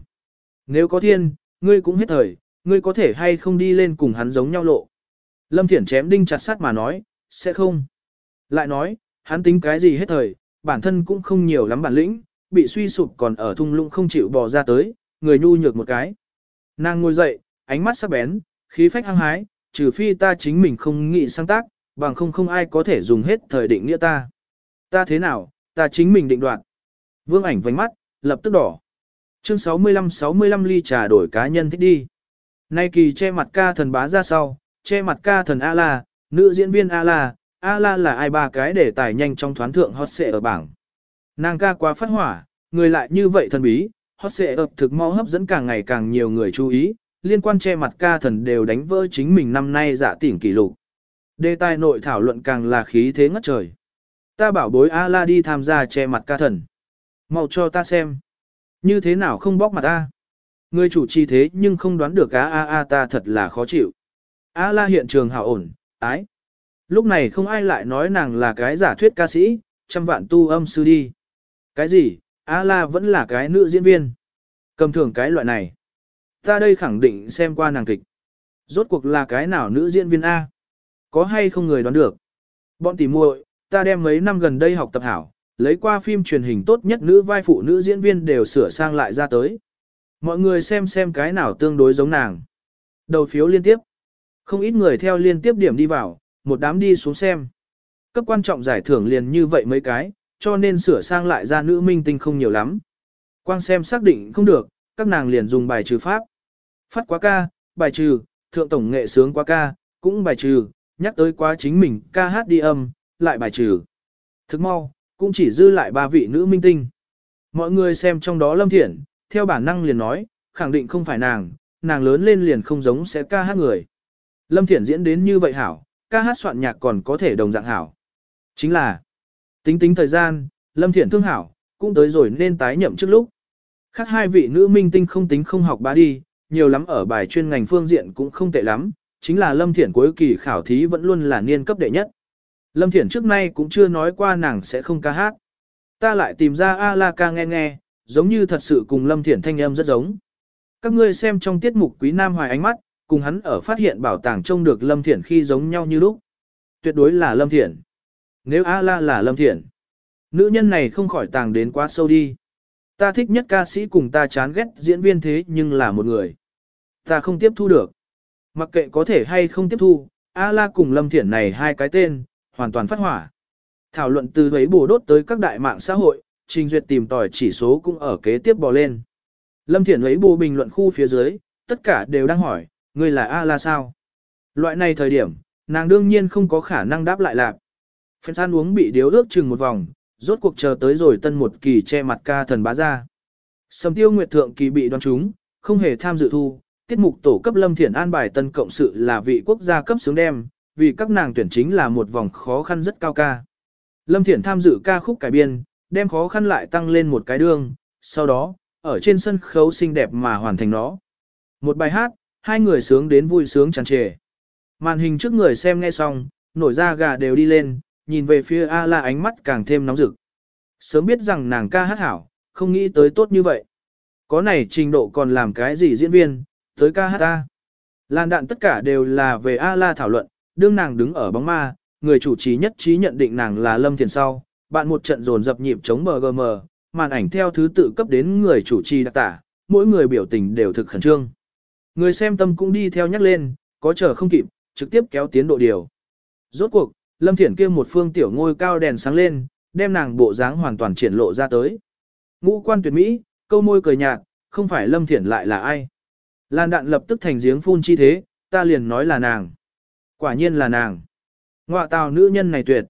Nếu có thiên, ngươi cũng hết thời, ngươi có thể hay không đi lên cùng hắn giống nhau lộ. Lâm Thiển chém đinh chặt sắt mà nói, sẽ không. Lại nói, hắn tính cái gì hết thời, bản thân cũng không nhiều lắm bản lĩnh, bị suy sụp còn ở thung lũng không chịu bò ra tới, người nhu nhược một cái. Nàng ngồi dậy, ánh mắt sắc bén, khí phách hăng hái, trừ phi ta chính mình không nghĩ sáng tác, bằng không không ai có thể dùng hết thời định nghĩa ta. Ta thế nào, ta chính mình định đoạt. Vương ảnh vánh mắt, lập tức đỏ. Chương 65-65 ly trà đổi cá nhân thích đi. Nay kỳ che mặt ca thần bá ra sau, che mặt ca thần A-la, nữ diễn viên A-la, A-la là ai ba cái để tài nhanh trong thoán thượng hot xệ ở bảng. Nàng ca quá phát hỏa, người lại như vậy thần bí, hot xệ ập thực mau hấp dẫn càng ngày càng nhiều người chú ý, liên quan che mặt ca thần đều đánh vỡ chính mình năm nay giả tỉnh kỷ lục. Đề tài nội thảo luận càng là khí thế ngất trời. Ta bảo bối A-la đi tham gia che mặt ca thần. Mau cho ta xem. Như thế nào không bóc mặt ta? Người chủ trì thế nhưng không đoán được a a a ta thật là khó chịu. A la hiện trường hào ổn, ái. Lúc này không ai lại nói nàng là cái giả thuyết ca sĩ, trăm vạn tu âm sư đi. Cái gì, A la vẫn là cái nữ diễn viên. Cầm thường cái loại này. Ta đây khẳng định xem qua nàng kịch. Rốt cuộc là cái nào nữ diễn viên A? Có hay không người đoán được? Bọn tỉ muội, ta đem mấy năm gần đây học tập hảo, lấy qua phim truyền hình tốt nhất nữ vai phụ nữ diễn viên đều sửa sang lại ra tới. Mọi người xem xem cái nào tương đối giống nàng. Đầu phiếu liên tiếp. Không ít người theo liên tiếp điểm đi vào, một đám đi xuống xem. Cấp quan trọng giải thưởng liền như vậy mấy cái, cho nên sửa sang lại ra nữ minh tinh không nhiều lắm. Quang xem xác định không được, các nàng liền dùng bài trừ pháp. Phát quá ca, bài trừ, thượng tổng nghệ sướng quá ca, cũng bài trừ, nhắc tới quá chính mình ca hát đi âm, lại bài trừ. Thức mau, cũng chỉ dư lại ba vị nữ minh tinh. Mọi người xem trong đó Lâm Thiển, theo bản năng liền nói, khẳng định không phải nàng, nàng lớn lên liền không giống sẽ ca hát người. Lâm Thiển diễn đến như vậy hảo, ca hát soạn nhạc còn có thể đồng dạng hảo. Chính là, tính tính thời gian, Lâm Thiển thương hảo, cũng tới rồi nên tái nhậm trước lúc. Khác hai vị nữ minh tinh không tính không học bá đi, nhiều lắm ở bài chuyên ngành phương diện cũng không tệ lắm, chính là Lâm Thiển cuối kỳ khảo thí vẫn luôn là niên cấp đệ nhất. Lâm Thiển trước nay cũng chưa nói qua nàng sẽ không ca hát. Ta lại tìm ra A-la ca nghe nghe, giống như thật sự cùng Lâm Thiển thanh âm rất giống. Các ngươi xem trong tiết mục Quý Nam Hoài ánh mắt, cùng hắn ở phát hiện bảo tàng trông được Lâm Thiển khi giống nhau như lúc. Tuyệt đối là Lâm Thiển. Nếu A-la là Lâm Thiển, nữ nhân này không khỏi tàng đến quá sâu đi. Ta thích nhất ca sĩ cùng ta chán ghét diễn viên thế nhưng là một người. Ta không tiếp thu được. Mặc kệ có thể hay không tiếp thu, A-la cùng Lâm Thiển này hai cái tên, hoàn toàn phát hỏa. Thảo luận từ ấy bổ đốt tới các đại mạng xã hội, trình duyệt tìm tòi chỉ số cũng ở kế tiếp bò lên. Lâm Thiển ấy bù bình luận khu phía dưới, tất cả đều đang hỏi, người là A la sao? Loại này thời điểm, nàng đương nhiên không có khả năng đáp lại lạc. Phèn san uống bị điếu ước chừng một vòng, rốt cuộc chờ tới rồi tân một kỳ che mặt ca thần bá ra. Sầm tiêu nguyệt thượng kỳ bị đoán trúng, không hề tham dự thu, tiết mục tổ cấp Lâm Thiển an bài tân cộng sự là vị quốc gia cấp xướng đem, vì các nàng tuyển chính là một vòng khó khăn rất cao ca. Lâm Thiển tham dự ca khúc cải biên, đem khó khăn lại tăng lên một cái đương, sau đó, ở trên sân khấu xinh đẹp mà hoàn thành nó. Một bài hát, hai người sướng đến vui sướng tràn trề. Màn hình trước người xem nghe xong, nổi da gà đều đi lên, nhìn về phía A la ánh mắt càng thêm nóng rực. Sớm biết rằng nàng ca hát hảo, không nghĩ tới tốt như vậy. Có này trình độ còn làm cái gì diễn viên, tới ca hát ta. Lan đạn tất cả đều là về A la thảo luận, đương nàng đứng ở bóng ma, người chủ trì nhất trí nhận định nàng là Lâm Thiền sau, bạn một trận dồn dập nhịp chống BGM, màn ảnh theo thứ tự cấp đến người chủ trì đặc tả, mỗi người biểu tình đều thực khẩn trương. Người xem tâm cũng đi theo nhắc lên, có chờ không kịp, trực tiếp kéo tiến độ điều. Rốt cuộc, Lâm Thiển kia một phương tiểu ngôi cao đèn sáng lên, đem nàng bộ dáng hoàn toàn triển lộ ra tới. Ngũ quan tuyệt mỹ, câu môi cười nhạt, không phải Lâm Thiển lại là ai. Lan đạn lập tức thành giếng phun chi thế, ta liền nói là nàng. Quả nhiên là nàng. Ngoạ tào nữ nhân này tuyệt.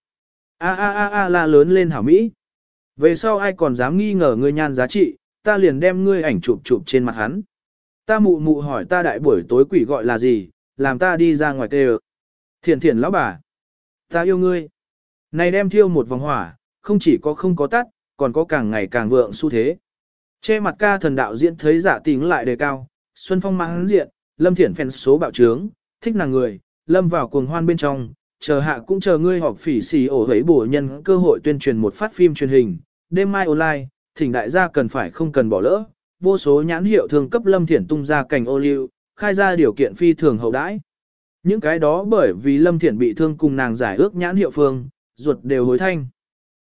A a a a la lớn lên hảo Mỹ. Về sau ai còn dám nghi ngờ ngươi nhan giá trị, ta liền đem ngươi ảnh chụp chụp trên mặt hắn. Ta mụ mụ hỏi ta đại buổi tối quỷ gọi là gì, làm ta đi ra ngoài kêu. Thiền thiền lão bà. Ta yêu ngươi. Này đem thiêu một vòng hỏa, không chỉ có không có tắt, còn có càng ngày càng vượng xu thế. Che mặt ca thần đạo diễn thấy giả tính lại đề cao, Xuân Phong mang diện, Lâm Thiển phèn số bạo trướng, thích nàng người, lâm vào cuồng hoan bên trong, chờ hạ cũng chờ ngươi họp phỉ xì ổ hấy bổ nhân cơ hội tuyên truyền một phát phim truyền hình, đêm mai online, thỉnh đại gia cần phải không cần bỏ lỡ, vô số nhãn hiệu thường cấp lâm thiển tung ra cảnh ô liu, khai ra điều kiện phi thường hậu đãi. Những cái đó bởi vì lâm thiển bị thương cùng nàng giải ước nhãn hiệu phương, ruột đều hối thanh.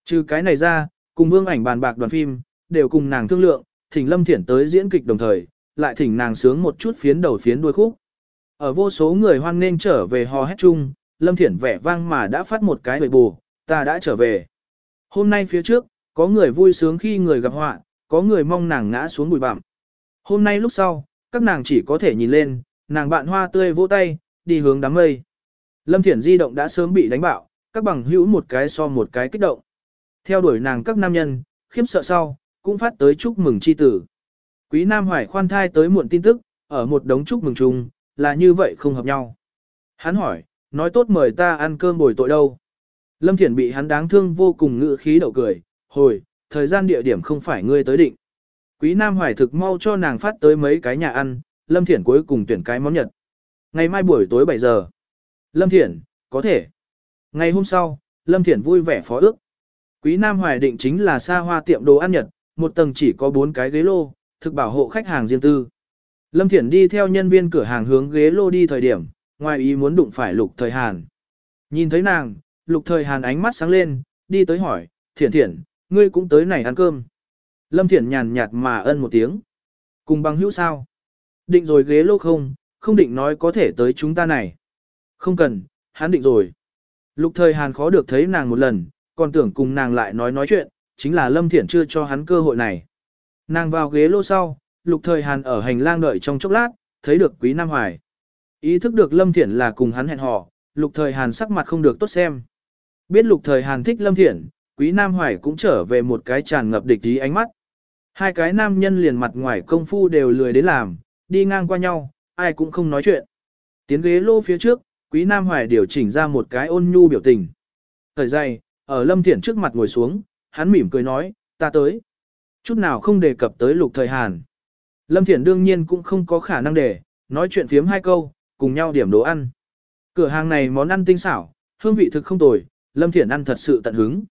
Trừ cái này ra, cùng vương ảnh bàn bạc đoàn phim, đều cùng nàng thương lượng, thỉnh lâm thiển tới diễn kịch đồng thời, lại thỉnh nàng sướng một chút phiến đầu phiến đuôi khúc. Ở vô số người hoan nên trở về hò hét chung, Lâm Thiển vẻ vang mà đã phát một cái lời bù, ta đã trở về. Hôm nay phía trước, có người vui sướng khi người gặp họa, có người mong nàng ngã xuống bụi bặm. Hôm nay lúc sau, các nàng chỉ có thể nhìn lên, nàng bạn hoa tươi vỗ tay, đi hướng đám mây. Lâm Thiển di động đã sớm bị đánh bạo, các bằng hữu một cái so một cái kích động. Theo đuổi nàng các nam nhân, khiếp sợ sau, cũng phát tới chúc mừng chi tử. Quý Nam Hoài khoan thai tới muộn tin tức, ở một đống chúc mừng chung, là như vậy không hợp nhau. Hắn hỏi, nói tốt mời ta ăn cơm bồi tội đâu. Lâm Thiển bị hắn đáng thương vô cùng ngự khí đậu cười, hồi, thời gian địa điểm không phải ngươi tới định. Quý Nam Hoài thực mau cho nàng phát tới mấy cái nhà ăn, Lâm Thiển cuối cùng tuyển cái món nhật. Ngày mai buổi tối 7 giờ. Lâm Thiển, có thể. Ngày hôm sau, Lâm Thiển vui vẻ phó ước. Quý Nam Hoài định chính là xa hoa tiệm đồ ăn nhật, một tầng chỉ có 4 cái ghế lô, thực bảo hộ khách hàng riêng tư. Lâm Thiển đi theo nhân viên cửa hàng hướng ghế lô đi thời điểm, ngoài ý muốn đụng phải Lục Thời Hàn. Nhìn thấy nàng, Lục Thời Hàn ánh mắt sáng lên, đi tới hỏi, Thiển Thiển, ngươi cũng tới này ăn cơm. Lâm Thiển nhàn nhạt mà ân một tiếng. Cùng bằng hữu sao? Định rồi ghế lô không, không định nói có thể tới chúng ta này. Không cần, hắn định rồi. Lục Thời Hàn khó được thấy nàng một lần, còn tưởng cùng nàng lại nói nói chuyện, chính là Lâm Thiển chưa cho hắn cơ hội này. Nàng vào ghế lô sau, Lục Thời Hàn ở hành lang đợi trong chốc lát, thấy được Quý Nam Hoài. Ý thức được Lâm Thiển là cùng hắn hẹn hò, Lục Thời Hàn sắc mặt không được tốt xem. Biết Lục Thời Hàn thích Lâm Thiển, Quý Nam Hoài cũng trở về một cái tràn ngập địch ý ánh mắt. Hai cái nam nhân liền mặt ngoài công phu đều lười đến làm, đi ngang qua nhau, ai cũng không nói chuyện. Tiến ghế lô phía trước, Quý Nam Hoài điều chỉnh ra một cái ôn nhu biểu tình. Thời dày, ở Lâm Thiển trước mặt ngồi xuống, hắn mỉm cười nói, ta tới. Chút nào không đề cập tới lục thời Hàn. Lâm Thiển đương nhiên cũng không có khả năng để, nói chuyện phiếm hai câu, cùng nhau điểm đồ ăn. Cửa hàng này món ăn tinh xảo, hương vị thực không tồi, Lâm Thiển ăn thật sự tận hứng.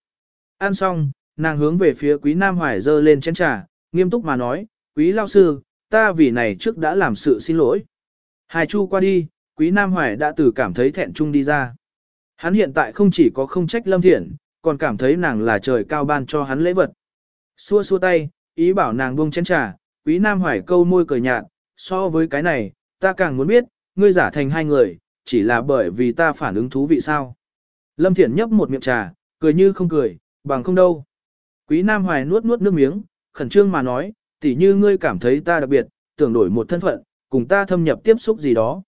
Ăn xong, nàng hướng về phía quý Nam Hoài dơ lên chén trà, nghiêm túc mà nói, quý lao sư, ta vì này trước đã làm sự xin lỗi. Hai chu qua đi, quý Nam Hoài đã từ cảm thấy thẹn chung đi ra. Hắn hiện tại không chỉ có không trách Lâm Thiển, còn cảm thấy nàng là trời cao ban cho hắn lễ vật. Xua xua tay, ý bảo nàng buông chén trà, quý Nam Hoài câu môi cười nhạt, so với cái này, ta càng muốn biết, ngươi giả thành hai người, chỉ là bởi vì ta phản ứng thú vị sao. Lâm Thiển nhấp một miệng trà, cười như không cười, bằng không đâu. Quý Nam Hoài nuốt nuốt nước miếng, khẩn trương mà nói, tỉ như ngươi cảm thấy ta đặc biệt, tưởng đổi một thân phận, cùng ta thâm nhập tiếp xúc gì đó.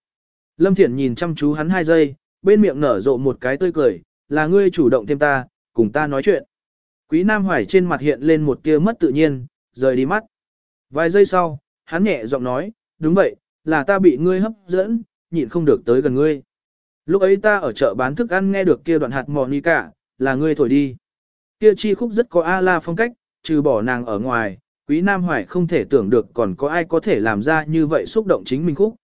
Lâm Thiển nhìn chăm chú hắn hai giây, bên miệng nở rộ một cái tươi cười, là ngươi chủ động thêm ta, cùng ta nói chuyện. Quý Nam Hoài trên mặt hiện lên một tia mất tự nhiên, rời đi mắt. Vài giây sau, hắn nhẹ giọng nói, đúng vậy, là ta bị ngươi hấp dẫn, nhịn không được tới gần ngươi. Lúc ấy ta ở chợ bán thức ăn nghe được kia đoạn hạt mò ni cả, là ngươi thổi đi. Kia chi khúc rất có A-la phong cách, trừ bỏ nàng ở ngoài, quý Nam Hoài không thể tưởng được còn có ai có thể làm ra như vậy xúc động chính mình khúc.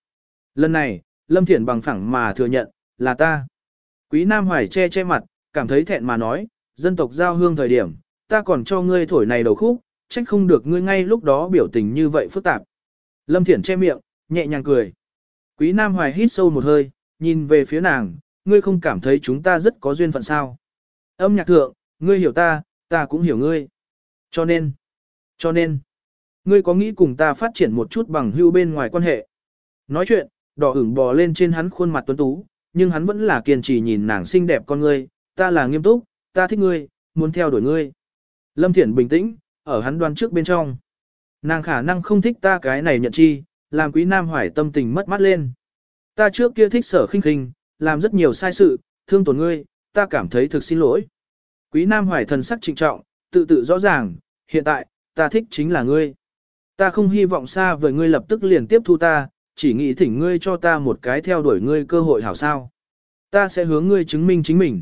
Lần này, Lâm Thiển bằng phẳng mà thừa nhận, là ta. Quý Nam Hoài che che mặt, cảm thấy thẹn mà nói, dân tộc giao hương thời điểm, ta còn cho ngươi thổi này đầu khúc, trách không được ngươi ngay lúc đó biểu tình như vậy phức tạp. Lâm Thiển che miệng, nhẹ nhàng cười. Quý Nam Hoài hít sâu một hơi, nhìn về phía nàng, ngươi không cảm thấy chúng ta rất có duyên phận sao. Âm nhạc thượng, ngươi hiểu ta, ta cũng hiểu ngươi. Cho nên, cho nên, ngươi có nghĩ cùng ta phát triển một chút bằng hưu bên ngoài quan hệ. Nói chuyện, đỏ ửng bò lên trên hắn khuôn mặt tuấn tú, nhưng hắn vẫn là kiên trì nhìn nàng xinh đẹp con ngươi, ta là nghiêm túc, ta thích ngươi, muốn theo đuổi ngươi. Lâm Thiển bình tĩnh, ở hắn đoan trước bên trong. Nàng khả năng không thích ta cái này nhận chi, làm quý nam hoài tâm tình mất mát lên. Ta trước kia thích sở khinh khinh, làm rất nhiều sai sự, thương tổn ngươi, ta cảm thấy thực xin lỗi. Quý nam hoài thần sắc trịnh trọng, tự tự rõ ràng, hiện tại, ta thích chính là ngươi. Ta không hy vọng xa với ngươi lập tức liền tiếp thu ta, chỉ nghĩ thỉnh ngươi cho ta một cái theo đuổi ngươi cơ hội hảo sao. Ta sẽ hướng ngươi chứng minh chính mình.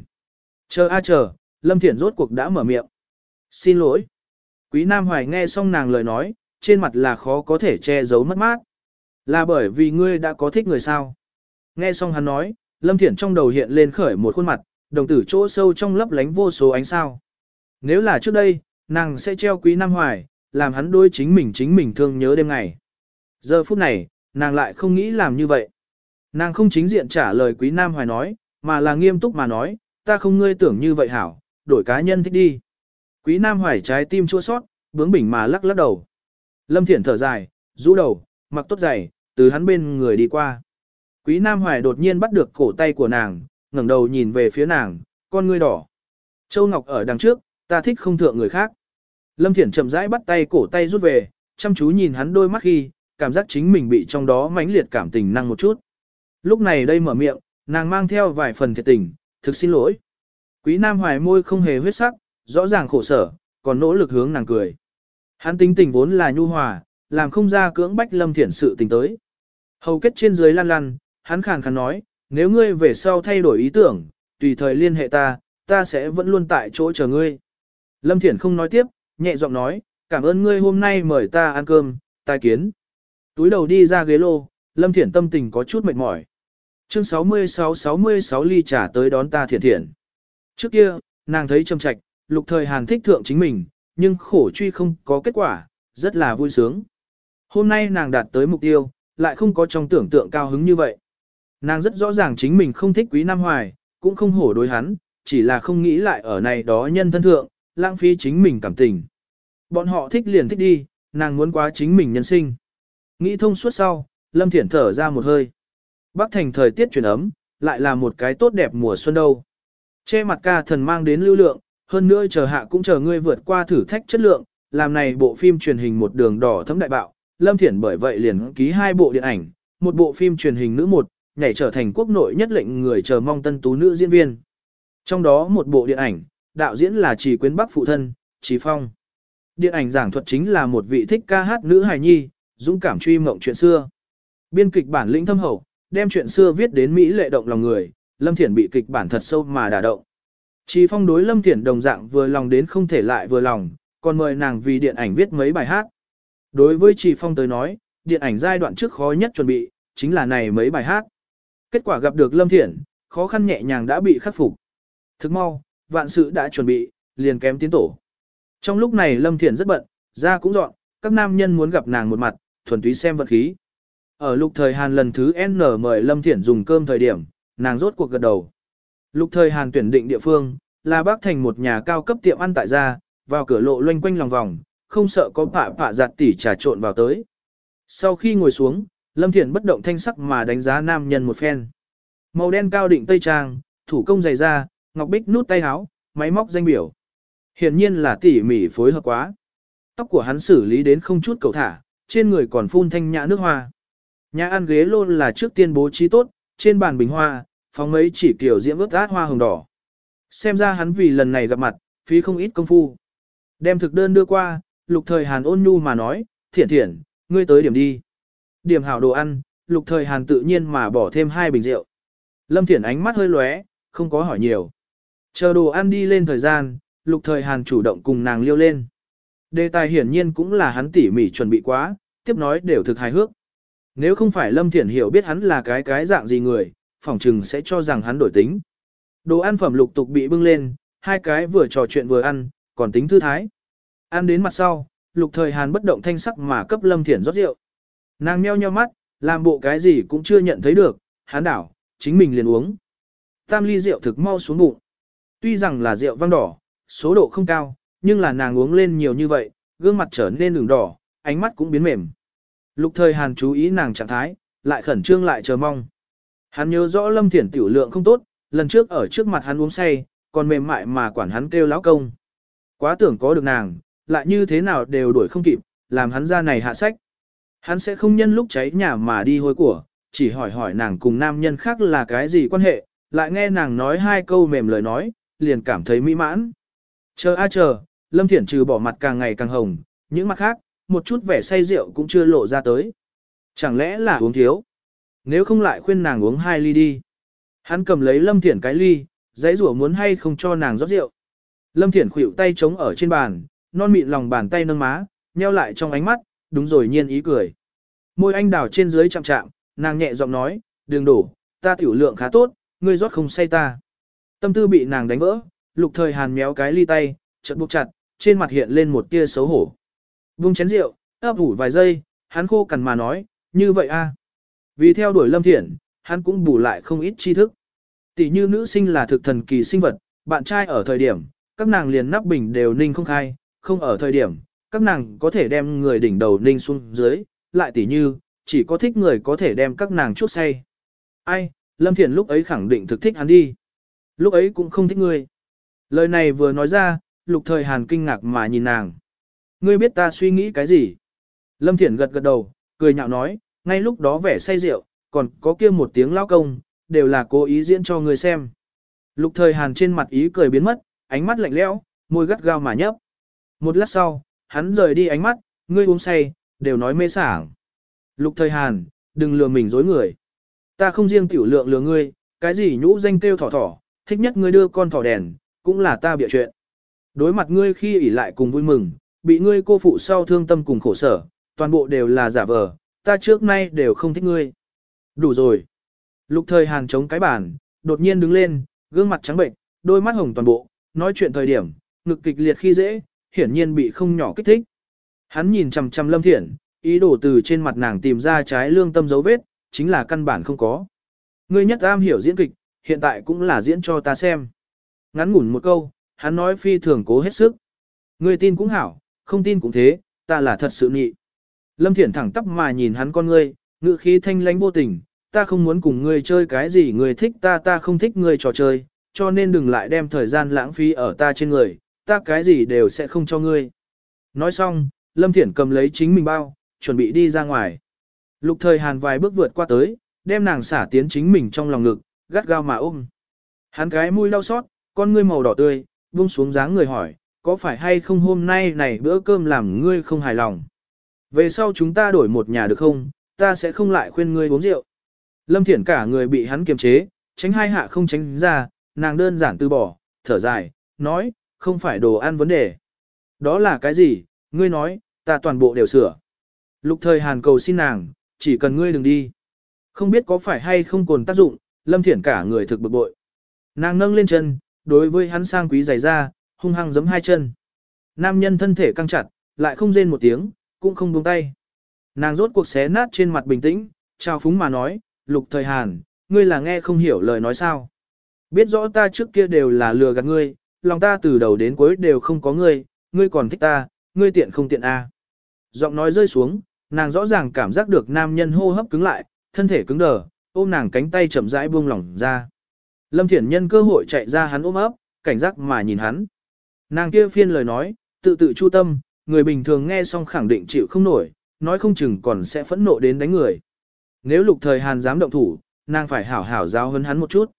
Chờ a chờ, Lâm Thiển rốt cuộc đã mở miệng. Xin lỗi. Quý Nam Hoài nghe xong nàng lời nói, trên mặt là khó có thể che giấu mất mát. Là bởi vì ngươi đã có thích người sao. Nghe xong hắn nói, Lâm Thiển trong đầu hiện lên khởi một khuôn mặt, đồng tử chỗ sâu trong lấp lánh vô số ánh sao. Nếu là trước đây, nàng sẽ treo Quý Nam Hoài, làm hắn đôi chính mình chính mình thương nhớ đêm ngày. Giờ phút này, nàng lại không nghĩ làm như vậy. Nàng không chính diện trả lời Quý Nam Hoài nói, mà là nghiêm túc mà nói, ta không ngươi tưởng như vậy hảo, đổi cá nhân thích đi. Quý Nam Hoài trái tim chua sót, bướng bỉnh mà lắc lắc đầu. Lâm Thiển thở dài, rũ đầu, mặc tốt giày, từ hắn bên người đi qua. Quý Nam Hoài đột nhiên bắt được cổ tay của nàng, ngẩng đầu nhìn về phía nàng, con ngươi đỏ. Châu Ngọc ở đằng trước, ta thích không thượng người khác. Lâm Thiển chậm rãi bắt tay cổ tay rút về, chăm chú nhìn hắn đôi mắt khi, cảm giác chính mình bị trong đó mãnh liệt cảm tình năng một chút. Lúc này đây mở miệng, nàng mang theo vài phần thiệt tình, thực xin lỗi. Quý Nam Hoài môi không hề huyết sắc, rõ ràng khổ sở, còn nỗ lực hướng nàng cười. Hắn tính tình vốn là nhu hòa, làm không ra cưỡng bách Lâm Thiển sự tình tới. Hầu kết trên dưới lăn lăn, hắn khàn khàn nói, nếu ngươi về sau thay đổi ý tưởng, tùy thời liên hệ ta, ta sẽ vẫn luôn tại chỗ chờ ngươi. Lâm Thiển không nói tiếp, nhẹ giọng nói, cảm ơn ngươi hôm nay mời ta ăn cơm, tai kiến. Túi đầu đi ra ghế lô, Lâm Thiển tâm tình có chút mệt mỏi. Chương 66-66 ly trà tới đón ta thiện thiện. Trước kia, nàng thấy trầm trạch, lục thời hàn thích thượng chính mình, nhưng khổ truy không có kết quả, rất là vui sướng. Hôm nay nàng đạt tới mục tiêu, lại không có trong tưởng tượng cao hứng như vậy. Nàng rất rõ ràng chính mình không thích quý Nam Hoài, cũng không hổ đối hắn, chỉ là không nghĩ lại ở này đó nhân thân thượng, lãng phí chính mình cảm tình. Bọn họ thích liền thích đi, nàng muốn quá chính mình nhân sinh. Nghĩ thông suốt sau, Lâm Thiển thở ra một hơi. Bắc thành thời tiết chuyển ấm, lại là một cái tốt đẹp mùa xuân đâu. Che mặt ca thần mang đến lưu lượng, hơn nữa chờ hạ cũng chờ ngươi vượt qua thử thách chất lượng, làm này bộ phim truyền hình một đường đỏ thấm đại bạo. Lâm Thiển bởi vậy liền ký hai bộ điện ảnh, một bộ phim truyền hình nữ một, nhảy trở thành quốc nội nhất lệnh người chờ mong tân tú nữ diễn viên. Trong đó một bộ điện ảnh, đạo diễn là Trì Quyến Bắc phụ thân, Trì Phong. Điện ảnh giảng thuật chính là một vị thích ca hát nữ hài nhi, dũng cảm truy mộng chuyện xưa. Biên kịch bản lĩnh thâm hậu, đem chuyện xưa viết đến Mỹ lệ động lòng người, Lâm Thiển bị kịch bản thật sâu mà đả động. Trì Phong đối Lâm Thiển đồng dạng vừa lòng đến không thể lại vừa lòng, còn mời nàng vì điện ảnh viết mấy bài hát. Đối với Trì Phong tới nói, điện ảnh giai đoạn trước khó nhất chuẩn bị, chính là này mấy bài hát. Kết quả gặp được Lâm Thiển, khó khăn nhẹ nhàng đã bị khắc phục. Thức mau, vạn sự đã chuẩn bị, liền kém tiến tổ. Trong lúc này Lâm Thiển rất bận, ra cũng dọn, các nam nhân muốn gặp nàng một mặt, thuần túy xem vật khí. Ở lục thời Hàn lần thứ N mời Lâm Thiển dùng cơm thời điểm, nàng rốt cuộc gật đầu. Lục thời Hàn tuyển định địa phương, là bác thành một nhà cao cấp tiệm ăn tại gia, vào cửa lộ loanh quanh lòng vòng, không sợ có phạ phạ giặt tỉ trà trộn vào tới. Sau khi ngồi xuống, Lâm Thiển bất động thanh sắc mà đánh giá nam nhân một phen. Màu đen cao định tây trang, thủ công dày da, ngọc bích nút tay áo, máy móc danh biểu. Hiển nhiên là tỉ mỉ phối hợp quá. Tóc của hắn xử lý đến không chút cầu thả, trên người còn phun thanh nhã nước hoa. Nhà ăn ghế luôn là trước tiên bố trí tốt, trên bàn bình hoa, phóng mấy chỉ kiểu diễm ướt át hoa hồng đỏ. Xem ra hắn vì lần này gặp mặt, phí không ít công phu. Đem thực đơn đưa qua, lục thời hàn ôn nhu mà nói, thiện thiện, ngươi tới điểm đi. Điểm hảo đồ ăn, lục thời hàn tự nhiên mà bỏ thêm hai bình rượu. Lâm thiện ánh mắt hơi lóe, không có hỏi nhiều. Chờ đồ ăn đi lên thời gian, lục thời hàn chủ động cùng nàng liêu lên. Đề tài hiển nhiên cũng là hắn tỉ mỉ chuẩn bị quá, tiếp nói đều thực hài hước. Nếu không phải Lâm Thiển hiểu biết hắn là cái cái dạng gì người, phỏng chừng sẽ cho rằng hắn đổi tính. Đồ ăn phẩm lục tục bị bưng lên, hai cái vừa trò chuyện vừa ăn, còn tính thư thái. Ăn đến mặt sau, lục thời hàn bất động thanh sắc mà cấp Lâm Thiển rót rượu. Nàng meo nheo mắt, làm bộ cái gì cũng chưa nhận thấy được, hắn đảo, chính mình liền uống. Tam ly rượu thực mau xuống bụng. Tuy rằng là rượu vang đỏ, số độ không cao, nhưng là nàng uống lên nhiều như vậy, gương mặt trở nên đường đỏ, ánh mắt cũng biến mềm. Lục thời Hàn chú ý nàng trạng thái, lại khẩn trương lại chờ mong. Hắn nhớ rõ Lâm Thiển tiểu lượng không tốt, lần trước ở trước mặt hắn uống say, còn mềm mại mà quản hắn kêu lão công. Quá tưởng có được nàng, lại như thế nào đều đuổi không kịp, làm hắn ra này hạ sách. Hắn sẽ không nhân lúc cháy nhà mà đi hôi của, chỉ hỏi hỏi nàng cùng nam nhân khác là cái gì quan hệ, lại nghe nàng nói hai câu mềm lời nói, liền cảm thấy mỹ mãn. Chờ a chờ, Lâm Thiển trừ bỏ mặt càng ngày càng hồng, những mặt khác, một chút vẻ say rượu cũng chưa lộ ra tới. Chẳng lẽ là uống thiếu? Nếu không lại khuyên nàng uống hai ly đi. Hắn cầm lấy Lâm Thiển cái ly, giấy rủa muốn hay không cho nàng rót rượu. Lâm Thiển khuỵu tay trống ở trên bàn, non mịn lòng bàn tay nâng má, nheo lại trong ánh mắt, đúng rồi nhiên ý cười. Môi anh đào trên dưới chạm chạm, nàng nhẹ giọng nói, đừng đổ, ta tiểu lượng khá tốt, ngươi rót không say ta. Tâm tư bị nàng đánh vỡ, lục thời hàn méo cái ly tay, chợt buộc chặt, trên mặt hiện lên một tia xấu hổ. Vung chén rượu, ấp ủ vài giây, hắn khô cằn mà nói, như vậy a. Vì theo đuổi lâm Thiển, hắn cũng bù lại không ít tri thức. Tỷ như nữ sinh là thực thần kỳ sinh vật, bạn trai ở thời điểm, các nàng liền nắp bình đều ninh không khai, không ở thời điểm, các nàng có thể đem người đỉnh đầu ninh xuống dưới, lại tỷ như, chỉ có thích người có thể đem các nàng chuốc say. Ai, Lâm Thiển lúc ấy khẳng định thực thích hắn đi. Lúc ấy cũng không thích ngươi. Lời này vừa nói ra, lục thời hàn kinh ngạc mà nhìn nàng. Ngươi biết ta suy nghĩ cái gì? Lâm Thiển gật gật đầu, cười nhạo nói, ngay lúc đó vẻ say rượu, còn có kia một tiếng lao công, đều là cố ý diễn cho người xem. Lục thời hàn trên mặt ý cười biến mất, ánh mắt lạnh lẽo, môi gắt gao mà nhấp. Một lát sau, hắn rời đi ánh mắt, ngươi uống say, đều nói mê sảng. Lục thời hàn, đừng lừa mình dối người. Ta không riêng tiểu lượng lừa ngươi, cái gì nhũ danh kêu thỏ thỏ, thích nhất ngươi đưa con thỏ đèn, cũng là ta bịa chuyện. Đối mặt ngươi khi ỉ lại cùng vui mừng, bị ngươi cô phụ sau thương tâm cùng khổ sở, toàn bộ đều là giả vờ, ta trước nay đều không thích ngươi. Đủ rồi. Lục thời hàn chống cái bàn, đột nhiên đứng lên, gương mặt trắng bệnh, đôi mắt hồng toàn bộ, nói chuyện thời điểm, ngực kịch liệt khi dễ, hiển nhiên bị không nhỏ kích thích. Hắn nhìn chằm chằm Lâm Thiển, ý đồ từ trên mặt nàng tìm ra trái lương tâm dấu vết, chính là căn bản không có. Ngươi nhất am hiểu diễn kịch, hiện tại cũng là diễn cho ta xem. Ngắn ngủn một câu, hắn nói phi thường cố hết sức. Ngươi tin cũng hảo, không tin cũng thế, ta là thật sự nhị. Lâm Thiển thẳng tắp mà nhìn hắn con ngươi, ngự khí thanh lánh vô tình, ta không muốn cùng ngươi chơi cái gì ngươi thích ta ta không thích ngươi trò chơi, cho nên đừng lại đem thời gian lãng phí ở ta trên người, ta cái gì đều sẽ không cho ngươi. Nói xong, Lâm Thiển cầm lấy chính mình bao, chuẩn bị đi ra ngoài. Lục thời hàn vài bước vượt qua tới, đem nàng xả tiến chính mình trong lòng ngực, gắt gao mà ôm. Hắn cái mũi đau xót, con ngươi màu đỏ tươi, buông xuống dáng người hỏi, có phải hay không hôm nay này bữa cơm làm ngươi không hài lòng? Về sau chúng ta đổi một nhà được không, ta sẽ không lại khuyên ngươi uống rượu. Lâm Thiển cả người bị hắn kiềm chế, tránh hai hạ không tránh ra, nàng đơn giản từ bỏ, thở dài, nói, không phải đồ ăn vấn đề. Đó là cái gì, ngươi nói, ta toàn bộ đều sửa. Lục thời hàn cầu xin nàng, chỉ cần ngươi đừng đi. Không biết có phải hay không còn tác dụng, Lâm Thiển cả người thực bực bội. Nàng nâng lên chân, đối với hắn sang quý giày ra, hung hăng giấm hai chân. Nam nhân thân thể căng chặt, lại không rên một tiếng, cũng không buông tay. Nàng rốt cuộc xé nát trên mặt bình tĩnh, trao phúng mà nói, lục thời hàn, ngươi là nghe không hiểu lời nói sao. Biết rõ ta trước kia đều là lừa gạt ngươi, lòng ta từ đầu đến cuối đều không có ngươi, ngươi còn thích ta, ngươi tiện không tiện a. À. Giọng nói rơi xuống, nàng rõ ràng cảm giác được nam nhân hô hấp cứng lại, thân thể cứng đờ, ôm nàng cánh tay chậm rãi buông lỏng ra. Lâm Thiển nhân cơ hội chạy ra hắn ôm ấp, cảnh giác mà nhìn hắn. Nàng kia phiên lời nói, tự tự chu tâm, người bình thường nghe xong khẳng định chịu không nổi, nói không chừng còn sẽ phẫn nộ đến đánh người. Nếu lục thời Hàn dám động thủ, nàng phải hảo hảo giáo hấn hắn một chút.